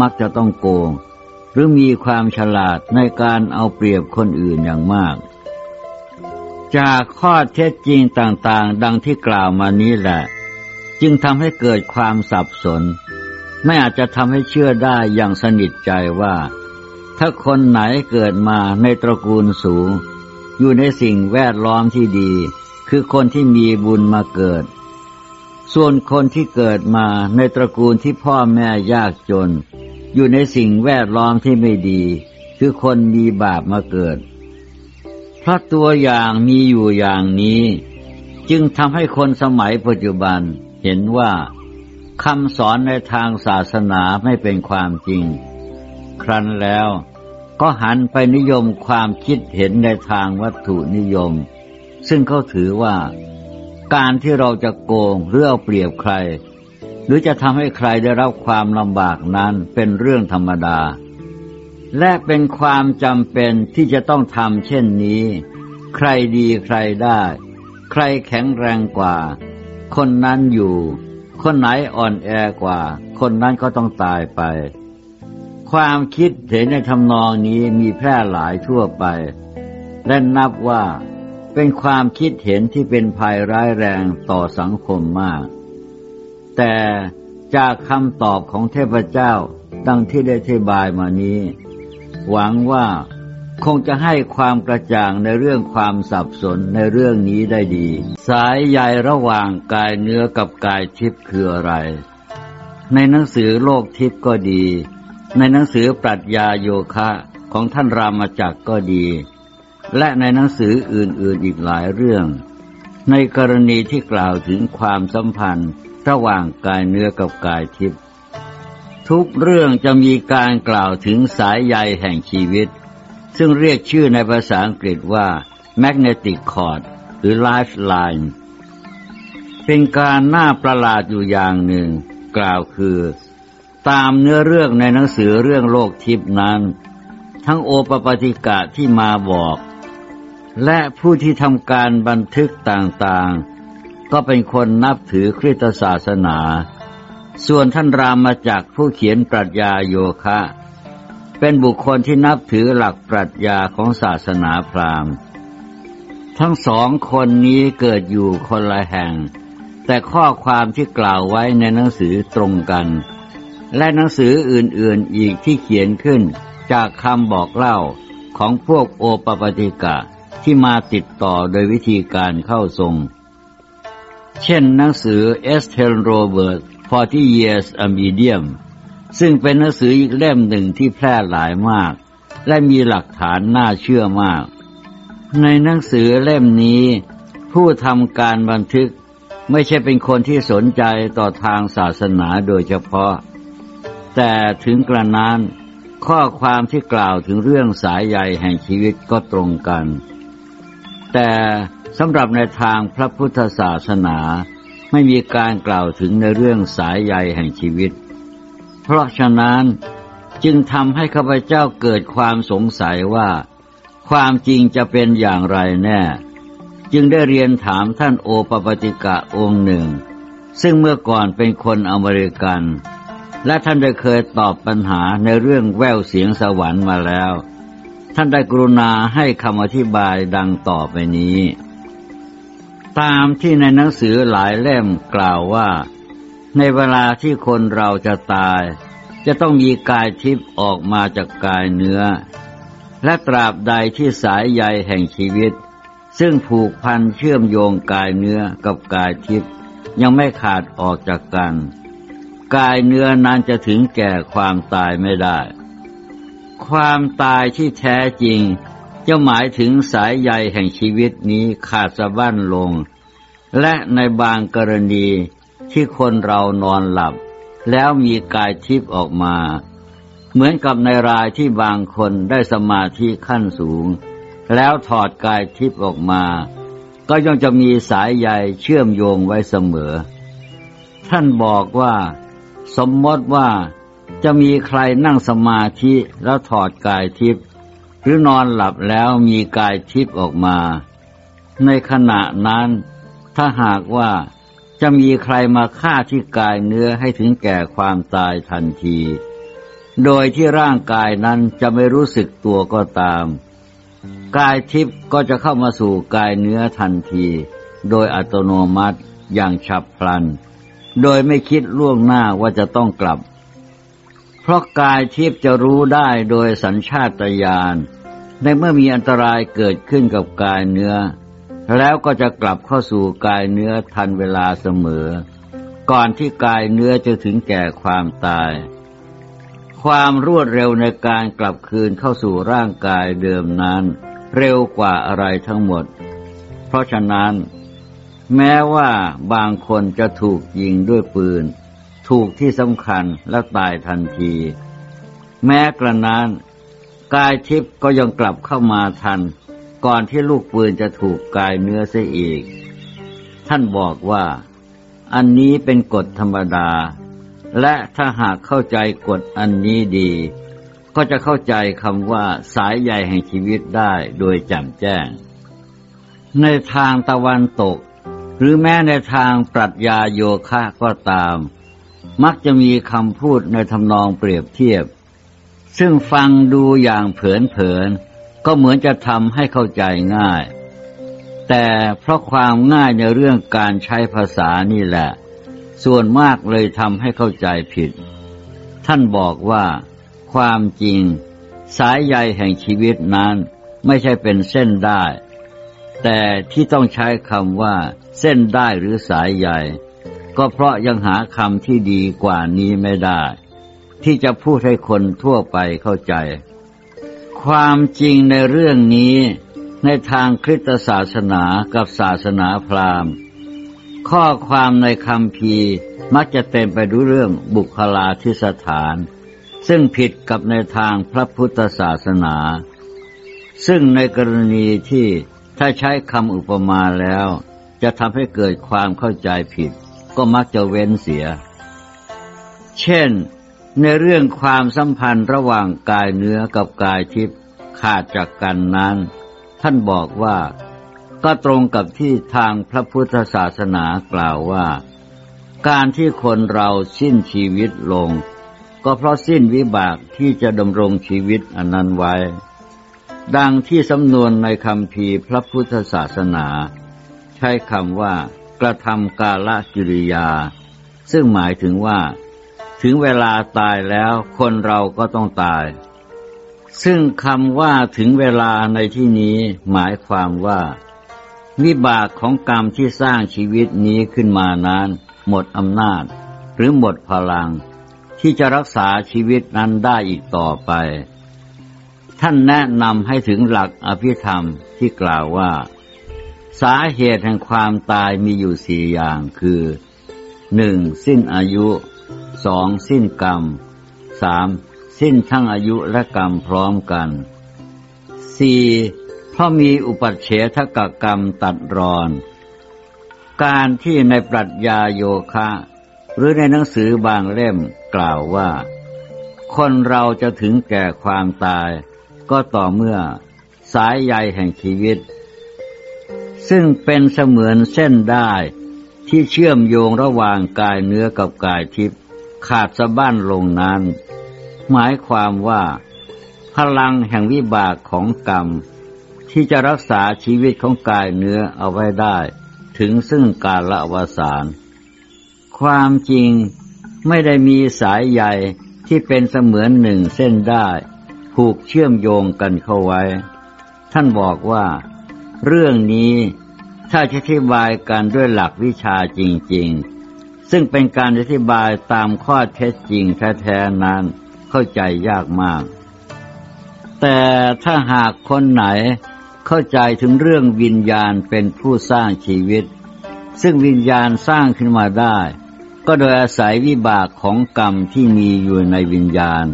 มักจะต้องโกง หรือมีความฉลาดในการเอาเปรียบคนอื่นอย่างมาก จากข้อเท็จจริงต่างๆ ดังที่กล่าวมานี้แหละ จึงทำให้เกิดความสับสน ไม่อาจจะทำให้เชื่อได้อย่างสนิทใจว่า ถ้าคนไหนเกิดมาในตระกูลสูง อยู่ในสิ่งแวดล้อมที่ดี คือคนที่มีบุญมาเกิด ส่วนคนที่เกิดมาในตระกูลที่พ่อแม่ยากจน อยู่ในสิ่งแวดล้อมที่ไม่ดี คือคนมีบาปมาเกิด เพราะตัวอย่างมีอยู่อย่างนี้ จึงทำให้คนสมัยปัจจุบันเห็นว่า คำสอนในทางศาสนาไม่เป็นความจริง ครั้นแล้วก็หันไปนิยมความคิดเห็นในทางวัตถุนิยม ซึ่งเขาถือว่า การที่เราจะโกงหรือเอาเปรียบใคร หรือจะทำให้ใครได้รับความลำบากนั้นเป็นเรื่องธรรมดา และเป็นความจำเป็นที่จะต้องทำเช่นนี้ ใครดีใครได้ ใครแข็งแรงกว่า คนนั้นอยู่ คนไหนอ่อนแอกว่า คนนั้นก็ต้องตายไป ความคิดเห็นในทำนองนี้มีแพร่หลายทั่วไป และนับว่าเป็นความคิดเห็นที่เป็นภัยร้ายแรงต่อสังคมมาก แต่จากคำตอบของเทพเจ้าดังที่ได้เทบายมานี้ หวังว่า คงจะให้ความกระจ่างในเรื่องความสับสนในเรื่องนี้ได้ดี สายใยระหว่างกายเนื้อกับกายทิพย์คืออะไร ในหนังสือโลกทิพย์ก็ดี ในหนังสือปรัชญาโยคะของท่านรามาจักรก็ดี และในหนังสืออื่นๆอีกหลายเรื่อง ในกรณีที่กล่าวถึงความสัมพันธ์ระหว่างกายเนื้อกับกายทิพย์ทุกเรื่องจะมีการกล่าวถึงสายใยแห่งชีวิต ซึ่งเรียกชื่อในภาษาอังกฤษว่า magnetic cord หรือ lifeline เป็นการน่าประหลาดอยู่อย่างหนึ่ง กล่าวคือ ตามเนื้อเรื่องในหนังสือเรื่องโลกทิพนั้น ทั้งโอปปติกะที่มาบอก และผู้ที่ทำการบันทึกต่างๆ ก็เป็นคนนับถือคริสตศาสนา ส่วนท่านรามาจากผู้เขียนปรัชญาโยคะ เป็นบุคคลที่นับถือหลักปรัชญาของศาสนาพราหมณ์ ทั้งสองคนนี้เกิดอยู่คนละแห่ง แต่ข้อความที่กล่าวไว้ในหนังสือตรงกัน และหนังสืออื่นๆอีกที่เขียนขึ้นจากคำบอกเล่าของพวกโอปปติกะที่มาติดต่อโดยวิธีการเข้าทรง เช่นหนังสือ e s t e l Robert 40 Years a Medium ซึ่งเป็นหนังสืออีกเล่มหนึ่งที่แพร่หลายมาก และมีหลักฐานน่าเชื่อมาก ในหนังสือเล่มนี้ ผู้ทำการบันทึกไม่ใช่เป็นคนที่สนใจต่อทางศาสนาโดยเฉพาะ แต่ถึงกระนั้นข้อความที่กล่าวถึงเรื่องสายใยแห่งชีวิตก็ตรงกัน แต่สำหรับในทางพระพุทธศาสนาไม่มีการกล่าวถึงในเรื่องสายใยแห่งชีวิต เพราะฉะนั้นจึงทำให้ข้าพเจ้าเกิดความสงสัยว่า ความจริงจะเป็นอย่างไรแน่ จึงได้เรียนถามท่านโอปปติกะองค์หนึ่ง ซึ่งเมื่อก่อนเป็นคนอเมริกัน และท่านได้เคยตอบปัญหาในเรื่องแววเสียงสวรรค์มาแล้ว ท่านได้กรุณาให้คำอธิบายดังต่อไปนี้ ตามที่ในหนังสือหลายเล่มกล่าวว่า ในเวลาที่คนเราจะตาย จะต้องมีกายทิพย์ออกมาจากกายเนื้อ และตราบใดที่สายใยแห่งชีวิต ซึ่งผูกพันเชื่อมโยงกายเนื้อกับกายทิพย์ยังไม่ขาดออกจากกัน กายเนื้อนั้นจะถึงแก่ความตายไม่ได้ ความตายที่แท้จริง จะหมายถึงสายใยแห่งชีวิตนี้ขาดสะบั้นลง และในบางกรณี ที่คนเรานอนหลับ แล้วมีกายทิพย์ออกมา เหมือนกับในรายที่บางคนได้สมาธิขั้นสูง แล้วถอดกายทิพย์ออกมา ก็ยังจะมีสายใยเชื่อมโยงไว้เสมอ ท่านบอกว่า สมมติว่าจะมีใครนั่งสมาธิแล้วถอดกายทิพย์หรือนอนหลับแล้วมีกายทิพย์ออกมา ในขณะนั้นถ้าหากว่า จะมีใครมาฆ่าที่กายเนื้อให้ถึงแก่ความตายทันที โดยที่ร่างกายนั้นจะไม่รู้สึกตัวก็ตาม กายทิพย์ก็จะเข้ามาสู่กายเนื้อทันที โดยอัตโนมัติอย่างฉับพลัน โดยไม่คิดล่วงหน้าว่าจะต้องกลับ เพราะกายทิพย์จะรู้ได้โดยสัญชาตญาณในเมื่อมีอันตรายเกิดขึ้นกับกายเนื้อ แล้วก็จะกลับเข้าสู่กายเนื้อทันเวลาเสมอ ก่อนที่กายเนื้อจะถึงแก่ความตาย ความรวดเร็วในการกลับคืนเข้าสู่ร่างกายเดิมนั้น เร็วกว่าอะไรทั้งหมด เพราะฉะนั้น แม้ว่าบางคนจะถูกยิงด้วยปืน ถูกที่สำคัญและตายทันที แม้กระนั้นกายทิพย์ก็ยังกลับเข้ามาทัน ก่อนที่ลูกปืนจะถูกกายเนื้อเสียอีก ท่านบอกว่า อันนี้เป็นกฎธรรมดา และถ้าหากเข้าใจกฎอันนี้ดี ก็จะเข้าใจคำว่าสายใยแห่งชีวิตได้โดยแจ่มแจ้ง ในทางตะวันตก หรือแม้ในทางปรัชญาโยคะก็ตาม มักจะมีคำพูดในทำนองเปรียบเทียบ ซึ่งฟังดูอย่างเผินๆ ก็เหมือนจะทำให้เข้าใจง่าย แต่เพราะความง่ายในเรื่องการใช้ภาษานี่แหละ ส่วนมากเลยทำให้เข้าใจผิด ท่านบอกว่า ความจริง สายใยแห่งชีวิตนั้นไม่ใช่เป็นเส้นได้ แต่ที่ต้องใช้คำว่า เส้นได้หรือสายใหญ่ก็เพราะยังหาคำที่ดีกว่านี้ไม่ได้ ที่จะพูดให้คนทั่วไปเข้าใจ ความจริงในเรื่องนี้ในทางคริสตศาสนากับศาสนาพราหมณ์ ข้อความในคำพีมักจะเต็มไปด้วยเรื่องบุคลาธิสถาน ซึ่งผิดกับในทางพระพุทธศาสนา ซึ่งในกรณีที่ถ้าใช้คำอุปมาแล้ว จะทำให้เกิดความเข้าใจผิด ก็มักจะเว้นเสีย เช่น ในเรื่องความสัมพันธ์ระหว่างกายเนื้อกับกายทิพย์ขาดจากกันนั้น ท่านบอกว่าก็ตรงกับที่ทางพระพุทธศาสนากล่าวว่า การที่คนเราสิ้นชีวิตลง ก็เพราะสิ้นวิบากที่จะดำรงชีวิตอันนั้นไว้ ดังที่สำนวนในคำพีพระพุทธศาสนา ใช้คำว่า กระทำกาลกิริยา ซึ่งหมายถึงว่า ถึงเวลาตายแล้วคนเราก็ต้องตาย ซึ่งคำว่าถึงเวลาในที่นี้หมายความว่า วิบากของกรรมที่สร้างชีวิตนี้ขึ้นมานั้น หมดอำนาจ หรือหมดพลัง ที่จะรักษาชีวิตนั้นได้อีกต่อไป ท่านแนะนำให้ถึงหลักอภิธรรมที่กล่าวว่า สาเหตุแห่งความตายมีอยู่สี่อย่างคือหนึ่งสิ้นอายุ สองสิ้นกรรมสามสิ้นทั้งอายุและกรรมพร้อมกันสี่เพราะมีอุปัชเฉทกกรรมตัดรอน การที่ในปรัชญาโยคะ หรือในหนังสือบางเล่มกล่าวว่า คนเราจะถึงแก่ความตาย ก็ต่อเมื่อสายใยแห่งชีวิต ซึ่งเป็นเสมือนเส้นได้ที่เชื่อมโยงระหว่างกายเนื้อกับกายทิพย์ ขาดสะบั้นลงนั้น หมายความว่า พลังแห่งวิบากของกรรม ที่จะรักษาชีวิตของกายเนื้อเอาไว้ได้ ถึงซึ่งการลอวสานความจริงไม่ได้มีสายใยที่เป็นเสมือนหนึ่งเส้นได้ผูกเชื่อมโยงกันเข้าไว้ ท่านบอกว่า เรื่องนี้ถ้าจะอธิบายกันด้วยหลักวิชาจริง ๆ ซึ่งเป็นการอธิบายตามข้อเท็จจริงแท้ๆนั้นเข้าใจยากมาก แต่ถ้าหากคนไหนเข้าใจถึงเรื่องวิญญาณเป็นผู้สร้างชีวิต ซึ่งวิญญาณสร้างขึ้นมาได้ ก็โดยอาศัยวิบากของกรรมที่มีอยู่ในวิญญาณ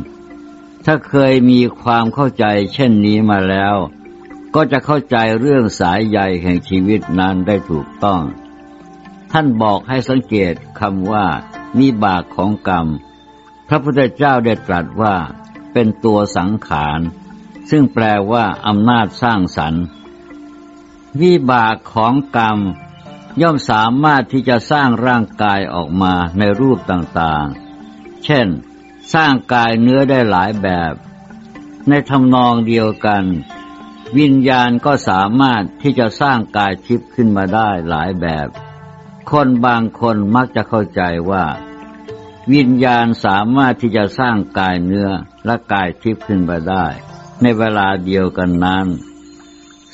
ถ้าเคยมีความเข้าใจเช่นนี้มาแล้ว ก็จะเข้าใจเรื่องสายใยแห่งชีวิตนั้นได้ถูกต้อง ท่านบอกให้สังเกตคำว่ามีบากของกรรม พระพุทธเจ้าได้ตรัสว่าเป็นตัวสังขาร ซึ่งแปลว่าอำนาจสร้างสรรค์วิบากของกรรม ย่อมสามารถที่จะสร้างร่างกายออกมาในรูปต่างๆ เช่น สร้างกายเนื้อได้หลายแบบ ในทำนองเดียวกัน วิญญาณก็สามารถที่จะสร้างกายทิพย์ขึ้นมาได้หลายแบบ คนบางคนมักจะเข้าใจว่า วิญญาณสามารถที่จะสร้างกายเนื้อและกายทิพย์ขึ้นมาได้ ในเวลาเดียวกันนั้น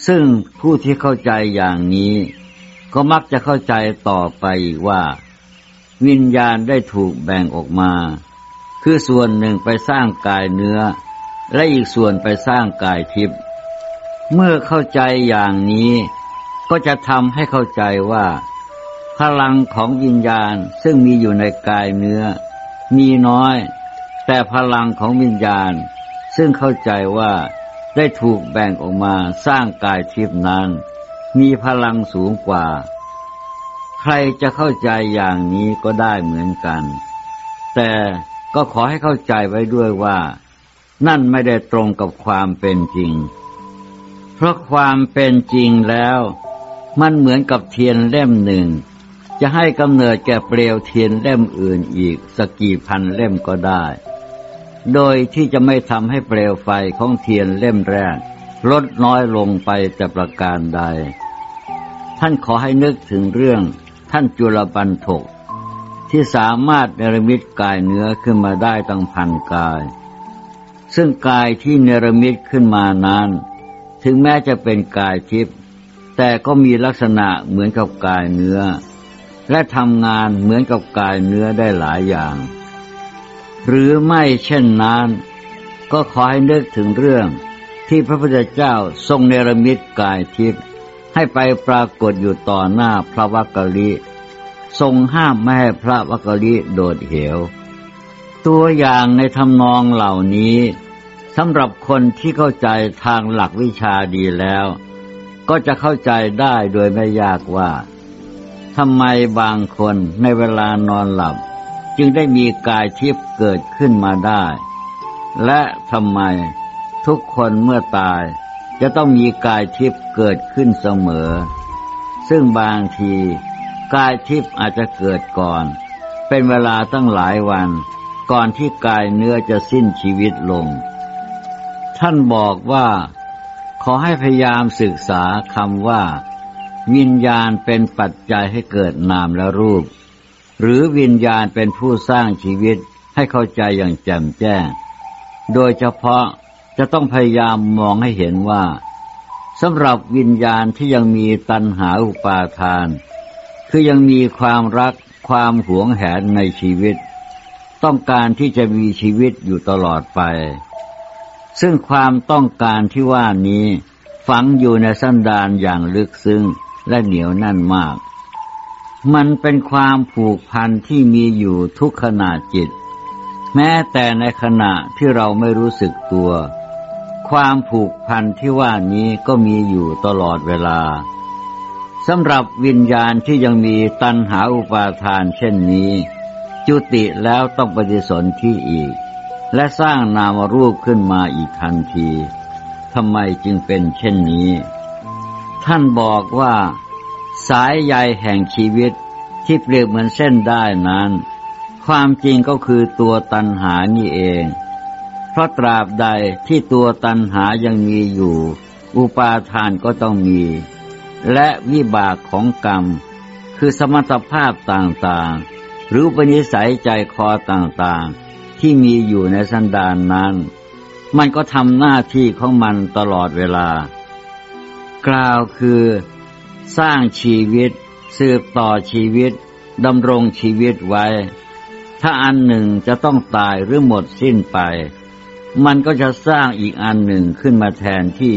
ซึ่งผู้ที่เข้าใจอย่างนี้ ก็มักจะเข้าใจต่อไปว่า วิญญาณได้ถูกแบ่งออกมา คือส่วนหนึ่งไปสร้างกายเนื้อ และอีกส่วนไปสร้างกายทิพย์เมื่อเข้าใจอย่างนี้ก็จะทำให้เข้าใจว่า พลังของวิญญาณซึ่งมีอยู่ในกายเนื้อ มีน้อย แต่พลังของวิญญาณ ซึ่งเข้าใจว่าได้ถูกแบ่งออกมาสร้างกายทิพนั้น มีพลังสูงกว่า ใครจะเข้าใจอย่างนี้ก็ได้เหมือนกัน แต่ก็ขอให้เข้าใจไว้ด้วยว่า นั่นไม่ได้ตรงกับความเป็นจริง เพราะความเป็นจริงแล้ว มันเหมือนกับเทียนเล่มหนึ่ง จะให้กำเนิดแก่เปลวเทียนเล่มอื่นอีกสกี่พันเล่มก็ได้ โดยที่จะไม่ทำให้เปลวไฟของเทียนเล่มแรก ลดน้อยลงไปแต่ประการใด ท่านขอให้นึกถึงเรื่องท่านจุลปันถก ที่สามารถเนรมิตกายเนื้อขึ้นมาได้ตั้งพันกาย ซึ่งกายที่เนรมิตขึ้นมานั้น ถึงแม้จะเป็นกายทิพย์แต่ก็มีลักษณะเหมือนกับกายเนื้อ และทำงานเหมือนกับกายเนื้อได้หลายอย่าง หรือไม่เช่นนั้น ก็ขอให้นึกถึงเรื่องที่พระพุทธเจ้าทรงเนรมิตกายทิพย์ให้ไปปรากฏอยู่ต่อหน้าพระวักกะลิทรงห้ามไม่ให้พระวักกะลิโดดเหว ตัวอย่างในทำนองเหล่านี้สำหรับคนที่เข้าใจทางหลักวิชาดีแล้ว ก็จะเข้าใจได้โดยไม่ยากว่า ทำไมบางคนในเวลานอนหลับ จึงได้มีกายทิพย์เกิดขึ้นมาได้ และทำไมทุกคนเมื่อตายจะต้องมีกายทิพย์เกิดขึ้นเสมอ ซึ่งบางทีกายทิพย์อาจจะเกิดก่อน เป็นเวลาตั้งหลายวัน ก่อนที่กายเนื้อจะสิ้นชีวิตลง ท่านบอกว่า ขอให้พยายามศึกษาคำว่า วิญญาณเป็นปัจจัยให้เกิดนามและรูป หรือวิญญาณเป็นผู้สร้างชีวิตให้เข้าใจอย่างแจ่มแจ้ง โดยเฉพาะจะต้องพยายามมองให้เห็นว่าสำหรับวิญญาณที่ยังมีตัณหาอุปาทาน คือยังมีความรักความหวงแหนในชีวิต ต้องการที่จะมีชีวิตอยู่ตลอดไป ซึ่งความต้องการที่ว่านี้ฝังอยู่ในสันดานอย่างลึกซึ้ง และเหนียวแน่นมาก มันเป็นความผูกพันที่มีอยู่ทุกขณะจิต แม้แต่ในขณะที่เราไม่รู้สึกตัว ความผูกพันที่ว่านี้ก็มีอยู่ตลอดเวลาสำหรับวิญญาณที่ยังมีตัณหาอุปาทานเช่นนี้ จุติแล้วต้องปฏิสนธิอีก และสร้างนามรูปขึ้นมาอีกทันทีทำไมจึงเป็นเช่นนี้ ท่านบอกว่า สายใยแห่งชีวิตที่เปรียบเหมือนเส้นได้นั้น ความจริงก็คือตัวตัณหานี่เอง เพราะตราบใดที่ตัวตัณหายังมีอยู่ อุปาทานก็ต้องมี และวิบากของกรรม คือสมรรถภาพต่างๆ หรือปณิสัยใจคอต่างๆ ที่มีอยู่ในสันดานนั้น มันก็ทำหน้าที่ของมันตลอดเวลา กล่าวคือ สร้างชีวิต สืบต่อชีวิตดำรงชีวิตไว้ ถ้าอันหนึ่งจะต้องตายหรือหมดสิ้นไป มันก็จะสร้างอีกอันหนึ่งขึ้นมาแทนที่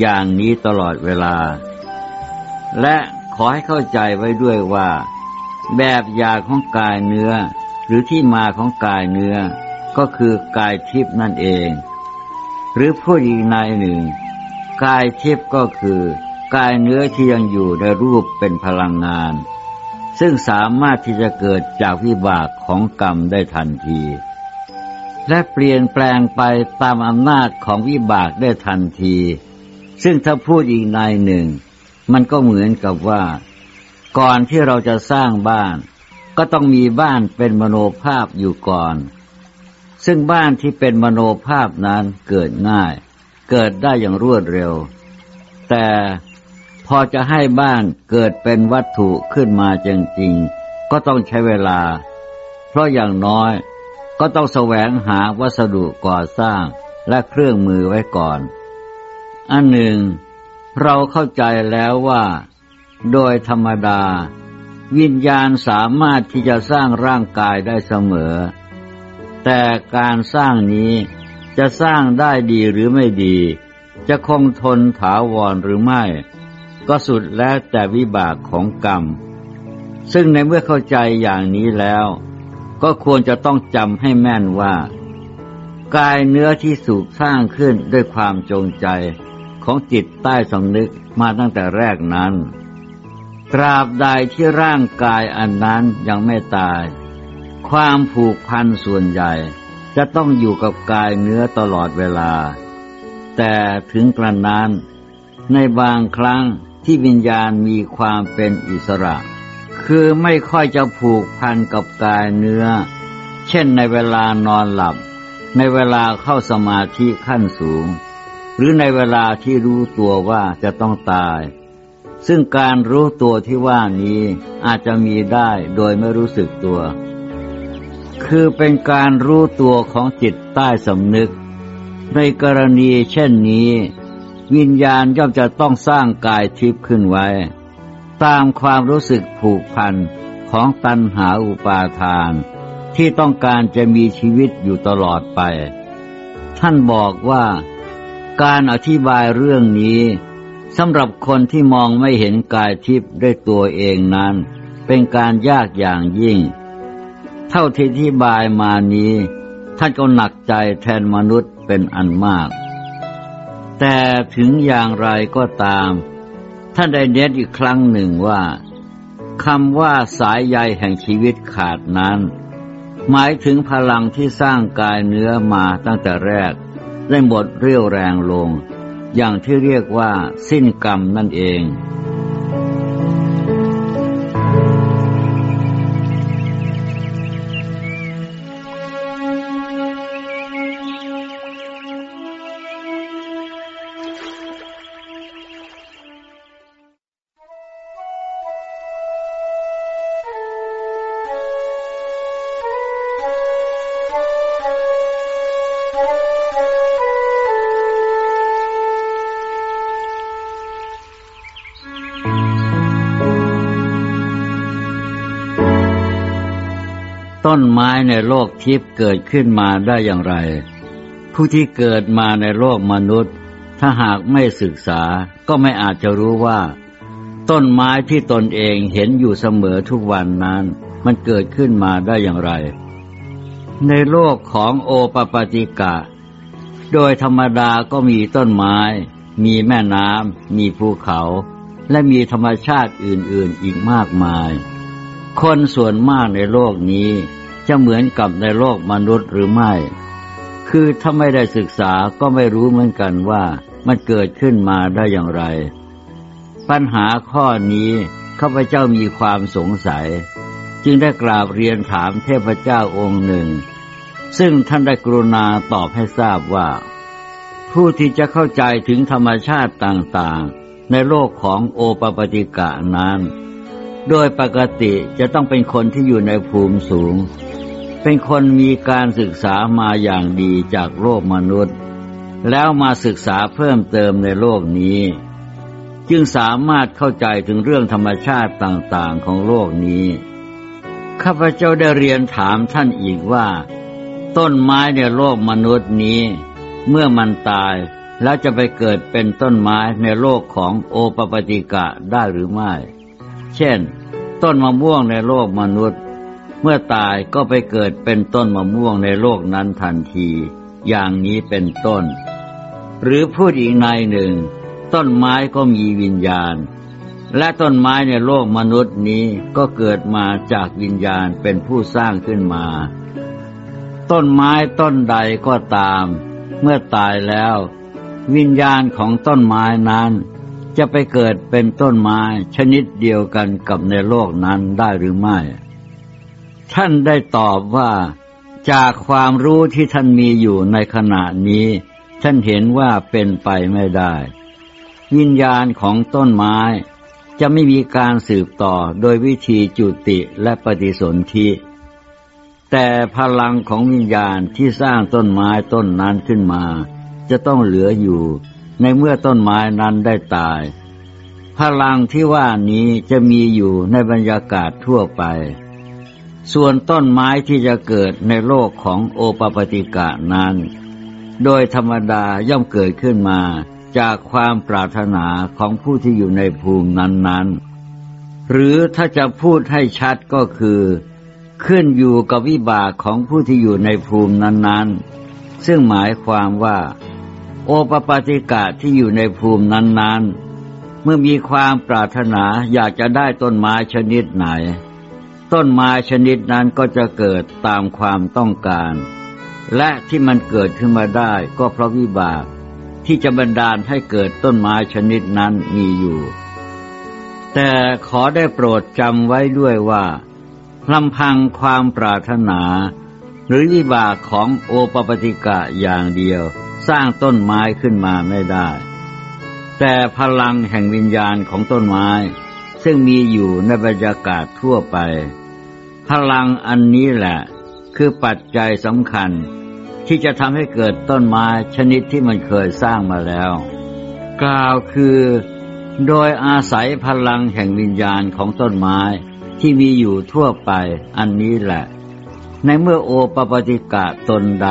อย่างนี้ตลอดเวลา และขอให้เข้าใจไว้ด้วยว่า แบบยาของกายเนื้อ หรือที่มาของกายเนื้อ ก็คือกายทิพนั่นเอง หรือพูดอีกในหนึ่ง กายทิพก็คือกายเนื้อที่ยังอยู่ในรูปเป็นพลังงาน ซึ่งสามารถที่จะเกิดจากวิบากของกรรมได้ทันที และเปลี่ยนแปลงไปตามอำนาจของวิบากได้ทันที ซึ่งถ้าพูดอีกในหนึ่ง มันก็เหมือนกับว่า ก่อนที่เราจะสร้างบ้าน ก็ต้องมีบ้านเป็นมโนภาพอยู่ก่อน ซึ่งบ้านที่เป็นมโนภาพนั้นเกิดง่าย เกิดได้อย่างรวดเร็ว แต่พอจะให้บ้านเกิดเป็นวัตถุขึ้นมาจริงๆ ก็ต้องใช้เวลา เพราะอย่างน้อยก็ต้องแสวงหาวัสดุก่อสร้างและเครื่องมือไว้ก่อน อันหนึ่ง เราเข้าใจแล้วว่า โดยธรรมดา วิญญาณสามารถที่จะสร้างร่างกายได้เสมอ แต่การสร้างนี้ จะสร้างได้ดีหรือไม่ดี จะคงทนถาวรหรือไม่ ก็สุดแล้วแต่วิบากของกรรม ซึ่งในเมื่อเข้าใจอย่างนี้แล้ว ก็ควรจะต้องจำให้แม่นว่า กายเนื้อที่สูกสร้างขึ้นด้วยความจงใจของจิตใต้สำนึกมาตั้งแต่แรกนั้น ตราบใดที่ร่างกายอันนั้นยังไม่ตาย ความผูกพันส่วนใหญ่ จะต้องอยู่กับกายเนื้อตลอดเวลา แต่ถึงกระนั้น ในบางครั้งที่วิญญาณมีความเป็นอิสระ คือไม่ค่อยจะผูกพันกับกายเนื้อ เช่นในเวลานอนหลับ ในเวลาเข้าสมาธิขั้นสูง หรือในเวลาที่รู้ตัวว่าจะต้องตาย ซึ่งการรู้ตัวที่ว่านี้อาจจะมีได้โดยไม่รู้สึกตัว คือเป็นการรู้ตัวของจิตใต้สำนึก ในกรณีเช่นนี้ วิญญาณย่อมจะต้องสร้างกายทิพย์ขึ้นไว้ ตามความรู้สึกผูกพันของตัณหาอุปาทาน ที่ต้องการจะมีชีวิตอยู่ตลอดไป ท่านบอกว่าการอธิบายเรื่องนี้สำหรับคนที่มองไม่เห็นกายทิพย์ด้วยตัวเองนั้น เป็นการยากอย่างยิ่ง เท่าที่อธิบายมานี้ ท่านก็หนักใจแทนมนุษย์เป็นอันมาก แต่ถึงอย่างไรก็ตาม ท่านได้เน้นอีกครั้งหนึ่งว่าคำว่าสายใยแห่งชีวิตขาดนั้น หมายถึงพลังที่สร้างกายเนื้อมาตั้งแต่แรก ได้หมดเรี่ยวแรงลง อย่างที่เรียกว่าสิ้นกรรมนั่นเอง ต้นไม้ในโลกทิพย์เกิดขึ้นมาได้อย่างไร ผู้ที่เกิดมาในโลกมนุษย์ ถ้าหากไม่ศึกษาก็ไม่อาจจะรู้ว่า ต้นไม้ที่ตนเองเห็นอยู่เสมอทุกวันนั้น มันเกิดขึ้นมาได้อย่างไร ในโลกของโอปปติกะ โดยธรรมดาก็มีต้นไม้ มีแม่น้ำมีภูเขา และมีธรรมชาติอื่นๆอีกมากมายคนส่วนมากในโลกนี้ จะเหมือนกับในโลกมนุษย์หรือไม่ คือถ้าไม่ได้ศึกษาก็ไม่รู้เหมือนกันว่ามันเกิดขึ้นมาได้อย่างไร ปัญหาข้อนี้ข้าพเจ้ามีความสงสัย จึงได้กราบเรียนถามเทพเจ้าองค์หนึ่ง ซึ่งท่านได้กรุณาตอบให้ทราบว่า ผู้ที่จะเข้าใจถึงธรรมชาติต่างๆ ในโลกของโอปปติกะนั้น โดยปกติจะต้องเป็นคนที่อยู่ในภูมิสูง เป็นคนมีการศึกษามาอย่างดีจากโลกมนุษย์ แล้วมาศึกษาเพิ่มเติมในโลกนี้ จึงสามารถเข้าใจถึงเรื่องธรรมชาติต่างๆของโลกนี้ ข้าพเจ้าได้เรียนถามท่านอีกว่า ต้นไม้ในโลกมนุษย์นี้ เมื่อมันตายแล้วจะไปเกิดเป็นต้นไม้ในโลกของโอปปติกะได้หรือไม่ เช่น ต้นมะม่วงในโลกมนุษย์ มื่อตายก็ไปเกิดเป็นต้นมะม่วงในโลกนั้นทันที อย่างนี้เป็นต้น หรือพูดอีกในหนึ่ง ต้นไม้ก็มีวิญญาณ และต้นไม้ในโลกมนุษย์นี้ก็เกิดมาจากวิญญาณเป็นผู้สร้างขึ้นมา ต้นไม้ต้นใดก็ตาม เมื่อตายแล้ว วิญญาณของต้นไม้นั้นจะไปเกิดเป็นต้นไม้ชนิดเดียวกันกับในโลกนั้นได้หรือไม่ ท่านได้ตอบว่า จากความรู้ที่ท่านมีอยู่ในขณะนี้ ท่านเห็นว่าเป็นไปไม่ได้ วิญญาณของต้นไม้ จะไม่มีการสืบต่อโดยวิธีจุติและปฏิสนธิแต่พลังของวิญญาณที่สร้างต้นไม้ต้นนั้นขึ้นมา จะต้องเหลืออยู่ ในเมื่อต้นไม้นั้นได้ตาย พลังที่ว่านี้จะมีอยู่ในบรรยากาศทั่วไป ส่วนต้นไม้ที่จะเกิดในโลกของโอปปติกะนั้น โดยธรรมดาย่อมเกิดขึ้นมาจากความปรารถนาของผู้ที่อยู่ในภูมินั้นๆ หรือถ้าจะพูดให้ชัดก็คือ ขึ้นอยู่กับวิบากของผู้ที่อยู่ในภูมินั้นๆ ซึ่งหมายความว่า โอปปติกะที่อยู่ในภูมินั้นๆ เมื่อมีความปรารถนาอยากจะได้ต้นไม้ชนิดไหน ต้นไม้ชนิดนั้นก็จะเกิดตามความต้องการ และที่มันเกิดขึ้นมาได้ก็เพราะวิบากที่จะบันดาลให้เกิดต้นไม้ชนิดนั้นมีอยู่ แต่ขอได้โปรดจำไว้ด้วยว่าลำพังความปรารถนา หรือวิบากของโอปปติกะอย่างเดียว สร้างต้นไม้ขึ้นมาไม่ได้ แต่พลังแห่งวิญญาณของต้นไม้ ซึ่งมีอยู่ในบรรยากาศทั่วไป พลังอันนี้แหละ คือปัจจัยสำคัญ ที่จะทำให้เกิดต้นไม้ชนิดที่มันเคยสร้างมาแล้ว กล่าวคือ โดยอาศัยพลังแห่งวิญญาณของต้นไม้ที่มีอยู่ทั่วไปอันนี้แหละ ในเมื่อโอปปติกะตนใด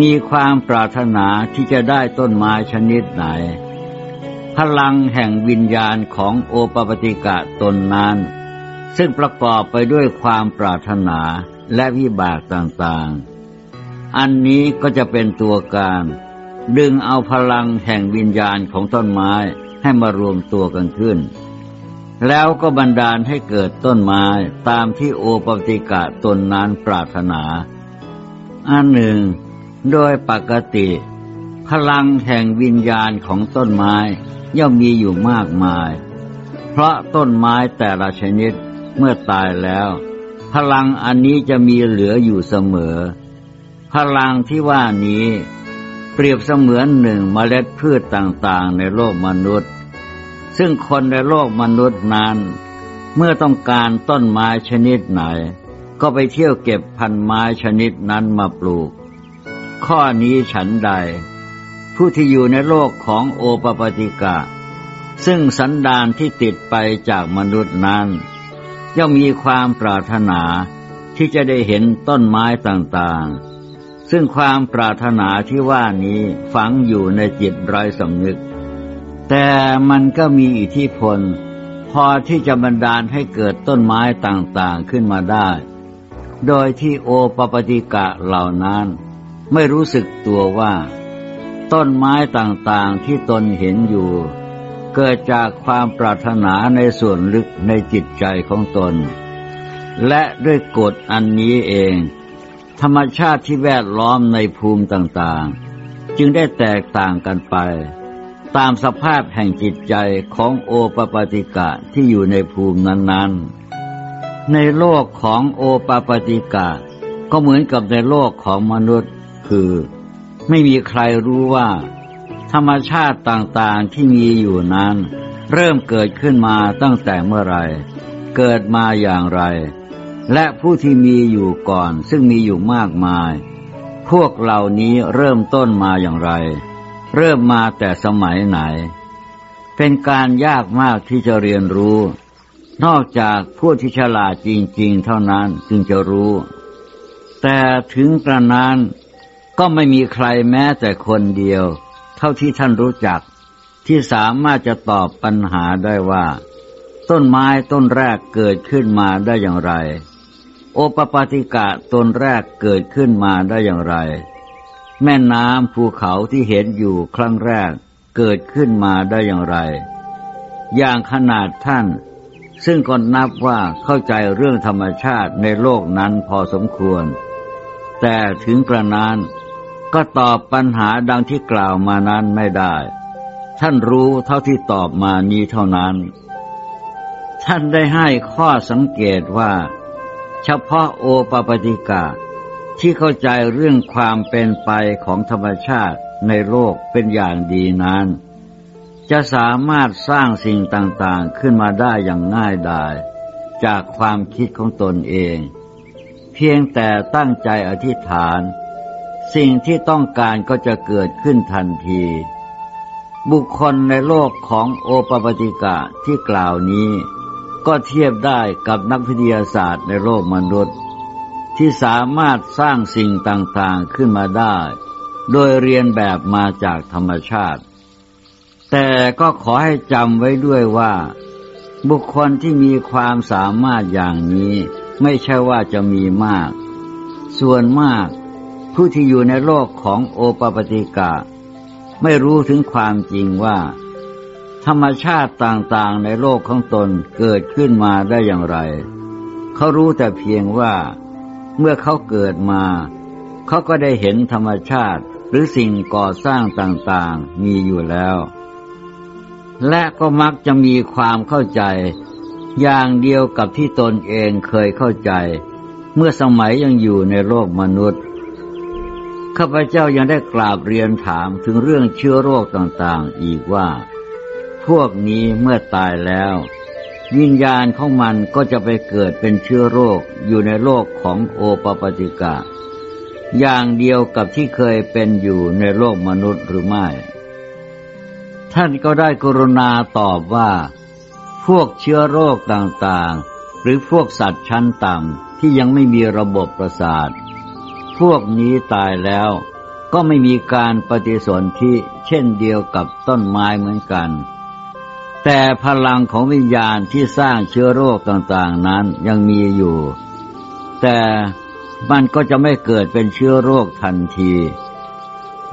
มีความปรารถนาที่จะได้ต้นไม้ชนิดไหน ลังแห่งวิญญาณของโอปปติกะตนนั้น ซึ่งประกอบไปด้วยความปรารถนาและวิบากต่างๆ อันนี้ก็จะเป็นตัวการ ดึงเอาพลังแห่งวิญญาณของต้นไม้ให้มารวมตัวกันขึ้น แล้วก็บันดาลให้เกิดต้นไม้ตามที่โอปปติกะตนนั้นปรารถนา อันหนึ่ง โดยปกติ พลังแห่งวิญญาณของต้นไม้ย่อมมีอยู่มากมาย เพราะต้นไม้แต่ละชนิดเมื่อตายแล้ว พลังอันนี้จะมีเหลืออยู่เสมอ พลังที่ว่านี้ เปรียบเสมือนหนึ่งเมล็ดพืชต่างๆ ในโลกมนุษย์ ซึ่งคนในโลกมนุษย์นั้น เมื่อต้องการต้นไม้ชนิดไหน ก็ไปเที่ยวเก็บพันไม้ชนิดนั้นมาปลูก ข้อนี้ฉันใด ผู้ที่อยู่ในโลกของโอปปติกะ ซึ่งสันดานที่ติดไปจากมนุษย์นั้น ย่อมมีความปรารถนาที่จะได้เห็นต้นไม้ต่างๆ ซึ่งความปรารถนาที่ว่านี้ฝังอยู่ในจิตไร้สำนึก แต่มันก็มีอิทธิพล พอที่จะบันดาลให้เกิดต้นไม้ต่างๆขึ้นมาได้ โดยที่โอปปติกะเหล่านั้น ไม่รู้สึกตัวว่า ต้นไม้ต่างๆที่ตนเห็นอยู่ เกิดจากความปรารถนาในส่วนลึกในจิตใจของตน และด้วยกฎอันนี้เอง ธรรมชาติที่แวดล้อมในภูมิต่างๆ จึงได้แตกต่างกันไป ตามสภาพแห่งจิตใจของโอปปาติกะที่อยู่ในภูมินั้นๆ ในโลกของโอปปาติกะก็เหมือนกับในโลกของมนุษย์คือ ไม่มีใครรู้ว่า ธรรมชาติต่างๆที่มีอยู่นั้น เริ่มเกิดขึ้นมาตั้งแต่เมื่อไร เกิดมาอย่างไร และผู้ที่มีอยู่ก่อนซึ่งมีอยู่มากมาย พวกเหล่านี้เริ่มต้นมาอย่างไร เริ่มมาแต่สมัยไหน เป็นการยากมากที่จะเรียนรู้ นอกจากผู้ที่ฉลาดจริง ๆ เท่านั้นจึงจะรู้ แต่ถึงกระนั้น ก็ไม่มีใครแม้แต่คนเดียว เท่าที่ท่านรู้จัก ที่สามารถจะตอบปัญหาได้ว่า ต้นไม้ต้นแรกเกิดขึ้นมาได้อย่างไร โอปปาติกะต้นแรกเกิดขึ้นมาได้อย่างไร แม่น้ำภูเขาที่เห็นอยู่ครั้งแรกเกิดขึ้นมาได้อย่างไร อย่างขนาดท่าน ซึ่งก็นับว่าเข้าใจเรื่องธรรมชาติในโลกนั้นพอสมควร แต่ถึงกระนั้น ก็ตอบปัญหาดังที่กล่าวมานั้นไม่ได้ ท่านรู้เท่าที่ตอบมานี้เท่านั้น ท่านได้ให้ข้อสังเกตว่า เฉพาะโอปปติกาที่เข้าใจเรื่องความเป็นไปของธรรมชาติในโลกเป็นอย่างดีนั้น จะสามารถสร้างสิ่งต่างๆขึ้นมาได้อย่างง่ายดายจากความคิดของตนเอง เพียงแต่ตั้งใจอธิษฐาน สิ่งที่ต้องการก็จะเกิดขึ้นทันที บุคคลในโลกของโอปปติกะที่กล่าวนี้ ก็เทียบได้กับนักวิทยาศาสตร์ในโลกมนุษย์ ที่สามารถสร้างสิ่งต่างๆขึ้นมาได้ โดยเรียนแบบมาจากธรรมชาติ แต่ก็ขอให้จำไว้ด้วยว่า บุคคลที่มีความสามารถอย่างนี้ ไม่ใช่ว่าจะมีมาก ส่วนมาก ผู้ที่อยู่ในโลกของโอปปติกะ ไม่รู้ถึงความจริงว่า ธรรมชาติต่างๆในโลกของตนเกิดขึ้นมาได้อย่างไร เขารู้แต่เพียงว่า เมื่อเขาเกิดมา เขาก็ได้เห็นธรรมชาติหรือสิ่งก่อสร้างต่างๆมีอยู่แล้ว และก็มักจะมีความเข้าใจ อย่างเดียวกับที่ตนเองเคยเข้าใจ เมื่อสมัยยังอยู่ในโลกมนุษย์ ข้าพเจ้ายังได้กราบเรียนถามถึงเรื่องเชื้อโรคต่างๆ อีกว่า พวกนี้เมื่อตายแล้ว วิญญาณของมันก็จะไปเกิดเป็นเชื้อโรคอยู่ในโลกของโอปปติกะ อย่างเดียวกับที่เคยเป็นอยู่ในโลกมนุษย์หรือไม่ ท่านก็ได้กรุณาตอบว่า พวกเชื้อโรคต่างๆ หรือพวกสัตว์ชั้นต่ำที่ยังไม่มีระบบประสาท พวกนี้ตายแล้ว ก็ไม่มีการปฏิสนธิเช่นเดียวกับต้นไม้เหมือนกัน แต่พลังของวิญญาณที่สร้างเชื้อโรคต่างๆนั้นยังมีอยู่ แต่มันก็จะไม่เกิดเป็นเชื้อโรคทันที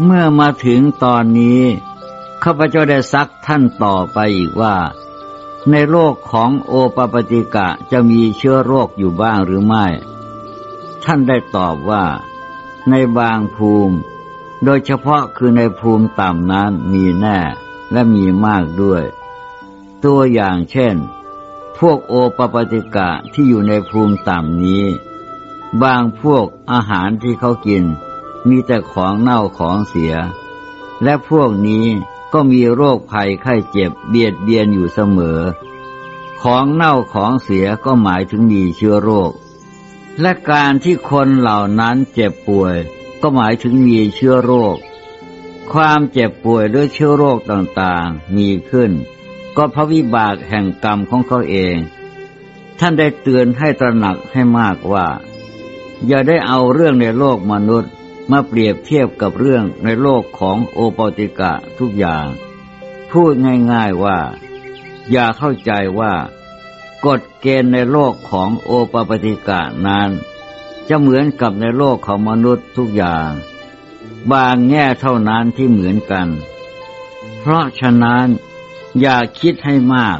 เมื่อมาถึงตอนนี้ข้าพเจ้าได้ซักท่านต่อไปอีกว่า ในโลกของโอปปติกะจะมีเชื้อโรคอยู่บ้างหรือไม่ ท่านได้ตอบว่า ในบางภูมิ โดยเฉพาะคือในภูมิต่ำนั้นมีแน่และมีมากด้วย ตัวอย่างเช่น พวกโอปปติกะที่อยู่ในภูมิต่ำนี้ บางพวกอาหารที่เขากิน มีแต่ของเน่าของเสีย และพวกนี้ก็มีโรคภัยไข้เจ็บเบียดเบียนอยู่เสมอ ของเน่าของเสียก็หมายถึงมีเชื้อโรค และการที่คนเหล่านั้นเจ็บป่วย ก็หมายถึงมีเชื้อโรค ความเจ็บป่วยด้วยเชื้อโรคต่างๆ มีขึ้น ก็เพราะวิบากแห่งกรรมของเขาเอง ท่านได้เตือนให้ตระหนักให้มากว่า อย่าได้เอาเรื่องในโลกมนุษย์มาเปรียบเทียบกับเรื่องในโลกของโอปติกะทุกอย่าง พูดง่ายๆว่า อย่าเข้าใจว่า กฎเกณฑ์ในโลกของโอปปติกะนั้น จะเหมือนกับในโลกของมนุษย์ทุกอย่าง บางแง่เท่านั้นที่เหมือนกัน เพราะฉะนั้นอย่าคิดให้มาก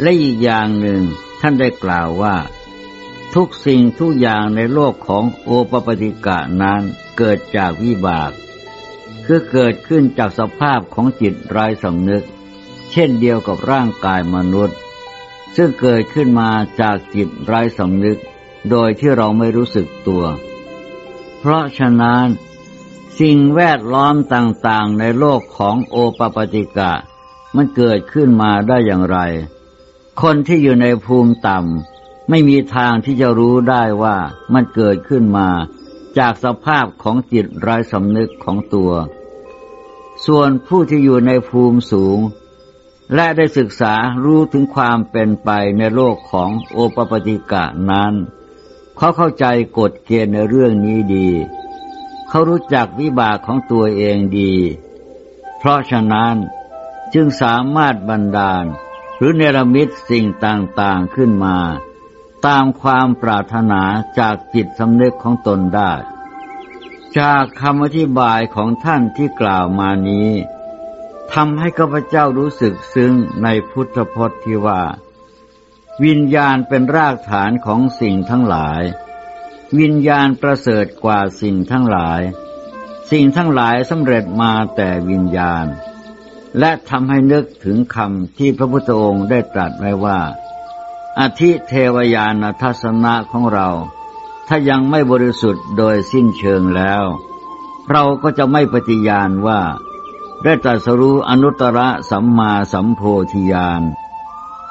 และอีกอย่างหนึ่งท่านได้กล่าวว่า ทุกสิ่งทุกอย่างในโลกของโอปปติกะนั้นเกิดจากวิบาก คือเกิดขึ้นจากสภาพของจิตไร้สำนึก เช่นเดียวกับร่างกายมนุษย์ ซึ่งเกิดขึ้นมาจากจิตไร้สำนึกโดยที่เราไม่รู้สึกตัว เพราะฉะนั้นสิ่งแวดล้อมต่างๆในโลกของโอปปติกะ มันเกิดขึ้นมาได้อย่างไร คนที่อยู่ในภูมิต่ำไม่มีทางที่จะรู้ได้ว่ามันเกิดขึ้นมาจากสภาพของจิตไร้สำนึกของตัว ส่วนผู้ที่อยู่ในภูมิสูง และได้ศึกษารู้ถึงความเป็นไปในโลกของโอปปติกะนั้น เขาเข้าใจกฎเกณฑ์ในเรื่องนี้ดี เขารู้จักวิบากของตัวเองดี เพราะฉะนั้นจึงสามารถบันดาล หรือเนรมิตสิ่งต่างๆขึ้นมา ตามความปรารถนาจากจิตสำนึกของตนได้ จากคำอธิบายของท่านที่กล่าวมานี้ ทำให้ข้าพเจ้ารู้สึกซึ้งในพุทธพจน์ที่ว่า วิญญาณเป็นรากฐานของสิ่งทั้งหลาย วิญญาณประเสริฐกว่าสิ่งทั้งหลาย สิ่งทั้งหลายสำเร็จมาแต่วิญญาณ และทำให้นึกถึงคำที่พระพุทธองค์ได้ตรัสไว้ว่า อธิเทวยานทัศนะของเรา ถ้ายังไม่บริสุทธิ์โดยสิ้นเชิงแล้ว เราก็จะไม่ปฏิญาณว่า ได้ตรัสรู้อนุตตรสัมมาสัมโพธิญาณ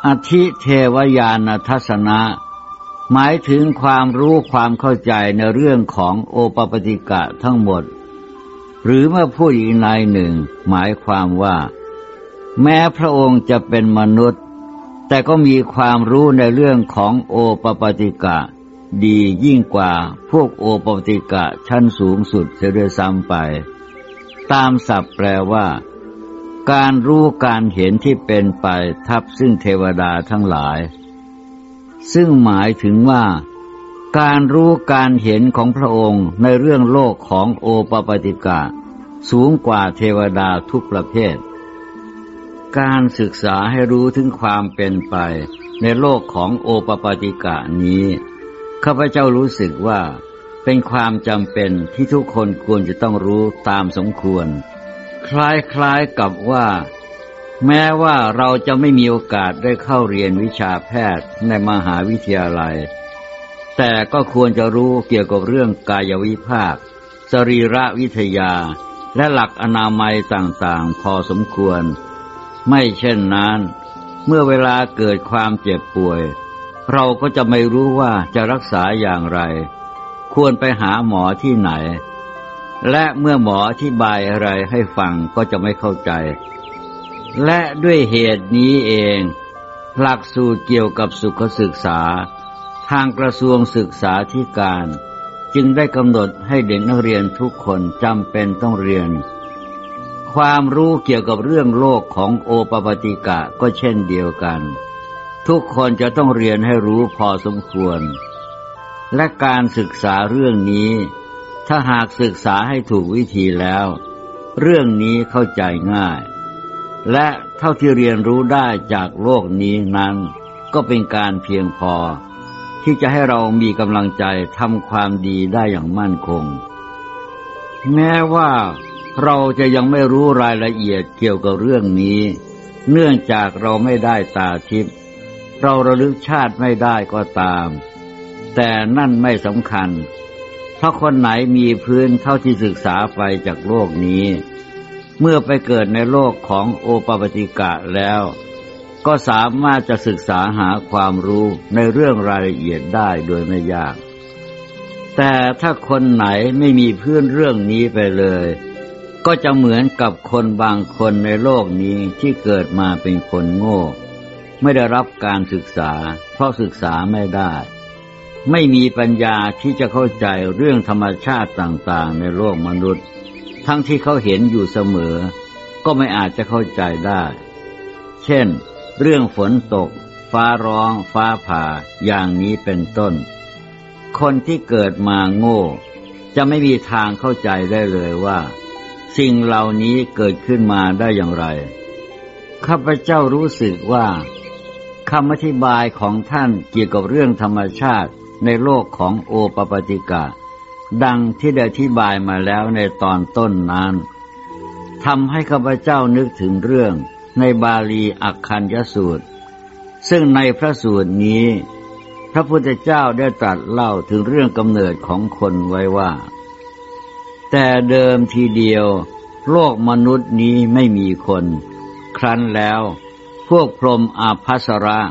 อธิเทวยานทัศนะ หมายถึงความรู้ความเข้าใจในเรื่องของโอปปติกะทั้งหมด หรือเมื่อพูดอีกในหนึ่ง หมายความว่า แม้พระองค์จะเป็นมนุษย์ แต่ก็มีความรู้ในเรื่องของโอปปติกะ ดียิ่งกว่าพวกโอปปติกะชั้นสูงสุดเสียด้วยซ้ำไป ตามศัพท์แปลว่า การรู้การเห็นที่เป็นไปทับซึ่งเทวดาทั้งหลาย ซึ่งหมายถึงว่า การรู้การเห็นของพระองค์ในเรื่องโลกของโอปปติกะ สูงกว่าเทวดาทุกประเภท การศึกษาให้รู้ถึงความเป็นไป ในโลกของโอปปติกะนี้ข้าพเจ้ารู้สึกว่า เป็นความจำเป็นที่ทุกคนควรจะต้องรู้ตามสมควร คล้ายๆกับว่า แม้ว่าเราจะไม่มีโอกาสได้เข้าเรียนวิชาแพทย์ในมหาวิทยาลัย แต่ก็ควรจะรู้เกี่ยวกับเรื่องกายวิภาค สรีระวิทยา และหลักอนามัยต่างๆ พอสมควร ไม่เช่นนั้น เมื่อเวลาเกิดความเจ็บป่วย เราก็จะไม่รู้ว่าจะรักษาอย่างไร ควรไปหาหมอที่ไหน และเมื่อหมออธิบายอะไรให้ฟังก็จะไม่เข้าใจ และด้วยเหตุนี้เอง หลักสูตรเกี่ยวกับสุขศึกษา ทางกระทรวงศึกษาธิการ จึงได้กำหนดให้เด็กนักเรียนทุกคนจำเป็นต้องเรียน ความรู้เกี่ยวกับเรื่องโลกของโอปปติกะก็เช่นเดียวกัน ทุกคนจะต้องเรียนให้รู้พอสมควร และการศึกษาเรื่องนี้ ถ้าหากศึกษาให้ถูกวิธีแล้ว เรื่องนี้เข้าใจง่าย และเท่าที่เรียนรู้ได้จากโลกนี้นั้น ก็เป็นการเพียงพอ ที่จะให้เรามีกำลังใจทำความดีได้อย่างมั่นคง แม้ว่าเราจะยังไม่รู้รายละเอียดเกี่ยวกับเรื่องนี้ เนื่องจากเราไม่ได้ตาทิพย์เราระลึกชาติไม่ได้ก็ตาม แต่นั่นไม่สำคัญ ถ้าคนไหนมีพื้นเท่าที่ศึกษาไปจากโลกนี้ เมื่อไปเกิดในโลกของโอปปติกะแล้ว ก็สามารถจะศึกษาหาความรู้ในเรื่องรายละเอียดได้โดยไม่ยาก แต่ถ้าคนไหนไม่มีพื้นเรื่องนี้ไปเลย ก็จะเหมือนกับคนบางคนในโลกนี้ที่เกิดมาเป็นคนโง่ ไม่ได้รับการศึกษา เพราะศึกษาไม่ได้ ไม่มีปัญญาที่จะเข้าใจเรื่องธรรมชาติต่างๆ ในโลกมนุษย์ ทั้งที่เขาเห็นอยู่เสมอ ก็ไม่อาจจะเข้าใจได้ เช่น เรื่องฝนตก ฟ้าร้อง ฟ้าผ่า อย่างนี้เป็นต้น คนที่เกิดมาโง่ จะไม่มีทางเข้าใจได้เลยว่า สิ่งเหล่านี้เกิดขึ้นมาได้อย่างไร ข้าพเจ้ารู้สึกว่าคำอธิบายของท่านเกี่ยวกับเรื่องธรรมชาติ ในโลกของโอปปติกะ ดังที่ได้อธิบายมาแล้วในตอนต้นนั้นทำให้ข้าพเจ้านึกถึงเรื่องในบาลีอักคัญยสูตร ซึ่งในพระสูตรนี้ พระพุทธเจ้าได้ตรัสเล่าถึงเรื่องกำเนิดของคนไว้ว่า แต่เดิมทีเดียว โลกมนุษย์นี้ไม่มีคน ครั้นแล้ว พวกพรหมอาภัสระ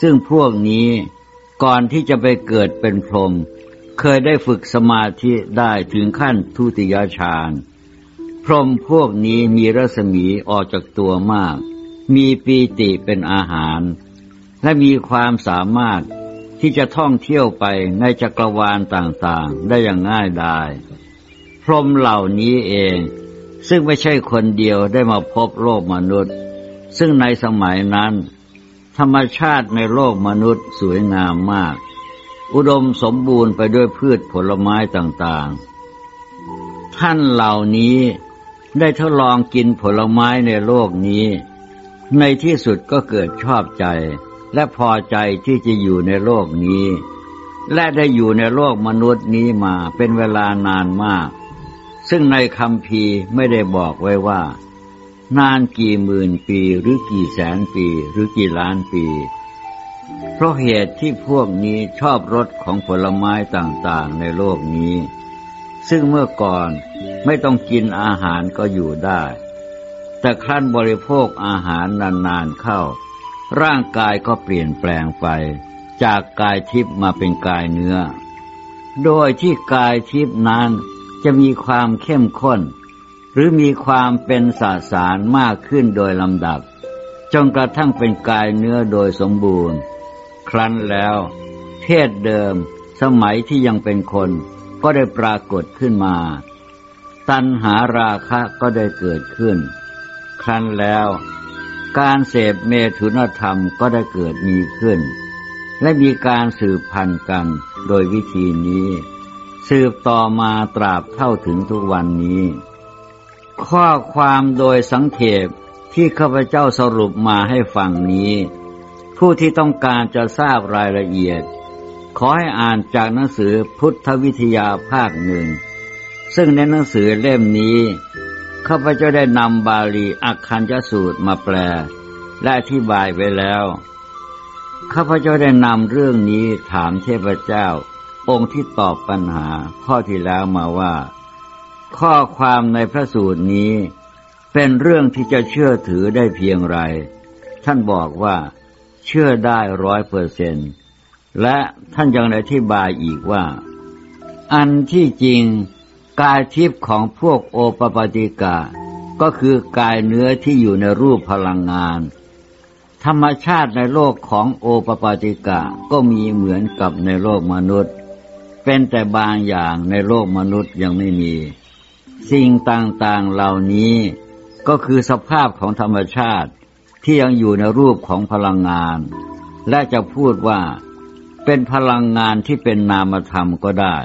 ซึ่งพวกนี้ ก่อนที่จะไปเกิดเป็นพรหมเคยได้ฝึกสมาธิได้ถึงขั้นทุติยฌานพรหมพวกนี้มีรัศมีออกจากตัวมาก มีปีติเป็นอาหาร และมีความสามารถที่จะท่องเที่ยวไปในจักรวาลต่างๆ ได้อย่างง่ายดายพรหมเหล่านี้เอง ซึ่งไม่ใช่คนเดียวได้มาพบโลกมนุษย์ ซึ่งในสมัยนั้น ธรรมชาติในโลกมนุษย์สวยงามมาก อุดมสมบูรณ์ไปด้วยพืชผลไม้ต่างๆ ท่านเหล่านี้ได้ทดลองกินผลไม้ในโลกนี้ ในที่สุดก็เกิดชอบใจ และพอใจที่จะอยู่ในโลกนี้ และได้อยู่ในโลกมนุษย์นี้มาเป็นเวลานานมาก ซึ่งในคำพีไม่ได้บอกไว้ว่า นานกี่หมื่นปีหรือกี่แสนปีหรือกี่ล้านปี เพราะเหตุที่พวกนี้ชอบรสของผลไม้ต่างๆในโลกนี้ ซึ่งเมื่อก่อนไม่ต้องกินอาหารก็อยู่ได้ แต่ครั้นบริโภคอาหารนานๆเข้า ร่างกายก็เปลี่ยนแปลงไป จากกายทิพย์มาเป็นกายเนื้อ โดยที่กายทิพย์นั้นจะมีความเข้มข้น หรือมีความเป็นสาสารมากขึ้นโดยลำดับ จนกระทั่งเป็นกายเนื้อโดยสมบูรณ์ ครั้นแล้ว เพศเดิม สมัยที่ยังเป็นคนก็ได้ปรากฏขึ้นมา ตัณหาราคะก็ได้เกิดขึ้น ครั้นแล้ว การเสพเมถุนธรรมก็ได้เกิดมีขึ้น และมีการสืบพันธุ์กันโดยวิธีนี้ สืบต่อมาตราบเท่าถึงทุกวันนี้ ข้อความโดยสังเขปที่ข้าพเจ้าสรุปมาให้ฟังนี้ ผู้ที่ต้องการจะทราบรายละเอียด ขอให้อ่านจากหนังสือพุทธวิทยาภาคหนึ่ง ซึ่งในหนังสือเล่มนี้ข้าพเจ้าได้นำบาลีอักคัญยสูตรมาแปล และอธิบายไว้แล้วข้าพเจ้าได้นำเรื่องนี้ถามเทพเจ้า องค์ที่ตอบปัญหาข้อที่แล้วมาว่า ข้อความในพระสูตรนี้ เป็นเรื่องที่จะเชื่อถือได้เพียงไร ท่านบอกว่า เชื่อได้ร้อยเปอร์เซนและท่านยังอธิบายอีกว่า อันที่จริงกายทิพย์ของพวกโอปปติกาก็คือกายเนื้อที่อยู่ในรูปพลังงาน ธรรมชาติในโลกของโอปปติกาก็มีเหมือนกับในโลกมนุษย์ เป็นแต่บางอย่างในโลกมนุษย์ยังไม่มี สิ่งต่างๆเหล่านี้ก็คือสภาพของธรรมชาติที่ยังอยู่ในรูปของพลังงาน และจะพูดว่าเป็นพลังงานที่เป็นนามธรรมก็ได้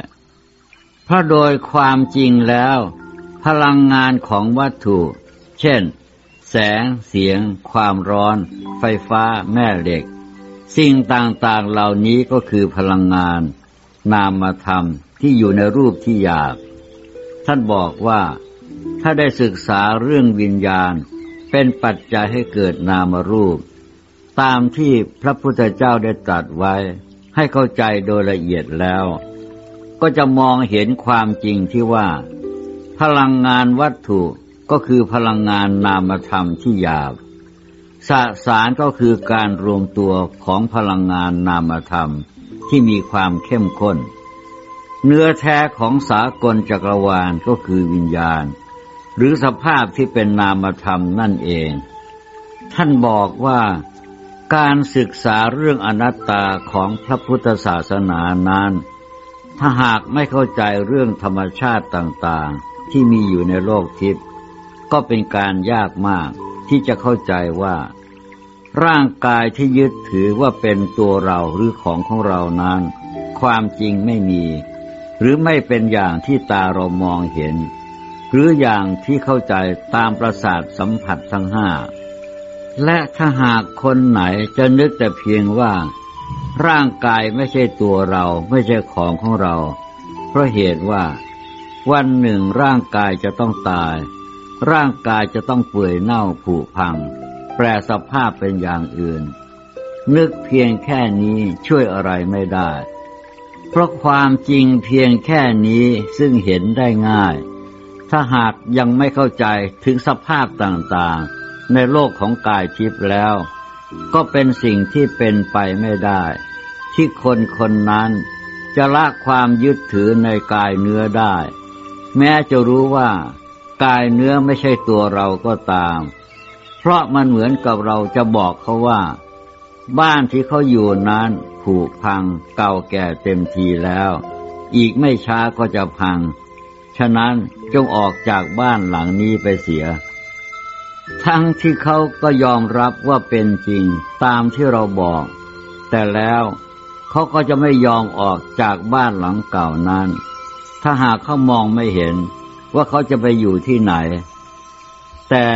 เพราะโดยความจริงแล้ว พลังงานของวัตถุ เช่น แสง เสียง ความร้อน ไฟฟ้า แม่เหล็ก สิ่งต่างๆเหล่านี้ก็คือพลังงาน นามธรรมที่อยู่ในรูปที่หยาบ ท่านบอกว่า ถ้าได้ศึกษาเรื่องวิญญาณ เป็นปัจจัยให้เกิดนามรูป ตามที่พระพุทธเจ้าได้ตรัสไว้ ให้เข้าใจโดยละเอียดแล้ว ก็จะมองเห็นความจริงที่ว่า พลังงานวัตถุก็คือพลังงานนามธรรมที่หยาบสสารก็คือการรวมตัวของพลังงานนามธรรมที่มีความเข้มข้น เนื้อแท้ของสากลจักรวาลก็คือวิญญาณ หรือสภาพที่เป็นนามธรรมนั่นเอง ท่านบอกว่าการศึกษาเรื่องอนัตตาของพระพุทธศาสนานั้น ถ้าหากไม่เข้าใจเรื่องธรรมชาติต่างๆ ที่มีอยู่ในโลกทิพย์ก็เป็นการยากมากที่จะเข้าใจว่า ร่างกายที่ยึดถือว่าเป็นตัวเราหรือของของเรานั้น ความจริงไม่มี หรือไม่เป็นอย่างที่ตาเรามองเห็น หรืออย่างที่เข้าใจตามประสาทสัมผัสทั้งห้า และถ้าหากคนไหนจะนึกแต่เพียงว่า ร่างกายไม่ใช่ตัวเราไม่ใช่ของของเรา เพราะเหตุว่า วันหนึ่งร่างกายจะต้องตาย ร่างกายจะต้องเปื่อยเน่าผุพัง แปรสภาพเป็นอย่างอื่น นึกเพียงแค่นี้ช่วยอะไรไม่ได้ เพราะความจริงเพียงแค่นี้ซึ่งเห็นได้ง่าย ถ้าหากยังไม่เข้าใจถึงสภาพต่างๆ ในโลกของกายทิพย์แล้ว ก็เป็นสิ่งที่เป็นไปไม่ได้ ที่คนคนนั้นจะละความยึดถือในกายเนื้อได้ แม้จะรู้ว่ากายเนื้อไม่ใช่ตัวเราก็ตาม เพราะมันเหมือนกับเราจะบอกเขาว่า บ้านที่เขาอยู่นั้นผุพังเก่าแก่เต็มทีแล้ว อีกไม่ช้าก็จะพัง ฉะนั้นจงออกจากบ้านหลังนี้ไปเสีย ทั้งที่เขาก็ยอมรับว่าเป็นจริงตามที่เราบอก แต่แล้วเขาก็จะไม่ยอมออกจากบ้านหลังเก่านั้น ถ้าหากเขามองไม่เห็นว่าเขาจะไปอยู่ที่ไหน แต่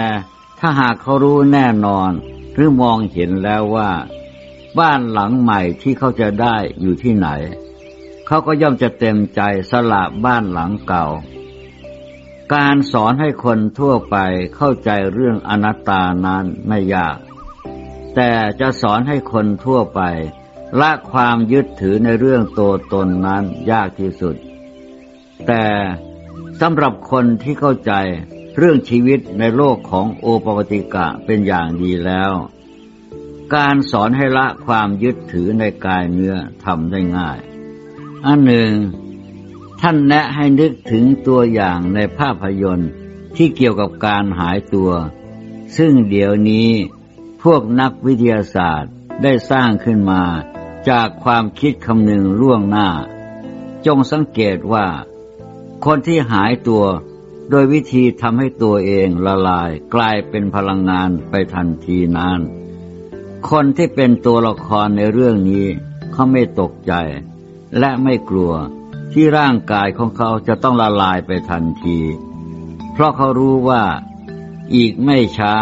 ถ้าหากเขารู้แน่นอนหรือมองเห็นแล้วว่า บ้านหลังใหม่ที่เขาจะได้อยู่ที่ไหน เขาก็ย่อมจะเต็มใจสละบ้านหลังเก่า การสอนให้คนทั่วไปเข้าใจเรื่องอนัตตานั้นไม่ยาก แต่จะสอนให้คนทั่วไปละความยึดถือในเรื่องตัวตนนั้นยากที่สุด แต่สำหรับคนที่เข้าใจเรื่องชีวิตในโลกของโอปปติกะเป็นอย่างดีแล้ว การสอนให้ละความยึดถือในกายเนื้อทำได้ง่าย อันหนึ่ง ท่านแนะให้นึกถึงตัวอย่างในภาพยนตร์ที่เกี่ยวกับการหายตัว ซึ่งเดี๋ยวนี้พวกนักวิทยาศาสตร์ได้สร้างขึ้นมาจากความคิดคำนึงล่วงหน้า จงสังเกตว่า คนที่หายตัวโดยวิธีทำให้ตัวเองละลายกลายเป็นพลังงานไปทันทีนั้น คนที่เป็นตัวละครในเรื่องนี้เขาไม่ตกใจ และไม่กลัวที่ร่างกายของเขาจะต้องละลายไปทันที เพราะเขารู้ว่าอีกไม่ช้า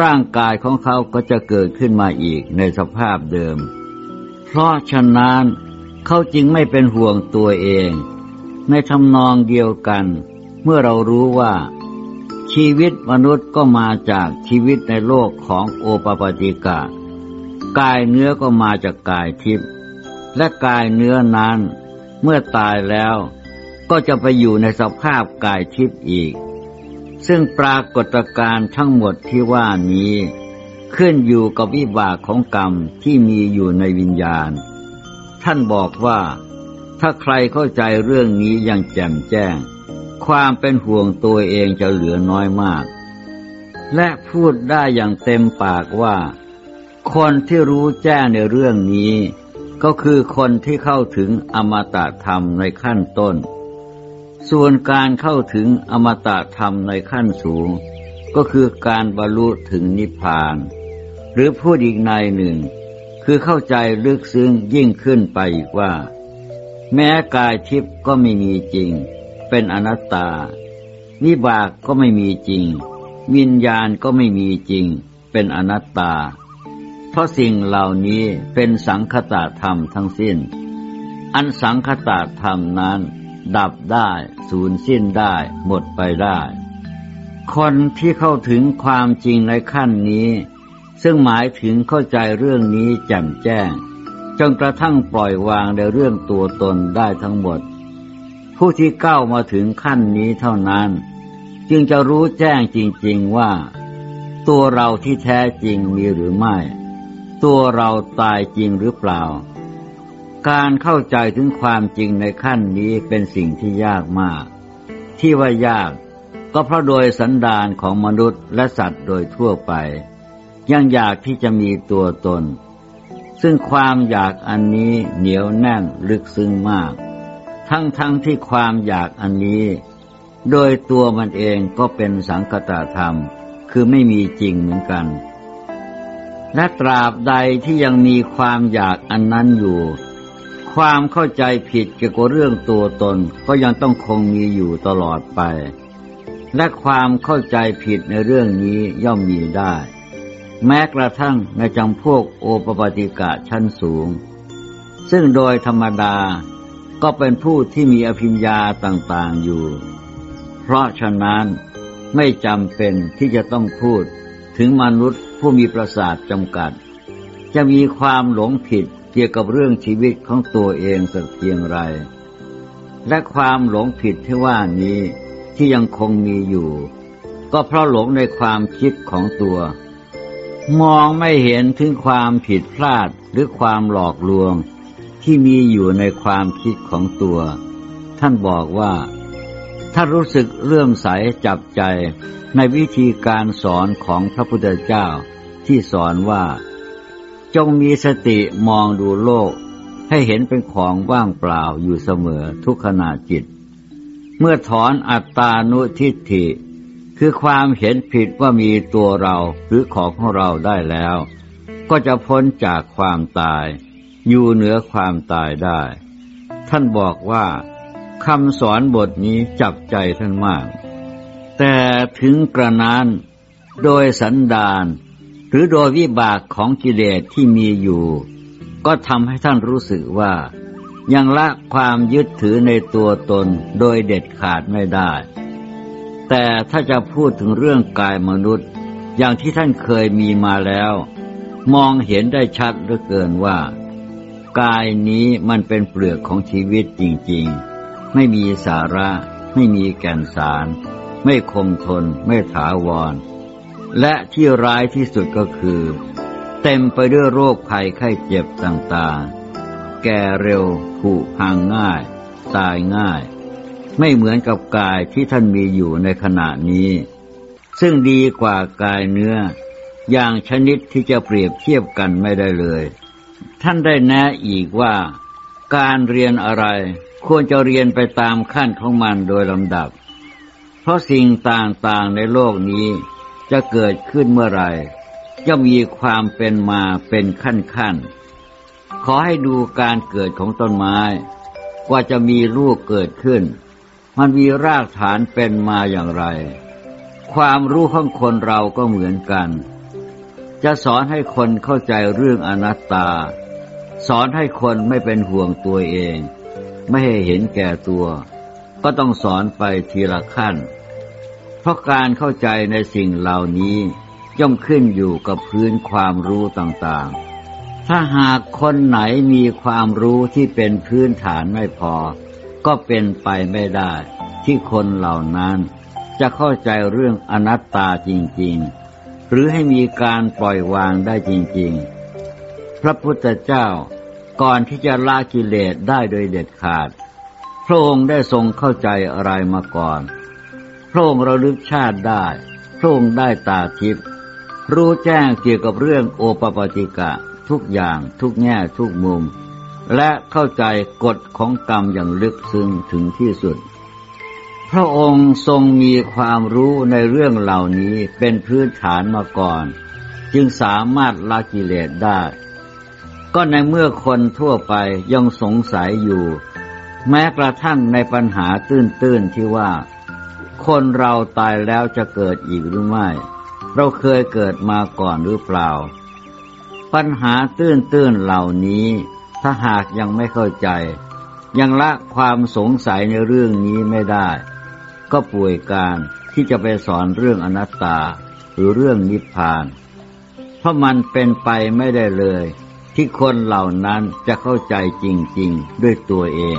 ร่างกายของเขาก็จะเกิดขึ้นมาอีกในสภาพเดิม เพราะฉะนั้นเขาจึงไม่เป็นห่วงตัวเอง ในทำนองเดียวกัน เมื่อเรารู้ว่า ชีวิตมนุษย์ก็มาจากชีวิตในโลกของโอปปาติกะ กายเนื้อก็มาจากกายทิพย์และกายเนื้อนั้น เมื่อตายแล้วก็จะไปอยู่ในสภาพกายทิพย์อีก ซึ่งปรากฏการณ์ทั้งหมดที่ว่านี้ ขึ้นอยู่กับวิบากของกรรมที่มีอยู่ในวิญญาณ ท่านบอกว่า ถ้าใครเข้าใจเรื่องนี้อย่างแจ่มแจ้ง ความเป็นห่วงตัวเองจะเหลือน้อยมาก และพูดได้อย่างเต็มปากว่า คนที่รู้แจ้งในเรื่องนี้ ก็คือคนที่เข้าถึงอมตะธรรมในขั้นต้น ส่วนการเข้าถึงอมตะธรรมในขั้นสูง ก็คือการบรรลุถึงนิพพาน หรือพูดอีกในหนึ่ง คือเข้าใจลึกซึ้งยิ่งขึ้นไปอีกว่า แม้กายทิพย์ก็ไม่มีจริง เป็นอนัตตา วิบากก็ไม่มีจริง วิญญาณก็ไม่มีจริง เป็นอนัตตา เพราะสิ่งเหล่านี้เป็นสังคตธรรมทั้งสิ้น อันสังคตธรรมนั้น ดับได้สูญสิ้นได้หมดไปได้ คนที่เข้าถึงความจริงในขั้นนี้ ซึ่งหมายถึงเข้าใจเรื่องนี้แจ่มแจ้งจนกระทั่งปล่อยวางในเรื่องตัวตนได้ทั้งหมด ผู้ที่ก้าวมาถึงขั้นนี้เท่านั้น จึงจะรู้แจ้งจริง ๆว่า ตัวเราที่แท้จริงมีหรือไม่ ตัวเราตายจริงหรือเปล่า การเข้าใจถึงความจริงในขั้นนี้เป็นสิ่งที่ยากมาก ที่ว่ายากก็เพราะโดยสันดานของมนุษย์และสัตว์โดยทั่วไป ยังอยากที่จะมีตัวตน ซึ่งความอยากอันนี้เหนียวแน่นลึกซึ้งมาก ทั้งทั้งที่ความอยากอันนี้ โดยตัวมันเองก็เป็นสังคตธรรม คือไม่มีจริงเหมือนกัน และตราบใดที่ยังมีความอยากอันนั้นอยู่ ความเข้าใจผิดเกี่ยวกับเรื่องตัวตนก็ยังต้องคงมีอยู่ตลอดไป และความเข้าใจผิดในเรื่องนี้ย่อมมีได้ แม้กระทั่งในจำพวกโอปปติกะชั้นสูง ซึ่งโดยธรรมดา ก็เป็นผู้ที่มีอภิญญาต่างๆอยู่ เพราะฉะนั้นไม่จำเป็นที่จะต้องพูดถึงมนุษย์ผู้มีประสาทจำกัด จะมีความหลงผิดเกี่ยวกับเรื่องชีวิตของตัวเองสักเพียงไร และความหลงผิดที่ว่านี้ที่ยังคงมีอยู่ ก็เพราะหลงในความคิดของตัว มองไม่เห็นถึงความผิดพลาดหรือความหลอกลวง ที่มีอยู่ในความคิดของตัว ท่านบอกว่า ถ้ารู้สึกเลื่อมใสจับใจในวิธีการสอนของพระพุทธเจ้าที่สอนว่า จงมีสติมองดูโลก ให้เห็นเป็นของว่างเปล่าอยู่เสมอทุกขณะจิต เมื่อถอนอัตตานุทิฏฐิ คือความเห็นผิดว่ามีตัวเราหรือของของเราได้แล้ว ก็จะพ้นจากความตาย อยู่เหนือความตายได้ ท่านบอกว่าคำสอนบทนี้จับใจท่านมาก แต่ถึงกระนั้นโดยสันดานหรือโดยวิบากของกิเลสที่มีอยู่ ก็ทำให้ท่านรู้สึกว่า ยังละความยึดถือในตัวตนโดยเด็ดขาดไม่ได้ แต่ถ้าจะพูดถึงเรื่องกายมนุษย์ อย่างที่ท่านเคยมีมาแล้ว มองเห็นได้ชัดเหลือเกินว่า กายนี้มันเป็นเปลือกของชีวิตจริงๆ ไม่มีสาระ ไม่มีแก่นสาร ไม่คงทน ไม่ถาวร และที่ร้ายที่สุดก็คือ เต็มไปด้วยโรคภัยไข้เจ็บต่างๆ แก่เร็วผุพังง่าย ตายง่าย ไม่เหมือนกับกายที่ท่านมีอยู่ในขณะนี้ ซึ่งดีกว่ากายเนื้อ อย่างชนิดที่จะเปรียบเทียบกันไม่ได้เลย ท่านได้แนะอีกว่า การเรียนอะไรควรจะเรียนไปตามขั้นของมันโดยลำดับ เพราะสิ่งต่างๆในโลกนี้จะเกิดขึ้นเมื่อไรจะมีความเป็นมาเป็นขั้นๆ ขอให้ดูการเกิดของต้นไม้ กว่าจะมีลูกเกิดขึ้น มันมีรากฐานเป็นมาอย่างไร ความรู้ของคนเราก็เหมือนกัน จะสอนให้คนเข้าใจเรื่องอนัตตา สอนให้คนไม่เป็นห่วงตัวเอง ไม่ให้เห็นแก่ตัว ก็ต้องสอนไปทีละขั้น เพราะการเข้าใจในสิ่งเหล่านี้ย่อมขึ้นอยู่กับพื้นความรู้ต่างๆ ถ้าหากคนไหนมีความรู้ที่เป็นพื้นฐานไม่พอ ก็เป็นไปไม่ได้ ที่คนเหล่านั้นจะเข้าใจเรื่องอนัตตาจริงๆ หรือให้มีการปล่อยวางได้จริงๆ พระพุทธเจ้าก่อนที่จะละกิเลสได้โดยเด็ดขาด พระองค์ได้ทรงเข้าใจอะไรมาก่อน พระองค์ระลึกชาติได้ พระองค์ได้ตาทิพย์รู้แจ้งเกี่ยวกับเรื่องโอปปติกะทุกอย่างทุกแง่ทุกมุม และเข้าใจกฎของกรรมอย่างลึกซึ้งถึงที่สุด พระองค์ทรงมีความรู้ในเรื่องเหล่านี้เป็นพื้นฐานมาก่อน จึงสามารถละกิเลสได้ ก็ในเมื่อคนทั่วไปยังสงสัยอยู่ แม้กระทั่งในปัญหาตื้นๆที่ว่า คนเราตายแล้วจะเกิดอีกหรือไม่ เราเคยเกิดมาก่อนหรือเปล่า ปัญหาตื้นๆเหล่านี้ ถ้าหากยังไม่เข้าใจ ยังละความสงสัยในเรื่องนี้ไม่ได้ ก็ป่วยการที่จะไปสอนเรื่องอนัตตาหรือเรื่องนิพพาน เพราะมันเป็นไปไม่ได้เลย ที่คนเหล่านั้นจะเข้าใจจริง ๆ ด้วยตัวเอง